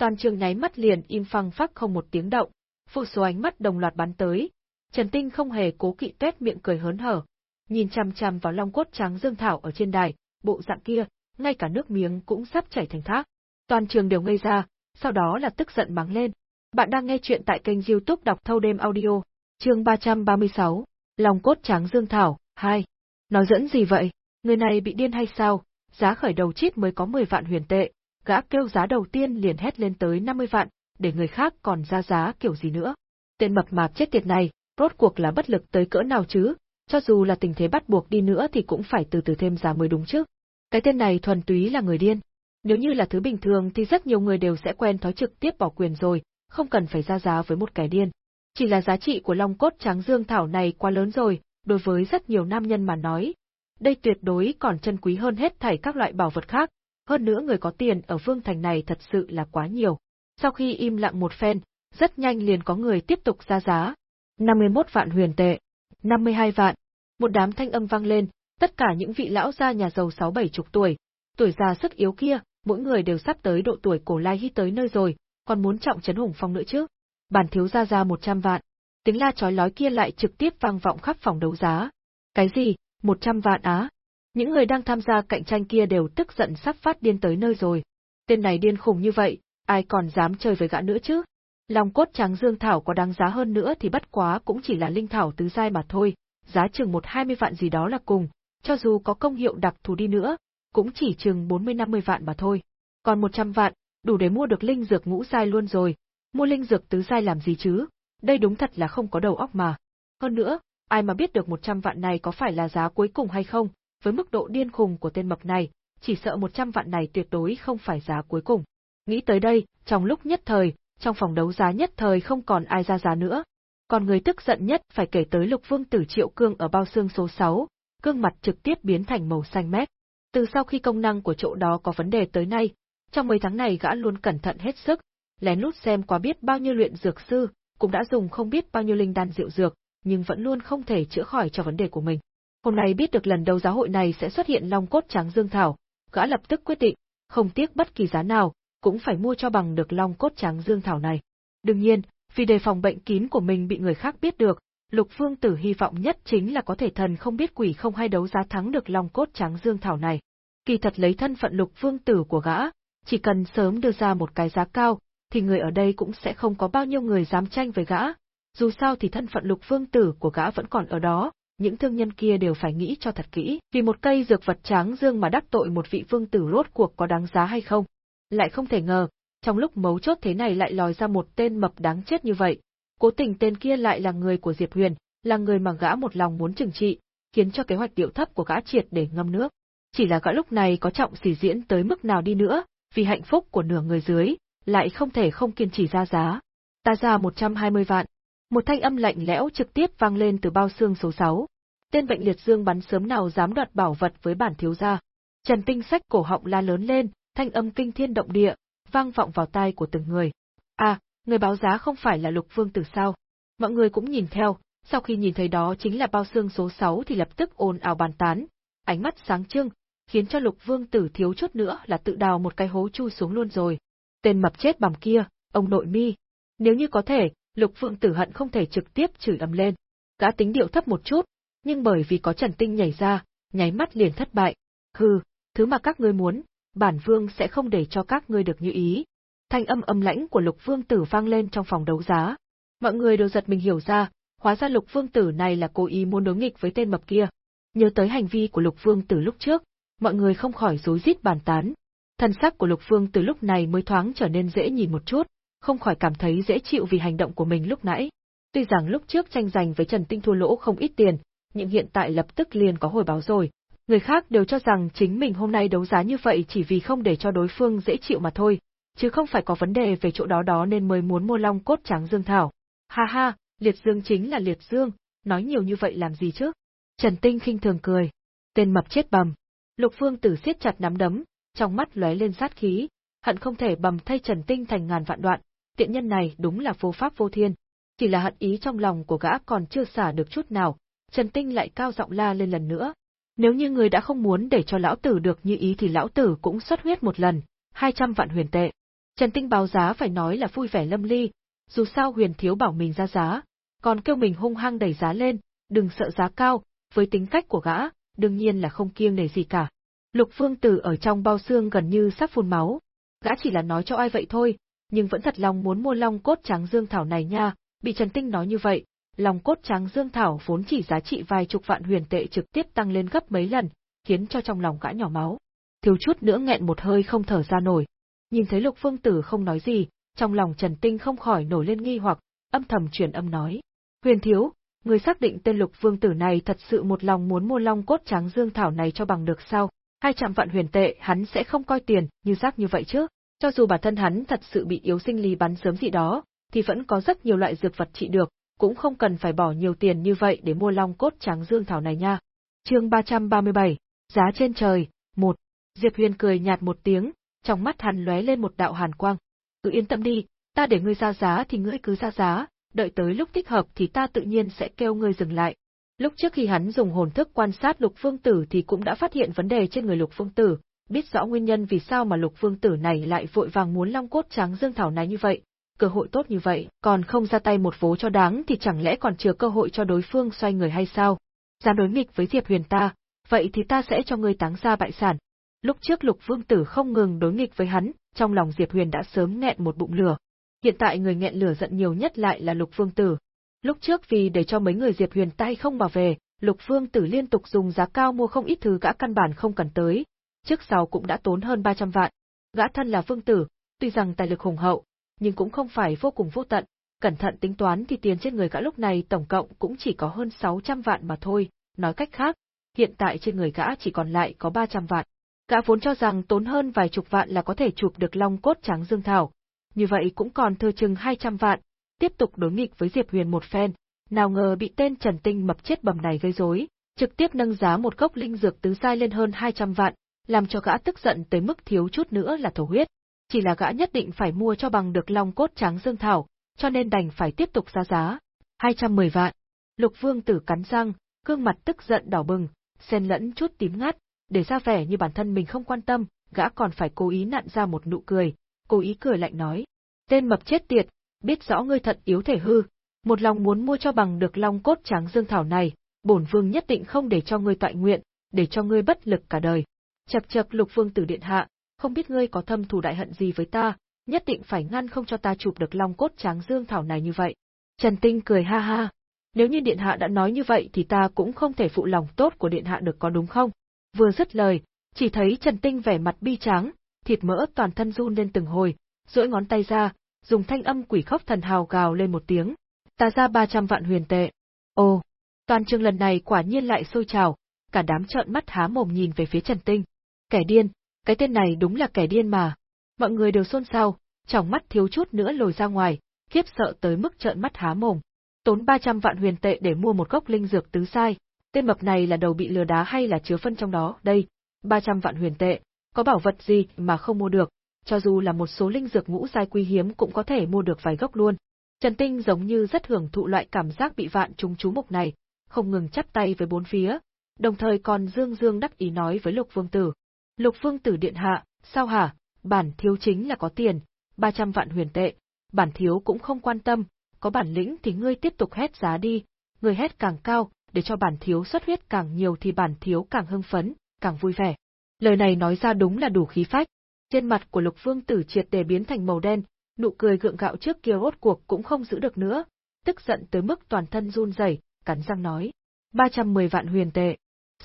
Toàn trường nháy mắt liền im phăng phắc không một tiếng động, phụ số ánh mắt đồng loạt bắn tới. Trần Tinh không hề cố kỵ tuét miệng cười hớn hở, nhìn chằm chằm vào long cốt trắng dương thảo ở trên đài, bộ dạng kia, ngay cả nước miếng cũng sắp chảy thành thác. Toàn trường đều ngây ra, sau đó là tức giận mắng lên. Bạn đang nghe chuyện tại kênh youtube đọc thâu đêm audio, chương 336, long cốt trắng dương thảo, 2. Nói dẫn gì vậy? Người này bị điên hay sao? Giá khởi đầu chít mới có 10 vạn huyền tệ, gã kêu giá đầu tiên liền hét lên tới 50 vạn, để người khác còn ra giá kiểu gì nữa. Tên mập mạp chết tiệt này, rốt cuộc là bất lực tới cỡ nào chứ, cho dù là tình thế bắt buộc đi nữa thì cũng phải từ từ thêm giá mới đúng chứ. Cái tên này thuần túy là người điên. Nếu như là thứ bình thường thì rất nhiều người đều sẽ quen thói trực tiếp bỏ quyền rồi, không cần phải ra giá với một kẻ điên. Chỉ là giá trị của long cốt trắng dương thảo này quá lớn rồi, đối với rất nhiều nam nhân mà nói. Đây tuyệt đối còn chân quý hơn hết thảy các loại bảo vật khác, hơn nữa người có tiền ở Vương Thành này thật sự là quá nhiều. Sau khi im lặng một phen, rất nhanh liền có người tiếp tục ra giá. 51 vạn huyền tệ, 52 vạn. Một đám thanh âm vang lên, tất cả những vị lão gia nhà giàu sáu bảy chục tuổi, tuổi già sức yếu kia, mỗi người đều sắp tới độ tuổi cổ lai hít tới nơi rồi, còn muốn trọng trấn hùng phong nữa chứ. Bản thiếu gia ra 100 vạn. Tiếng la chói lói kia lại trực tiếp vang vọng khắp phòng đấu giá. Cái gì? 100 vạn á? Những người đang tham gia cạnh tranh kia đều tức giận sắp phát điên tới nơi rồi. Tên này điên khùng như vậy, ai còn dám chơi với gã nữa chứ? Long cốt trắng dương thảo có đáng giá hơn nữa thì bất quá cũng chỉ là linh thảo tứ giai mà thôi, giá chừng một hai mươi vạn gì đó là cùng, cho dù có công hiệu đặc thù đi nữa, cũng chỉ chừng 40-50 vạn mà thôi. Còn 100 vạn, đủ để mua được linh dược ngũ giai luôn rồi, mua linh dược tứ giai làm gì chứ, đây đúng thật là không có đầu óc mà. Hơn nữa, ai mà biết được 100 vạn này có phải là giá cuối cùng hay không, với mức độ điên khùng của tên mập này, chỉ sợ 100 vạn này tuyệt đối không phải giá cuối cùng. Nghĩ tới đây, trong lúc nhất thời, trong phòng đấu giá nhất thời không còn ai ra giá nữa. Còn người tức giận nhất phải kể tới lục vương tử triệu cương ở bao xương số 6, gương mặt trực tiếp biến thành màu xanh mét. Từ sau khi công năng của chỗ đó có vấn đề tới nay, trong mấy tháng này gã luôn cẩn thận hết sức, lén lút xem qua biết bao nhiêu luyện dược sư, cũng đã dùng không biết bao nhiêu linh đan diệu dược, nhưng vẫn luôn không thể chữa khỏi cho vấn đề của mình. Hôm nay biết được lần đầu giáo hội này sẽ xuất hiện long cốt trắng dương thảo, gã lập tức quyết định, không tiếc bất kỳ giá nào, cũng phải mua cho bằng được long cốt trắng dương thảo này. Đương nhiên, vì đề phòng bệnh kín của mình bị người khác biết được, Lục Vương Tử hy vọng nhất chính là có thể thần không biết quỷ không hay đấu giá thắng được long cốt trắng dương thảo này. Kỳ thật lấy thân phận Lục Vương Tử của gã, chỉ cần sớm đưa ra một cái giá cao, thì người ở đây cũng sẽ không có bao nhiêu người dám tranh với gã. Dù sao thì thân phận Lục Vương Tử của gã vẫn còn ở đó, những thương nhân kia đều phải nghĩ cho thật kỹ, vì một cây dược vật trắng dương mà đắc tội một vị vương tử rốt cuộc có đáng giá hay không. Lại không thể ngờ, trong lúc mấu chốt thế này lại lòi ra một tên mập đáng chết như vậy, Cố tình tên kia lại là người của Diệp Huyền, là người mà gã một lòng muốn trừng trị, khiến cho kế hoạch điệu thấp của gã triệt để ngâm nước. Chỉ là gã lúc này có trọng sỉ diễn tới mức nào đi nữa, vì hạnh phúc của nửa người dưới, lại không thể không kiên trì ra giá. Ta ra 120 vạn. Một thanh âm lạnh lẽo trực tiếp vang lên từ bao xương số 6. Tên bệnh liệt dương bắn sớm nào dám đoạt bảo vật với bản thiếu gia. Trần Tinh sách cổ họng la lớn lên, thanh âm kinh thiên động địa, vang vọng vào tai của từng người. À, người báo giá không phải là lục vương tử sao? Mọi người cũng nhìn theo, sau khi nhìn thấy đó chính là bao xương số 6 thì lập tức ồn ào bàn tán, ánh mắt sáng trưng, khiến cho lục vương tử thiếu chút nữa là tự đào một cái hố chui xuống luôn rồi. Tên mập chết bằm kia, ông nội mi. Nếu như có thể, lục vương tử hận không thể trực tiếp chửi ầm lên. Gã tính điệu thấp một chút, nhưng bởi vì có Trần Tinh nhảy ra, nháy mắt liền thất bại. Hừ, thứ mà các ngươi muốn, bản vương sẽ không để cho các ngươi được như ý. Thanh âm âm lãnh của lục vương tử vang lên trong phòng đấu giá. Mọi người đều giật mình hiểu ra, hóa ra lục vương tử này là cố ý muốn đối nghịch với tên mập kia. Nhớ tới hành vi của lục vương tử lúc trước, mọi người không khỏi rối rít bàn tán. Thân sắc của lục vương từ lúc này mới thoáng trở nên dễ nhìn một chút, không khỏi cảm thấy dễ chịu vì hành động của mình lúc nãy. Tuy rằng lúc trước tranh giành với Trần Tinh thua lỗ không ít tiền, nhưng hiện tại lập tức liền có hồi báo rồi. Người khác đều cho rằng chính mình hôm nay đấu giá như vậy chỉ vì không để cho đối phương dễ chịu mà thôi, chứ không phải có vấn đề về chỗ đó đó nên mới muốn mua long cốt trắng dương thảo. Ha ha, liệt dương chính là liệt dương, nói nhiều như vậy làm gì chứ? Trần Tinh khinh thường cười. Tên mập chết bầm. Lục Phương Tử siết chặt nắm đấm, trong mắt lóe lên sát khí, hận không thể bầm thay Trần Tinh thành ngàn vạn đoạn, tiện nhân này đúng là vô pháp vô thiên. Chỉ là hận ý trong lòng của gã còn chưa xả được chút nào, Trần Tinh lại cao giọng la lên lần nữa. Nếu như người đã không muốn để cho lão tử được như ý thì lão tử cũng xuất huyết một lần, 200 vạn huyền tệ. Trần Tinh báo giá phải nói là vui vẻ lâm ly, dù sao huyền thiếu bảo mình ra giá, còn kêu mình hung hăng đẩy giá lên, đừng sợ giá cao, với tính cách của gã, đương nhiên là không kiêng nể gì cả. Lục Phương Tử ở trong bao xương gần như sắp phun máu. Gã chỉ là nói cho ai vậy thôi, nhưng vẫn thật lòng muốn mua long cốt trắng dương thảo này nha, bị Trần Tinh nói như vậy, long cốt trắng dương thảo vốn chỉ giá trị vài chục vạn huyền tệ trực tiếp tăng lên gấp mấy lần, khiến cho trong lòng gã nhỏ máu. Thiếu chút nữa nghẹn một hơi không thở ra nổi. Nhìn thấy Lục Phương Tử không nói gì, trong lòng Trần Tinh không khỏi nổi lên nghi hoặc, âm thầm truyền âm nói. Huyền thiếu, người xác định tên Lục Vương Tử này thật sự một lòng muốn mua long cốt trắng dương thảo này cho bằng được sao? hai trăm vạn huyền tệ hắn sẽ không coi tiền như rác như vậy chứ. Cho dù bản thân hắn thật sự bị yếu sinh lý bắn sớm gì đó, thì vẫn có rất nhiều loại dược vật trị được, cũng không cần phải bỏ nhiều tiền như vậy để mua long cốt trắng dương thảo này nha. Chương 337, giá trên trời, một. Diệp Huyền cười nhạt một tiếng, trong mắt hắn lóe lên một đạo hàn quang. Cứ yên tâm đi, ta để ngươi ra giá thì ngươi cứ ra giá, đợi tới lúc thích hợp thì ta tự nhiên sẽ kêu ngươi dừng lại. Lúc trước khi hắn dùng hồn thức quan sát Lục Phương Tử thì cũng đã phát hiện vấn đề trên người Lục Phương Tử, biết rõ nguyên nhân vì sao mà Lục Phương Tử này lại vội vàng muốn long cốt trắng dương thảo này như vậy. Cơ hội tốt như vậy, còn không ra tay một vố cho đáng thì chẳng lẽ còn chưa cơ hội cho đối phương xoay người hay sao? Dám đối nghịch với Diệp Huyền ta, vậy thì ta sẽ cho ngươi táng ra bại sản. Lúc trước Lục Vương Tử không ngừng đối nghịch với hắn, trong lòng Diệp Huyền đã sớm nghẹn một bụng lửa. Hiện tại người nghẹn lửa giận nhiều nhất lại là Lục Vương Tử, Lúc trước vì để cho mấy người Diệp Huyền tay không bảo về, Lục Vương Tử liên tục dùng giá cao mua không ít thứ gã căn bản không cần tới, trước sau cũng đã tốn hơn 300 vạn. Gã thân là Vương Tử, tuy rằng tài lực hùng hậu, nhưng cũng không phải vô cùng vô tận, cẩn thận tính toán thì tiền trên người gã lúc này tổng cộng cũng chỉ có hơn 600 vạn mà thôi, nói cách khác, hiện tại trên người gã chỉ còn lại có 300 vạn. Gã vốn cho rằng tốn hơn vài chục vạn là có thể chụp được long cốt trắng dương thảo, như vậy cũng còn thơ chừng 200 vạn, tiếp tục đối nghịch với Diệp Huyền một phen, nào ngờ bị tên Trần Tinh mập chết bầm này gây rối, trực tiếp nâng giá một gốc linh dược tứ sai lên hơn 200 vạn, làm cho gã tức giận tới mức thiếu chút nữa là thổ huyết. Chỉ là gã nhất định phải mua cho bằng được long cốt trắng dương thảo, cho nên đành phải tiếp tục ra giá. 210 vạn. Lục Vương tử cắn răng, gương mặt tức giận đỏ bừng, xen lẫn chút tím ngắt, để ra vẻ như bản thân mình không quan tâm, gã còn phải cố ý nặn ra một nụ cười, cố ý cười lạnh nói. Tên mập chết tiệt, biết rõ ngươi thận yếu thể hư, một lòng muốn mua cho bằng được long cốt trắng dương thảo này, bổn vương nhất định không để cho ngươi toại nguyện, để cho ngươi bất lực cả đời. Chập chập lục vương tử điện hạ, không biết ngươi có thâm thù đại hận gì với ta, nhất định phải ngăn không cho ta chụp được long cốt tráng dương thảo này như vậy. Trần Tinh cười ha ha, nếu như điện hạ đã nói như vậy thì ta cũng không thể phụ lòng tốt của điện hạ được có đúng không? Vừa dứt lời, chỉ thấy Trần Tinh vẻ mặt bi tráng, thịt mỡ toàn thân run lên từng hồi, duỗi ngón tay ra, dùng thanh âm quỷ khóc thần hào gào lên một tiếng. Ta ra 300 vạn huyền tệ. Ồ, toàn trường lần này quả nhiên lại sôi trào, cả đám trợn mắt há mồm nhìn về phía Trần Tinh. Kẻ điên, cái tên này đúng là kẻ điên mà. Mọi người đều xôn xao, trong mắt thiếu chút nữa lồi ra ngoài, khiếp sợ tới mức trợn mắt há mồm. Tốn 300 vạn huyền tệ để mua một gốc linh dược tứ sai, tên mập này là đầu bị lừa đá hay là chứa phân trong đó, đây, 300 vạn huyền tệ, có bảo vật gì mà không mua được, cho dù là một số linh dược ngũ giai quý hiếm cũng có thể mua được vài gốc luôn. Trần Tinh giống như rất hưởng thụ loại cảm giác bị vạn trúng chú mục này, không ngừng chắp tay với bốn phía, đồng thời còn dương dương đắc ý nói với Lục Vương Tử. Lục Vương Tử điện hạ, sao hả, bản thiếu chính là có tiền, 300 vạn huyền tệ, bản thiếu cũng không quan tâm, có bản lĩnh thì ngươi tiếp tục hét giá đi, ngươi hét càng cao, để cho bản thiếu xuất huyết càng nhiều thì bản thiếu càng hưng phấn, càng vui vẻ. Lời này nói ra đúng là đủ khí phách. Trên mặt của Lục Vương Tử triệt để biến thành màu đen, nụ cười gượng gạo trước kia rốt cuộc cũng không giữ được nữa, tức giận tới mức toàn thân run rẩy, cắn răng nói: "310 vạn huyền tệ."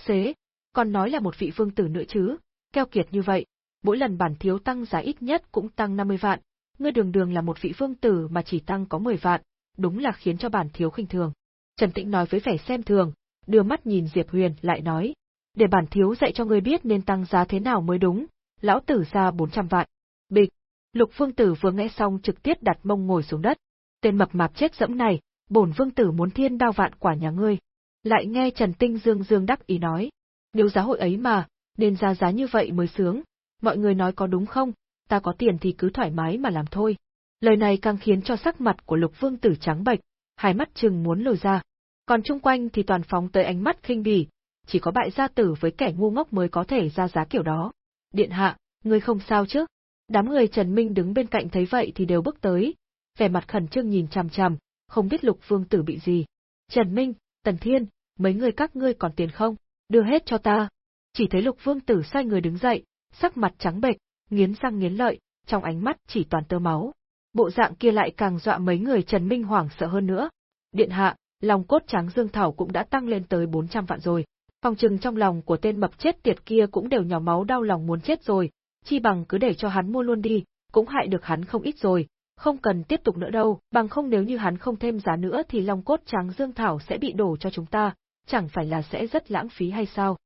Xế, còn nói là một vị vương tử nữa chứ, keo kiệt như vậy, mỗi lần bản thiếu tăng giá ít nhất cũng tăng 50 vạn, ngươi đường đường là một vị vương tử mà chỉ tăng có 10 vạn, đúng là khiến cho bản thiếu khinh thường. Trần Tĩnh nói với vẻ xem thường, đưa mắt nhìn Diệp Huyền lại nói, để bản thiếu dạy cho ngươi biết nên tăng giá thế nào mới đúng, lão tử ra 400 vạn. Bịch, Lục Vương Tử vừa nghe xong trực tiếp đặt mông ngồi xuống đất. Tên mập mạp chết dẫm này, bổn Vương Tử muốn thiên đao vạn quả nhà ngươi. Lại nghe Trần Tinh Dương Dương đắc ý nói, nếu giá hội ấy mà, nên ra giá như vậy mới sướng. Mọi người nói có đúng không, ta có tiền thì cứ thoải mái mà làm thôi. Lời này càng khiến cho sắc mặt của Lục Vương Tử trắng bệch, hai mắt chừng muốn lồi ra. Còn chung quanh thì toàn phóng tới ánh mắt khinh bỉ, chỉ có bại gia tử với kẻ ngu ngốc mới có thể ra giá kiểu đó. Điện hạ, ngươi không sao chứ? Đám người Trần Minh đứng bên cạnh thấy vậy thì đều bước tới, vẻ mặt khẩn trương nhìn chằm chằm, không biết Lục Vương Tử bị gì. Trần Minh, Tần Thiên, mấy người các ngươi còn tiền không? Đưa hết cho ta. Chỉ thấy Lục Vương Tử sai người đứng dậy, sắc mặt trắng bệch, nghiến răng nghiến lợi, trong ánh mắt chỉ toàn tơ máu. Bộ dạng kia lại càng dọa mấy người Trần Minh hoảng sợ hơn nữa. Điện hạ, lòng cốt trắng Dương Thảo cũng đã tăng lên tới 400 vạn rồi. Phòng trừng trong lòng của tên mập chết tiệt kia cũng đều nhỏ máu đau lòng muốn chết rồi, chi bằng cứ để cho hắn mua luôn đi, cũng hại được hắn không ít rồi, không cần tiếp tục nữa đâu, bằng không nếu như hắn không thêm giá nữa thì lòng cốt trắng Dương Thảo sẽ bị đổ cho chúng ta, chẳng phải là sẽ rất lãng phí hay sao?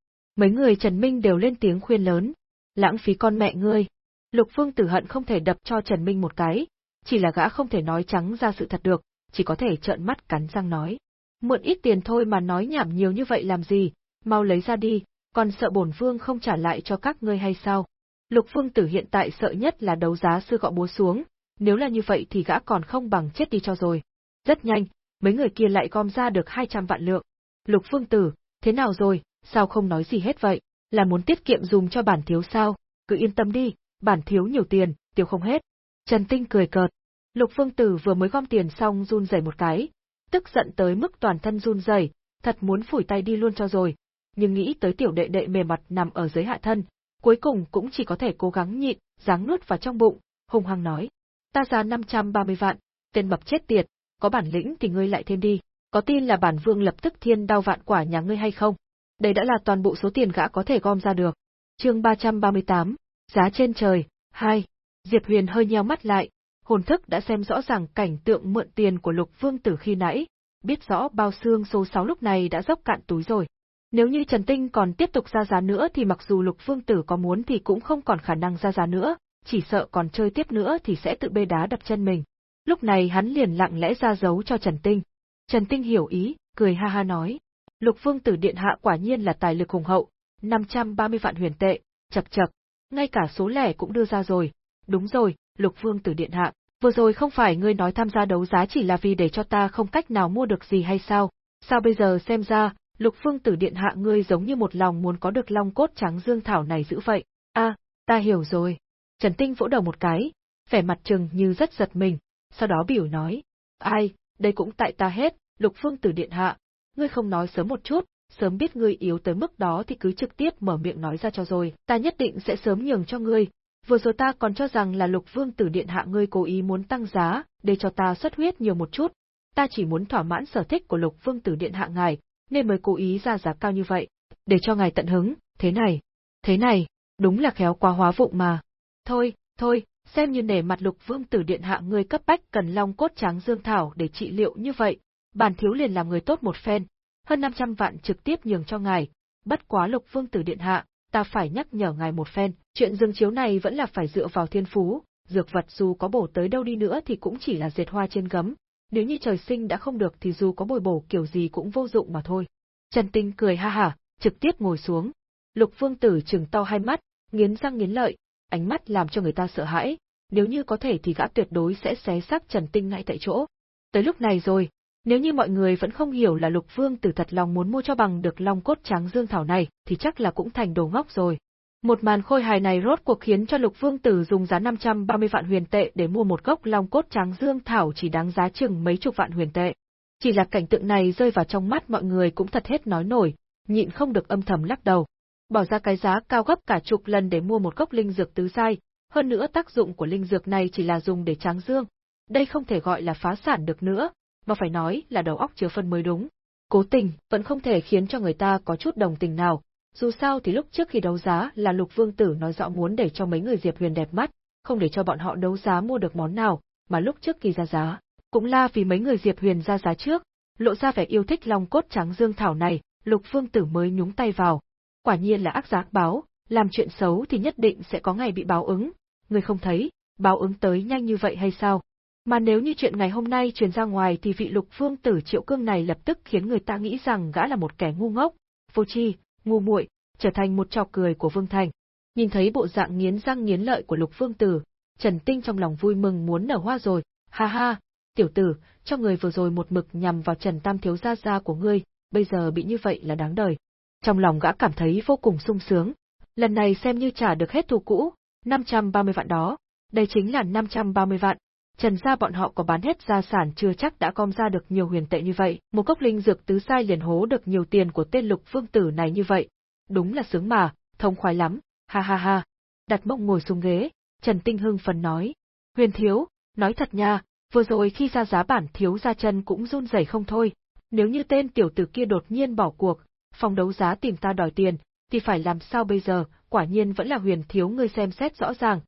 Mấy người Trần Minh đều lên tiếng khuyên lớn, lãng phí con mẹ ngươi. Lục Phương Tử hận không thể đập cho Trần Minh một cái, chỉ là gã không thể nói trắng ra sự thật được, chỉ có thể trợn mắt cắn răng nói. Mượn ít tiền thôi mà nói nhảm nhiều như vậy làm gì, mau lấy ra đi, còn sợ bổn vương không trả lại cho các ngươi hay sao? Lục Phương Tử hiện tại sợ nhất là đấu giá sư gọ búa xuống, nếu là như vậy thì gã còn không bằng chết đi cho rồi. Rất nhanh, mấy người kia lại gom ra được 200 vạn lượng. Lục Phương Tử, thế nào rồi, sao không nói gì hết vậy, là muốn tiết kiệm dùng cho bản thiếu sao, cứ yên tâm đi, bản thiếu nhiều tiền, tiêu không hết. Trần Tinh cười cợt. Lục Phương Tử vừa mới gom tiền xong run rẩy một cái, tức giận tới mức toàn thân run rẩy, thật muốn phủi tay đi luôn cho rồi, nhưng nghĩ tới tiểu đệ đệ mềm mặt nằm ở dưới hạ thân, cuối cùng cũng chỉ có thể cố gắng nhịn, dáng nuốt vào trong bụng, hùng hăng nói. Ta ra 530 vạn, tên mập chết tiệt, có bản lĩnh thì ngươi lại thêm đi, có tin là bản vương lập tức thiên đao vạn quả nhà ngươi hay không? Đây đã là toàn bộ số tiền gã có thể gom ra được. chương 338, giá trên trời, 2. Diệp Huyền hơi nheo mắt lại, hồn thức đã xem rõ ràng cảnh tượng mượn tiền của lục vương tử khi nãy, biết rõ bao xương số 6 lúc này đã dốc cạn túi rồi. Nếu như Trần Tinh còn tiếp tục ra giá nữa thì mặc dù Lục Vương Tử có muốn thì cũng không còn khả năng ra giá nữa, chỉ sợ còn chơi tiếp nữa thì sẽ tự bê đá đập chân mình. Lúc này hắn liền lặng lẽ ra dấu cho Trần Tinh. Trần Tinh hiểu ý, cười ha ha nói. Lục Vương Tử Điện Hạ quả nhiên là tài lực hùng hậu, 530 vạn huyền tệ, chập chập, ngay cả số lẻ cũng đưa ra rồi. Đúng rồi, Lục Vương Tử Điện Hạ, vừa rồi không phải ngươi nói tham gia đấu giá chỉ là vì để cho ta không cách nào mua được gì hay sao? Sao bây giờ xem ra, Lục Vương Tử Điện hạ ngươi giống như một lòng muốn có được long cốt trắng dương thảo này giữ vậy. A, ta hiểu rồi. Trần Tinh vỗ đầu một cái, vẻ mặt trừng như rất giật mình, sau đó biểu nói, ai, đây cũng tại ta hết, Lục Phương Tử Điện hạ, ngươi không nói sớm một chút, sớm biết ngươi yếu tới mức đó thì cứ trực tiếp mở miệng nói ra cho rồi, ta nhất định sẽ sớm nhường cho ngươi. Vừa rồi ta còn cho rằng là Lục Vương Tử Điện hạ ngươi cố ý muốn tăng giá, để cho ta xuất huyết nhiều một chút. Ta chỉ muốn thỏa mãn sở thích của Lục Vương Tử Điện hạ ngài, nên mới cố ý ra giá cao như vậy, để cho ngài tận hứng, thế này, thế này, đúng là khéo quá hóa vụng mà. Thôi, thôi, xem như nể mặt lục vương tử điện hạ ngươi cấp bách cần long cốt trắng dương thảo để trị liệu như vậy, bản thiếu liền làm người tốt một phen, hơn 500 vạn trực tiếp nhường cho ngài, bất quá lục vương tử điện hạ, ta phải nhắc nhở ngài một phen, chuyện dương chiếu này vẫn là phải dựa vào thiên phú, dược vật dù có bổ tới đâu đi nữa thì cũng chỉ là dệt hoa trên gấm, nếu như trời sinh đã không được thì dù có bồi bổ kiểu gì cũng vô dụng mà thôi. Trần Tinh cười ha hả, trực tiếp ngồi xuống. Lục Vương Tử trừng to hai mắt, nghiến răng nghiến lợi, ánh mắt làm cho người ta sợ hãi, nếu như có thể thì gã tuyệt đối sẽ xé xác Trần Tinh ngay tại chỗ. Tới lúc này rồi, nếu như mọi người vẫn không hiểu là Lục Vương Tử thật lòng muốn mua cho bằng được long cốt trắng dương thảo này, thì chắc là cũng thành đồ ngốc rồi. Một màn khôi hài này rốt cuộc khiến cho Lục Vương Tử dùng giá 530 vạn huyền tệ để mua một gốc long cốt trắng dương thảo chỉ đáng giá chừng mấy chục vạn huyền tệ. Chỉ là cảnh tượng này rơi vào trong mắt mọi người cũng thật hết nói nổi, nhịn không được âm thầm lắc đầu. Bỏ ra cái giá cao gấp cả chục lần để mua một gốc linh dược tứ sai, hơn nữa tác dụng của linh dược này chỉ là dùng để tráng dương. Đây không thể gọi là phá sản được nữa, mà phải nói là đầu óc chứa phân mới đúng. Cố tình, vẫn không thể khiến cho người ta có chút đồng tình nào, dù sao thì lúc trước khi đấu giá là Lục Vương Tử nói rõ muốn để cho mấy người Diệp Huyền đẹp mắt, không để cho bọn họ đấu giá mua được món nào, mà lúc trước khi ra giá, cũng là vì mấy người Diệp Huyền ra giá trước, lộ ra vẻ yêu thích long cốt trắng dương thảo này, Lục Vương Tử mới nhúng tay vào. Quả nhiên là ác giác báo, làm chuyện xấu thì nhất định sẽ có ngày bị báo ứng, người không thấy, báo ứng tới nhanh như vậy hay sao? Mà nếu như chuyện ngày hôm nay truyền ra ngoài thì vị lục vương tử triệu cương này lập tức khiến người ta nghĩ rằng gã là một kẻ ngu ngốc, vô tri, ngu muội, trở thành một trò cười của Vương Thành. Nhìn thấy bộ dạng nghiến răng nghiến lợi của lục vương tử, Trần Tinh trong lòng vui mừng muốn nở hoa rồi, ha ha, tiểu tử, cho người vừa rồi một mực nhằm vào Trần Tam thiếu gia gia của ngươi, bây giờ bị như vậy là đáng đời. Trong lòng gã cảm thấy vô cùng sung sướng, lần này xem như trả được hết thù cũ, 530 vạn đó, đây chính là 530 vạn. Trần gia bọn họ có bán hết gia sản chưa chắc đã gom ra được nhiều huyền tệ như vậy, một cốc linh dược tứ sai liền hố được nhiều tiền của tên lục vương tử này như vậy. Đúng là sướng mà, thông khoái lắm, ha ha ha. Đặt mông ngồi xuống ghế, Trần Tinh hưng phần nói. Huyền thiếu, nói thật nha, vừa rồi khi ra giá bản thiếu ra chân cũng run rẩy không thôi. Nếu như tên tiểu tử kia đột nhiên bỏ cuộc, phòng đấu giá tìm ta đòi tiền, thì phải làm sao bây giờ, quả nhiên vẫn là huyền thiếu ngươi xem xét rõ ràng.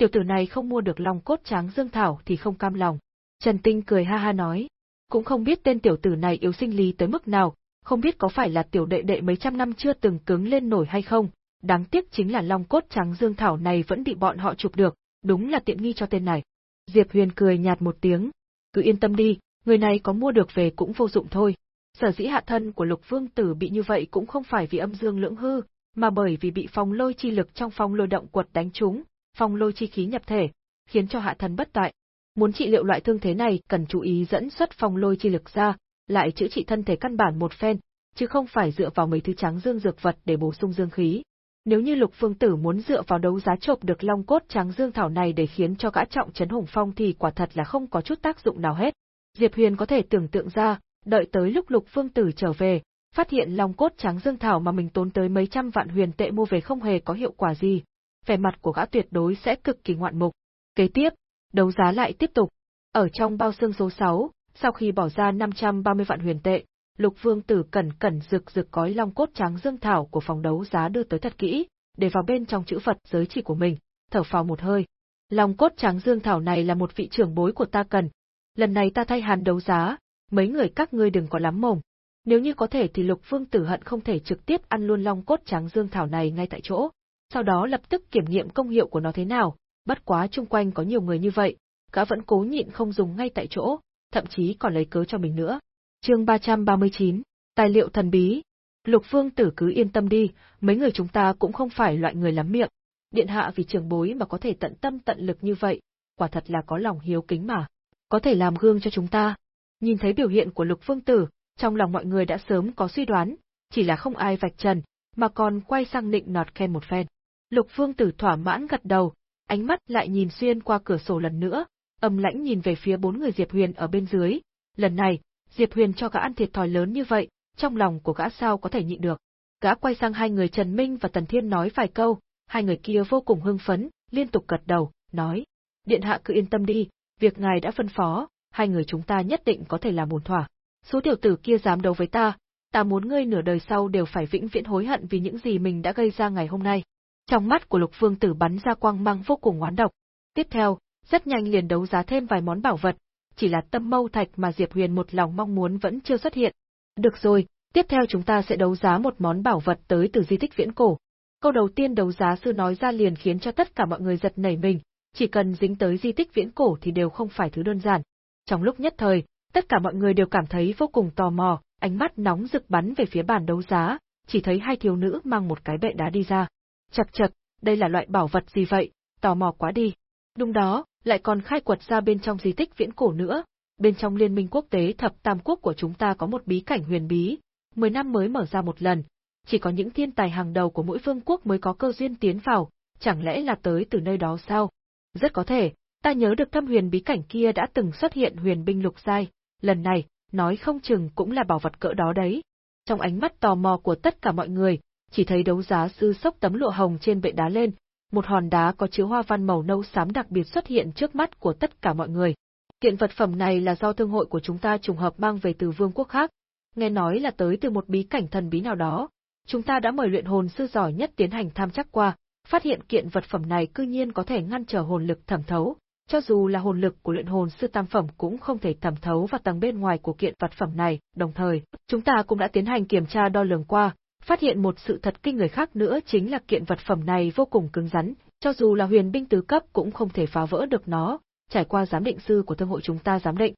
Tiểu tử này không mua được long cốt tráng dương thảo thì không cam lòng. Trần Tinh cười ha ha nói, cũng không biết tên tiểu tử này yếu sinh lý tới mức nào, không biết có phải là tiểu đệ đệ mấy trăm năm chưa từng cứng lên nổi hay không, đáng tiếc chính là long cốt trắng dương thảo này vẫn bị bọn họ chụp được, đúng là tiện nghi cho tên này. Diệp Huyền cười nhạt một tiếng, cứ yên tâm đi, người này có mua được về cũng vô dụng thôi. Sở dĩ hạ thân của lục vương tử bị như vậy cũng không phải vì âm dương lưỡng hư, mà bởi vì bị phong lôi chi lực trong phong lôi động quật đánh trúng, phong lôi chi khí nhập thể, khiến cho hạ thần bất tại. Muốn trị liệu loại thương thế này cần chú ý dẫn xuất phong lôi chi lực ra, lại chữa trị thân thể căn bản một phen, chứ không phải dựa vào mấy thứ trắng dương dược vật để bổ sung dương khí. Nếu như Lục Phương Tử muốn dựa vào đấu giá chộp được long cốt trắng dương thảo này để khiến cho gã trọng chấn hùng phong thì quả thật là không có chút tác dụng nào hết. Diệp Huyền có thể tưởng tượng ra, đợi tới lúc Lục Phương Tử trở về, phát hiện long cốt trắng dương thảo mà mình tốn tới mấy trăm vạn huyền tệ mua về không hề có hiệu quả gì, vẻ mặt của gã tuyệt đối sẽ cực kỳ ngoạn mục. Kế tiếp, đấu giá lại tiếp tục. Ở trong bao xương số 6, sau khi bỏ ra 530 vạn huyền tệ, Lục Vương Tử cẩn cẩn rực rực gói long cốt trắng dương thảo của phòng đấu giá đưa tới thật kỹ, để vào bên trong chữ Phật giới chỉ của mình, thở phào một hơi. Long cốt trắng dương thảo này là một vị trưởng bối của ta cần. Lần này ta thay hàn đấu giá, mấy người các ngươi đừng có lắm mồm, nếu như có thể thì Lục Vương Tử hận không thể trực tiếp ăn luôn long cốt trắng dương thảo này ngay tại chỗ, sau đó lập tức kiểm nghiệm công hiệu của nó thế nào, bất quá chung quanh có nhiều người như vậy, gã vẫn cố nhịn không dùng ngay tại chỗ, thậm chí còn lấy cớ cho mình nữa. Chương 339, tài liệu thần bí. Lục Vương Tử cứ yên tâm đi, mấy người chúng ta cũng không phải loại người lắm miệng. Điện hạ vì trường bối mà có thể tận tâm tận lực như vậy, quả thật là có lòng hiếu kính mà. Có thể làm gương cho chúng ta. Nhìn thấy biểu hiện của Lục Vương Tử, trong lòng mọi người đã sớm có suy đoán, chỉ là không ai vạch trần, mà còn quay sang nịnh nọt khen một phen. Lục Phương Tử thỏa mãn gật đầu, ánh mắt lại nhìn xuyên qua cửa sổ lần nữa, âm lãnh nhìn về phía bốn người Diệp Huyền ở bên dưới. Lần này, Diệp Huyền cho gã ăn thiệt thòi lớn như vậy, trong lòng của gã sao có thể nhịn được. Gã quay sang hai người Trần Minh và Tần Thiên nói vài câu, hai người kia vô cùng hưng phấn, liên tục gật đầu, nói: "Điện hạ cứ yên tâm đi, việc ngài đã phân phó, hai người chúng ta nhất định có thể làm ổn thỏa." Số tiểu tử kia dám đấu với ta, ta muốn ngươi nửa đời sau đều phải vĩnh viễn hối hận vì những gì mình đã gây ra ngày hôm nay. Trong mắt của Lục Phương Tử bắn ra quang mang vô cùng oán độc. Tiếp theo, rất nhanh liền đấu giá thêm vài món bảo vật, chỉ là tâm mâu thạch mà Diệp Huyền một lòng mong muốn vẫn chưa xuất hiện. Được rồi, tiếp theo chúng ta sẽ đấu giá một món bảo vật tới từ di tích viễn cổ. Câu đầu tiên đấu giá sư nói ra liền khiến cho tất cả mọi người giật nảy mình, chỉ cần dính tới di tích viễn cổ thì đều không phải thứ đơn giản. Trong lúc nhất thời, Tất cả mọi người đều cảm thấy vô cùng tò mò, ánh mắt nóng rực bắn về phía bàn đấu giá, chỉ thấy hai thiếu nữ mang một cái bệ đá đi ra. Chật chật, đây là loại bảo vật gì vậy, tò mò quá đi. Đúng đó, lại còn khai quật ra bên trong di tích viễn cổ nữa, bên trong liên minh quốc tế thập tam quốc của chúng ta có một bí cảnh huyền bí, 10 năm mới mở ra một lần, chỉ có những thiên tài hàng đầu của mỗi vương quốc mới có cơ duyên tiến vào, chẳng lẽ là tới từ nơi đó sao? Rất có thể, ta nhớ được thâm huyền bí cảnh kia đã từng xuất hiện huyền binh lục giai, lần này, nói không chừng cũng là bảo vật cỡ đó đấy. Trong ánh mắt tò mò của tất cả mọi người, chỉ thấy đấu giá sư sốc tấm lụa hồng trên bệ đá lên, một hòn đá có chứa hoa văn màu nâu xám đặc biệt xuất hiện trước mắt của tất cả mọi người. Kiện vật phẩm này là do thương hội của chúng ta trùng hợp mang về từ vương quốc khác, nghe nói là tới từ một bí cảnh thần bí nào đó. Chúng ta đã mời luyện hồn sư giỏi nhất tiến hành tham chắc qua, phát hiện kiện vật phẩm này cư nhiên có thể ngăn trở hồn lực thẩm thấu, cho dù là hồn lực của luyện hồn sư tam phẩm cũng không thể thẩm thấu vào tầng bên ngoài của kiện vật phẩm này, đồng thời, chúng ta cũng đã tiến hành kiểm tra đo lường qua, phát hiện một sự thật kinh người khác nữa chính là kiện vật phẩm này vô cùng cứng rắn, cho dù là huyền binh tứ cấp cũng không thể phá vỡ được nó, trải qua giám định sư của thương hội chúng ta giám định.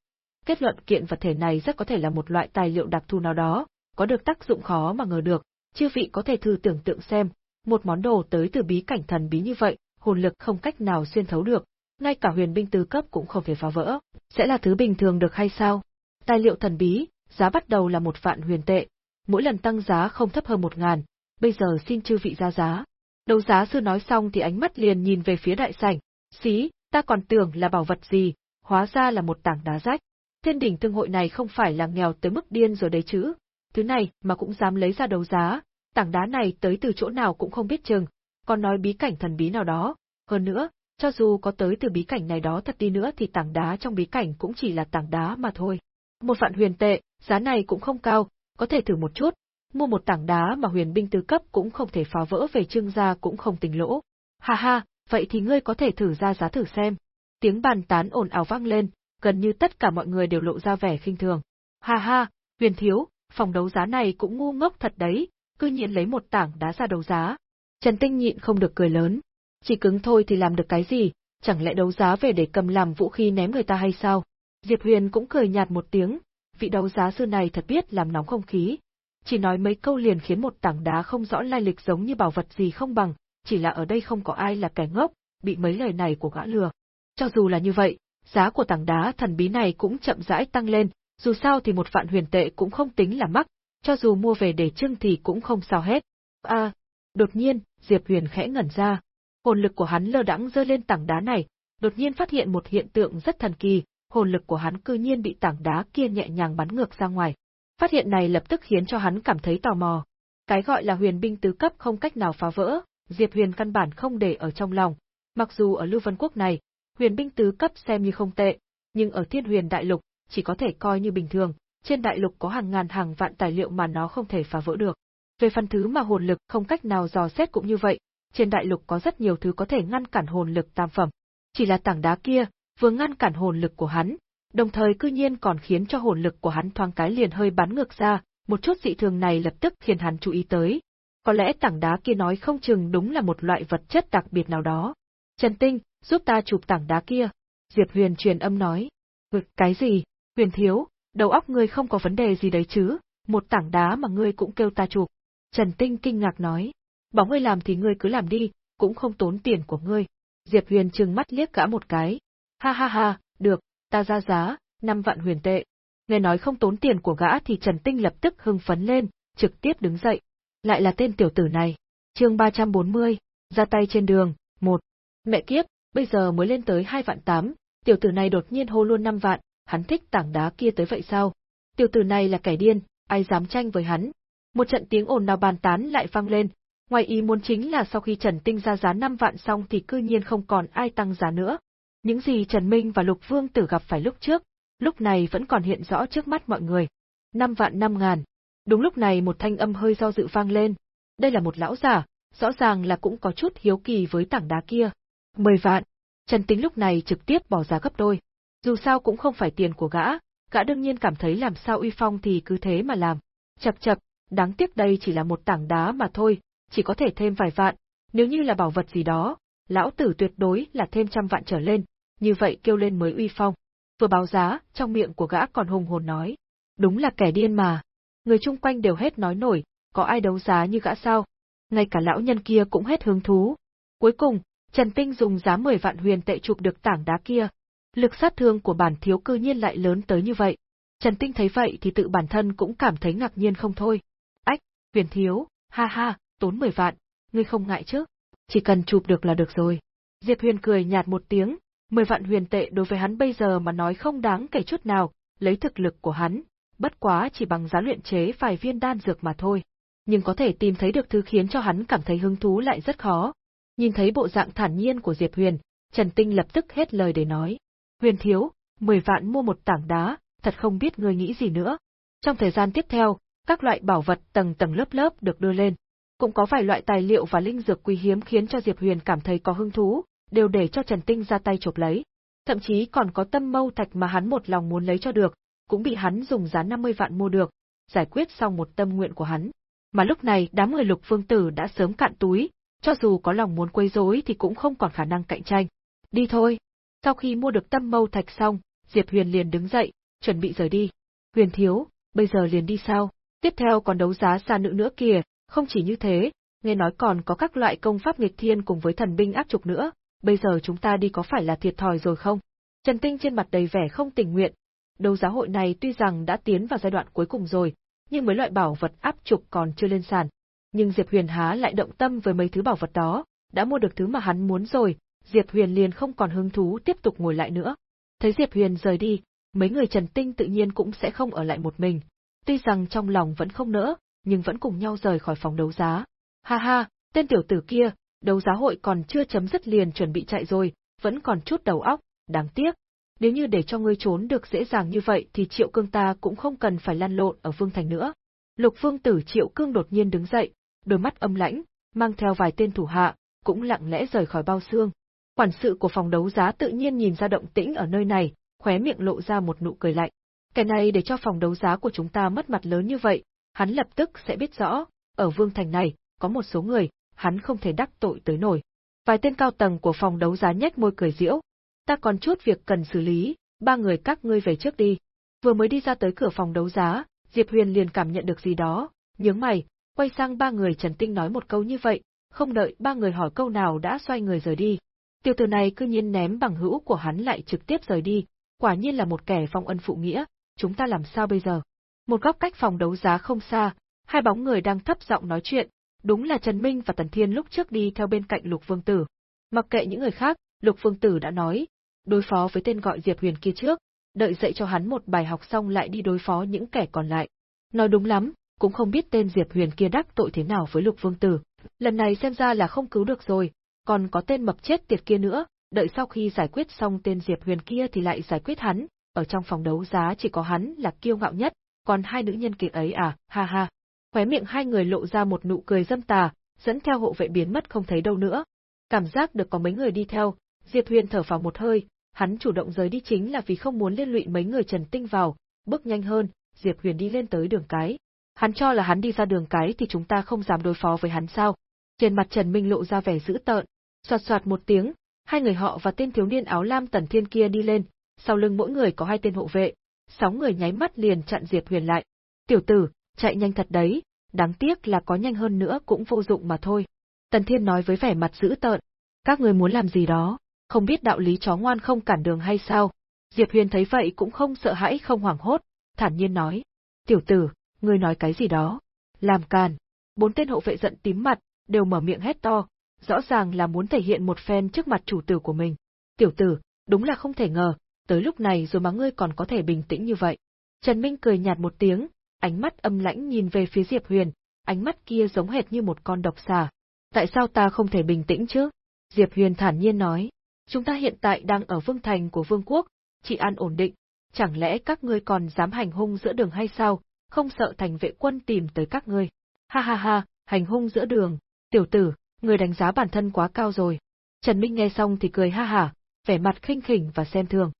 Kết luận kiện vật thể này rất có thể là một loại tài liệu đặc thù nào đó, có được tác dụng khó mà ngờ được, chư vị có thể thử tưởng tượng xem, một món đồ tới từ bí cảnh thần bí như vậy, hồn lực không cách nào xuyên thấu được, ngay cả huyền binh tứ cấp cũng không thể phá vỡ, sẽ là thứ bình thường được hay sao? Tài liệu thần bí, giá bắt đầu là một vạn huyền tệ, mỗi lần tăng giá không thấp hơn một ngàn, bây giờ xin chư vị ra giá. Đấu giá sư nói xong thì ánh mắt liền nhìn về phía đại sảnh, xí, ta còn tưởng là bảo vật gì, hóa ra là một tảng đá rách. Thiên đỉnh thương hội này không phải là nghèo tới mức điên rồi đấy chứ, thứ này mà cũng dám lấy ra đấu giá, tảng đá này tới từ chỗ nào cũng không biết chừng, còn nói bí cảnh thần bí nào đó, hơn nữa, cho dù có tới từ bí cảnh này đó thật đi nữa thì tảng đá trong bí cảnh cũng chỉ là tảng đá mà thôi. Một vạn huyền tệ, giá này cũng không cao, có thể thử một chút, mua một tảng đá mà huyền binh tứ cấp cũng không thể phá vỡ về trương gia cũng không tính lỗ. Ha ha, vậy thì ngươi có thể thử ra giá thử xem. Tiếng bàn tán ồn ào vang lên, gần như tất cả mọi người đều lộ ra vẻ khinh thường. Ha ha, huyền thiếu, phòng đấu giá này cũng ngu ngốc thật đấy, cư nhiên lấy một tảng đá ra đấu giá. Trần Tinh nhịn không được cười lớn. Chỉ cứng thôi thì làm được cái gì, chẳng lẽ đấu giá về để cầm làm vũ khí ném người ta hay sao? Diệp Huyền cũng cười nhạt một tiếng, vị đấu giá sư này thật biết làm nóng không khí. Chỉ nói mấy câu liền khiến một tảng đá không rõ lai lịch giống như bảo vật gì không bằng, chỉ là ở đây không có ai là kẻ ngốc, bị mấy lời này của gã lừa. Cho dù là như vậy, giá của tảng đá thần bí này cũng chậm rãi tăng lên, dù sao thì một vạn huyền tệ cũng không tính là mắc, cho dù mua về để trưng thì cũng không sao hết. À, đột nhiên, Diệp Huyền khẽ ngẩn ra. Hồn lực của hắn lơ đãng rơi lên tảng đá này, đột nhiên phát hiện một hiện tượng rất thần kỳ, hồn lực của hắn cư nhiên bị tảng đá kia nhẹ nhàng bắn ngược ra ngoài. Phát hiện này lập tức khiến cho hắn cảm thấy tò mò. Cái gọi là huyền binh tứ cấp không cách nào phá vỡ, Diệp Huyền căn bản không để ở trong lòng. Mặc dù ở Lưu Vân Quốc này, huyền binh tứ cấp xem như không tệ, nhưng ở Thiên Huyền Đại Lục, chỉ có thể coi như bình thường, trên đại lục có hàng ngàn hàng vạn tài liệu mà nó không thể phá vỡ được. Về phần thứ mà hồn lực không cách nào dò xét cũng như vậy, trên đại lục có rất nhiều thứ có thể ngăn cản hồn lực tam phẩm. Chỉ là tảng đá kia, vừa ngăn cản hồn lực của hắn, đồng thời cư nhiên còn khiến cho hồn lực của hắn thoáng cái liền hơi bắn ngược ra, một chút dị thường này lập tức khiến hắn chú ý tới. Có lẽ tảng đá kia nói không chừng đúng là một loại vật chất đặc biệt nào đó. Trần Tinh, giúp ta chụp tảng đá kia. Diệp Huyền truyền âm nói. Ừ, cái gì? Huyền thiếu, đầu óc ngươi không có vấn đề gì đấy chứ, một tảng đá mà ngươi cũng kêu ta chụp. Trần Tinh kinh ngạc nói. Bảo ngươi làm thì ngươi cứ làm đi, cũng không tốn tiền của ngươi. Diệp Huyền trừng mắt liếc gã một cái, Ha ha ha, được, ta ra giá, 5 vạn huyền tệ. Nghe nói không tốn tiền của gã thì Trần Tinh lập tức hưng phấn lên, trực tiếp đứng dậy. Lại là tên tiểu tử này. chương 340, ra tay trên đường, một. Mẹ kiếp, bây giờ mới lên tới 2 vạn 8, tiểu tử này đột nhiên hô luôn 5 vạn, hắn thích tảng đá kia tới vậy sao? Tiểu tử này là kẻ điên, ai dám tranh với hắn? Một trận tiếng ồn nào bàn tán lại vang lên, ngoài ý muốn chính là sau khi Trần Tinh ra giá 5 vạn xong thì cư nhiên không còn ai tăng giá nữa, những gì Trần Minh và Lục Vương Tử gặp phải lúc trước, lúc này vẫn còn hiện rõ trước mắt mọi người. Năm vạn năm ngàn. Đúng lúc này một thanh âm hơi do dự vang lên. Đây là một lão giả, rõ ràng là cũng có chút hiếu kỳ với tảng đá kia. Mười vạn. Trần Tính lúc này trực tiếp bỏ giá gấp đôi. Dù sao cũng không phải tiền của gã, gã đương nhiên cảm thấy làm sao uy phong thì cứ thế mà làm. Chập chập, đáng tiếc đây chỉ là một tảng đá mà thôi, chỉ có thể thêm vài vạn, nếu như là bảo vật gì đó, lão tử tuyệt đối là thêm trăm vạn trở lên, như vậy kêu lên mới uy phong. vừa báo giá, trong miệng của gã còn hùng hồn nói. Đúng là kẻ điên mà. Người chung quanh đều hết nói nổi, có ai đấu giá như gã sao? Ngay cả lão nhân kia cũng hết hứng thú. Cuối cùng, Trần Tinh dùng giá 10 vạn huyền tệ chụp được tảng đá kia. Lực sát thương của bản thiếu cư nhiên lại lớn tới như vậy. Trần Tinh thấy vậy thì tự bản thân cũng cảm thấy ngạc nhiên không thôi. Ách, huyền thiếu, ha ha, tốn 10 vạn, ngươi không ngại chứ? Chỉ cần chụp được là được rồi. Diệp Huyền cười nhạt một tiếng, 10 vạn huyền tệ đối với hắn bây giờ mà nói không đáng kể chút nào, lấy thực lực của hắn, bất quá chỉ bằng giá luyện chế vài viên đan dược mà thôi. Nhưng có thể tìm thấy được thứ khiến cho hắn cảm thấy hứng thú lại rất khó. Nhìn thấy bộ dạng thản nhiên của Diệp Huyền, Trần Tinh lập tức hết lời để nói. Huyền thiếu, 10 vạn mua một tảng đá, thật không biết ngươi nghĩ gì nữa. Trong thời gian tiếp theo, các loại bảo vật tầng tầng lớp lớp được đưa lên. Cũng có vài loại tài liệu và linh dược quý hiếm khiến cho Diệp Huyền cảm thấy có hứng thú, đều để cho Trần Tinh ra tay chộp lấy. Thậm chí còn có tâm mâu thạch mà hắn một lòng muốn lấy cho được, cũng bị hắn dùng giá 50 vạn mua được, giải quyết xong một tâm nguyện của hắn. Mà lúc này đám người lục phương tử đã sớm cạn túi, cho dù có lòng muốn quấy rối thì cũng không còn khả năng cạnh tranh. Đi thôi. Sau khi mua được tâm mâu thạch xong, Diệp Huyền liền đứng dậy, chuẩn bị rời đi. Huyền thiếu, bây giờ liền đi sao? Tiếp theo còn đấu giá xa nữ nữa kìa, không chỉ như thế, nghe nói còn có các loại công pháp nghịch thiên cùng với thần binh áp trục nữa, bây giờ chúng ta đi có phải là thiệt thòi rồi không? Trần Tinh trên mặt đầy vẻ không tình nguyện. Đấu giá hội này tuy rằng đã tiến vào giai đoạn cuối cùng rồi, nhưng mấy loại bảo vật áp trục còn chưa lên sàn. Nhưng Diệp Huyền há lại động tâm với mấy thứ bảo vật đó, đã mua được thứ mà hắn muốn rồi, Diệp Huyền liền không còn hứng thú tiếp tục ngồi lại nữa. Thấy Diệp Huyền rời đi, mấy người Trần Tinh tự nhiên cũng sẽ không ở lại một mình. Tuy rằng trong lòng vẫn không nỡ, nhưng vẫn cùng nhau rời khỏi phòng đấu giá. Ha ha, tên tiểu tử kia, đấu giá hội còn chưa chấm dứt liền chuẩn bị chạy rồi, vẫn còn chút đầu óc, đáng tiếc. Nếu như để cho ngươi trốn được dễ dàng như vậy thì Triệu Cương ta cũng không cần phải lăn lộn ở Vương Thành nữa. Lục Vương tử Triệu Cương đột nhiên đứng dậy, đôi mắt âm lãnh, mang theo vài tên thủ hạ, cũng lặng lẽ rời khỏi bao xương. Quản sự của phòng đấu giá tự nhiên nhìn ra động tĩnh ở nơi này, khóe miệng lộ ra một nụ cười lạnh. Cái này để cho phòng đấu giá của chúng ta mất mặt lớn như vậy, hắn lập tức sẽ biết rõ, ở Vương Thành này, có một số người, hắn không thể đắc tội tới nổi. Vài tên cao tầng của phòng đấu giá nhếch môi cười diễu. Ta còn chút việc cần xử lý, ba người các ngươi về trước đi. Vừa mới đi ra tới cửa phòng đấu giá, Diệp Huyền liền cảm nhận được gì đó, nhướng mày, quay sang ba người Trần Tinh nói một câu như vậy, không đợi ba người hỏi câu nào đã xoay người rời đi. Tiểu tử này cư nhiên ném bằng hữu của hắn lại trực tiếp rời đi, quả nhiên là một kẻ phong ân phụ nghĩa, chúng ta làm sao bây giờ? Một góc cách phòng đấu giá không xa, hai bóng người đang thấp giọng nói chuyện, đúng là Trần Minh và Tần Thiên lúc trước đi theo bên cạnh Lục Vương Tử. Mặc kệ những người khác, Lục Vương Tử đã nói, đối phó với tên gọi Diệp Huyền kia trước, đợi dạy cho hắn một bài học xong lại đi đối phó những kẻ còn lại. Nói đúng lắm, cũng không biết tên Diệp Huyền kia đắc tội thế nào với Lục Vương Tử. Lần này xem ra là không cứu được rồi, còn có tên mập chết tiệt kia nữa, đợi sau khi giải quyết xong tên Diệp Huyền kia thì lại giải quyết hắn, ở trong phòng đấu giá chỉ có hắn là kiêu ngạo nhất, còn hai nữ nhân kia ấy à, ha ha. Khóe miệng hai người lộ ra một nụ cười dâm tà, dẫn theo hộ vệ biến mất không thấy đâu nữa. Cảm giác được có mấy người đi theo, Diệp Huyền thở vào một hơi, hắn chủ động rời đi chính là vì không muốn liên lụy mấy người Trần Tinh vào, bước nhanh hơn, Diệp Huyền đi lên tới đường cái. Hắn cho là hắn đi ra đường cái thì chúng ta không dám đối phó với hắn sao? Trên mặt Trần Minh lộ ra vẻ dữ tợn, soạt soạt một tiếng, hai người họ và tên thiếu niên áo lam tần thiên kia đi lên, sau lưng mỗi người có hai tên hộ vệ, sáu người nháy mắt liền chặn Diệp Huyền lại. Tiểu tử, chạy nhanh thật đấy, đáng tiếc là có nhanh hơn nữa cũng vô dụng mà thôi. Tần Thiên nói với vẻ mặt dữ tợn, các người muốn làm gì đó, không biết đạo lý chó ngoan không cản đường hay sao. Diệp Huyền thấy vậy cũng không sợ hãi không hoảng hốt, thản nhiên nói, tiểu tử, ngươi nói cái gì đó, làm càn. Bốn tên hộ vệ giận tím mặt, đều mở miệng hét to, rõ ràng là muốn thể hiện một phen trước mặt chủ tử của mình. Tiểu tử, đúng là không thể ngờ, tới lúc này rồi mà ngươi còn có thể bình tĩnh như vậy. Trần Minh cười nhạt một tiếng, ánh mắt âm lãnh nhìn về phía Diệp Huyền, ánh mắt kia giống hệt như một con độc xà. Tại sao ta không thể bình tĩnh chứ? Diệp Huyền thản nhiên nói, chúng ta hiện tại đang ở vương thành của vương quốc, chỉ an ổn định, chẳng lẽ các ngươi còn dám hành hung giữa đường hay sao, không sợ thành vệ quân tìm tới các ngươi. Ha ha ha, hành hung giữa đường, tiểu tử, người đánh giá bản thân quá cao rồi. Trần Minh nghe xong thì cười ha hả, vẻ mặt khinh khỉnh và xem thường.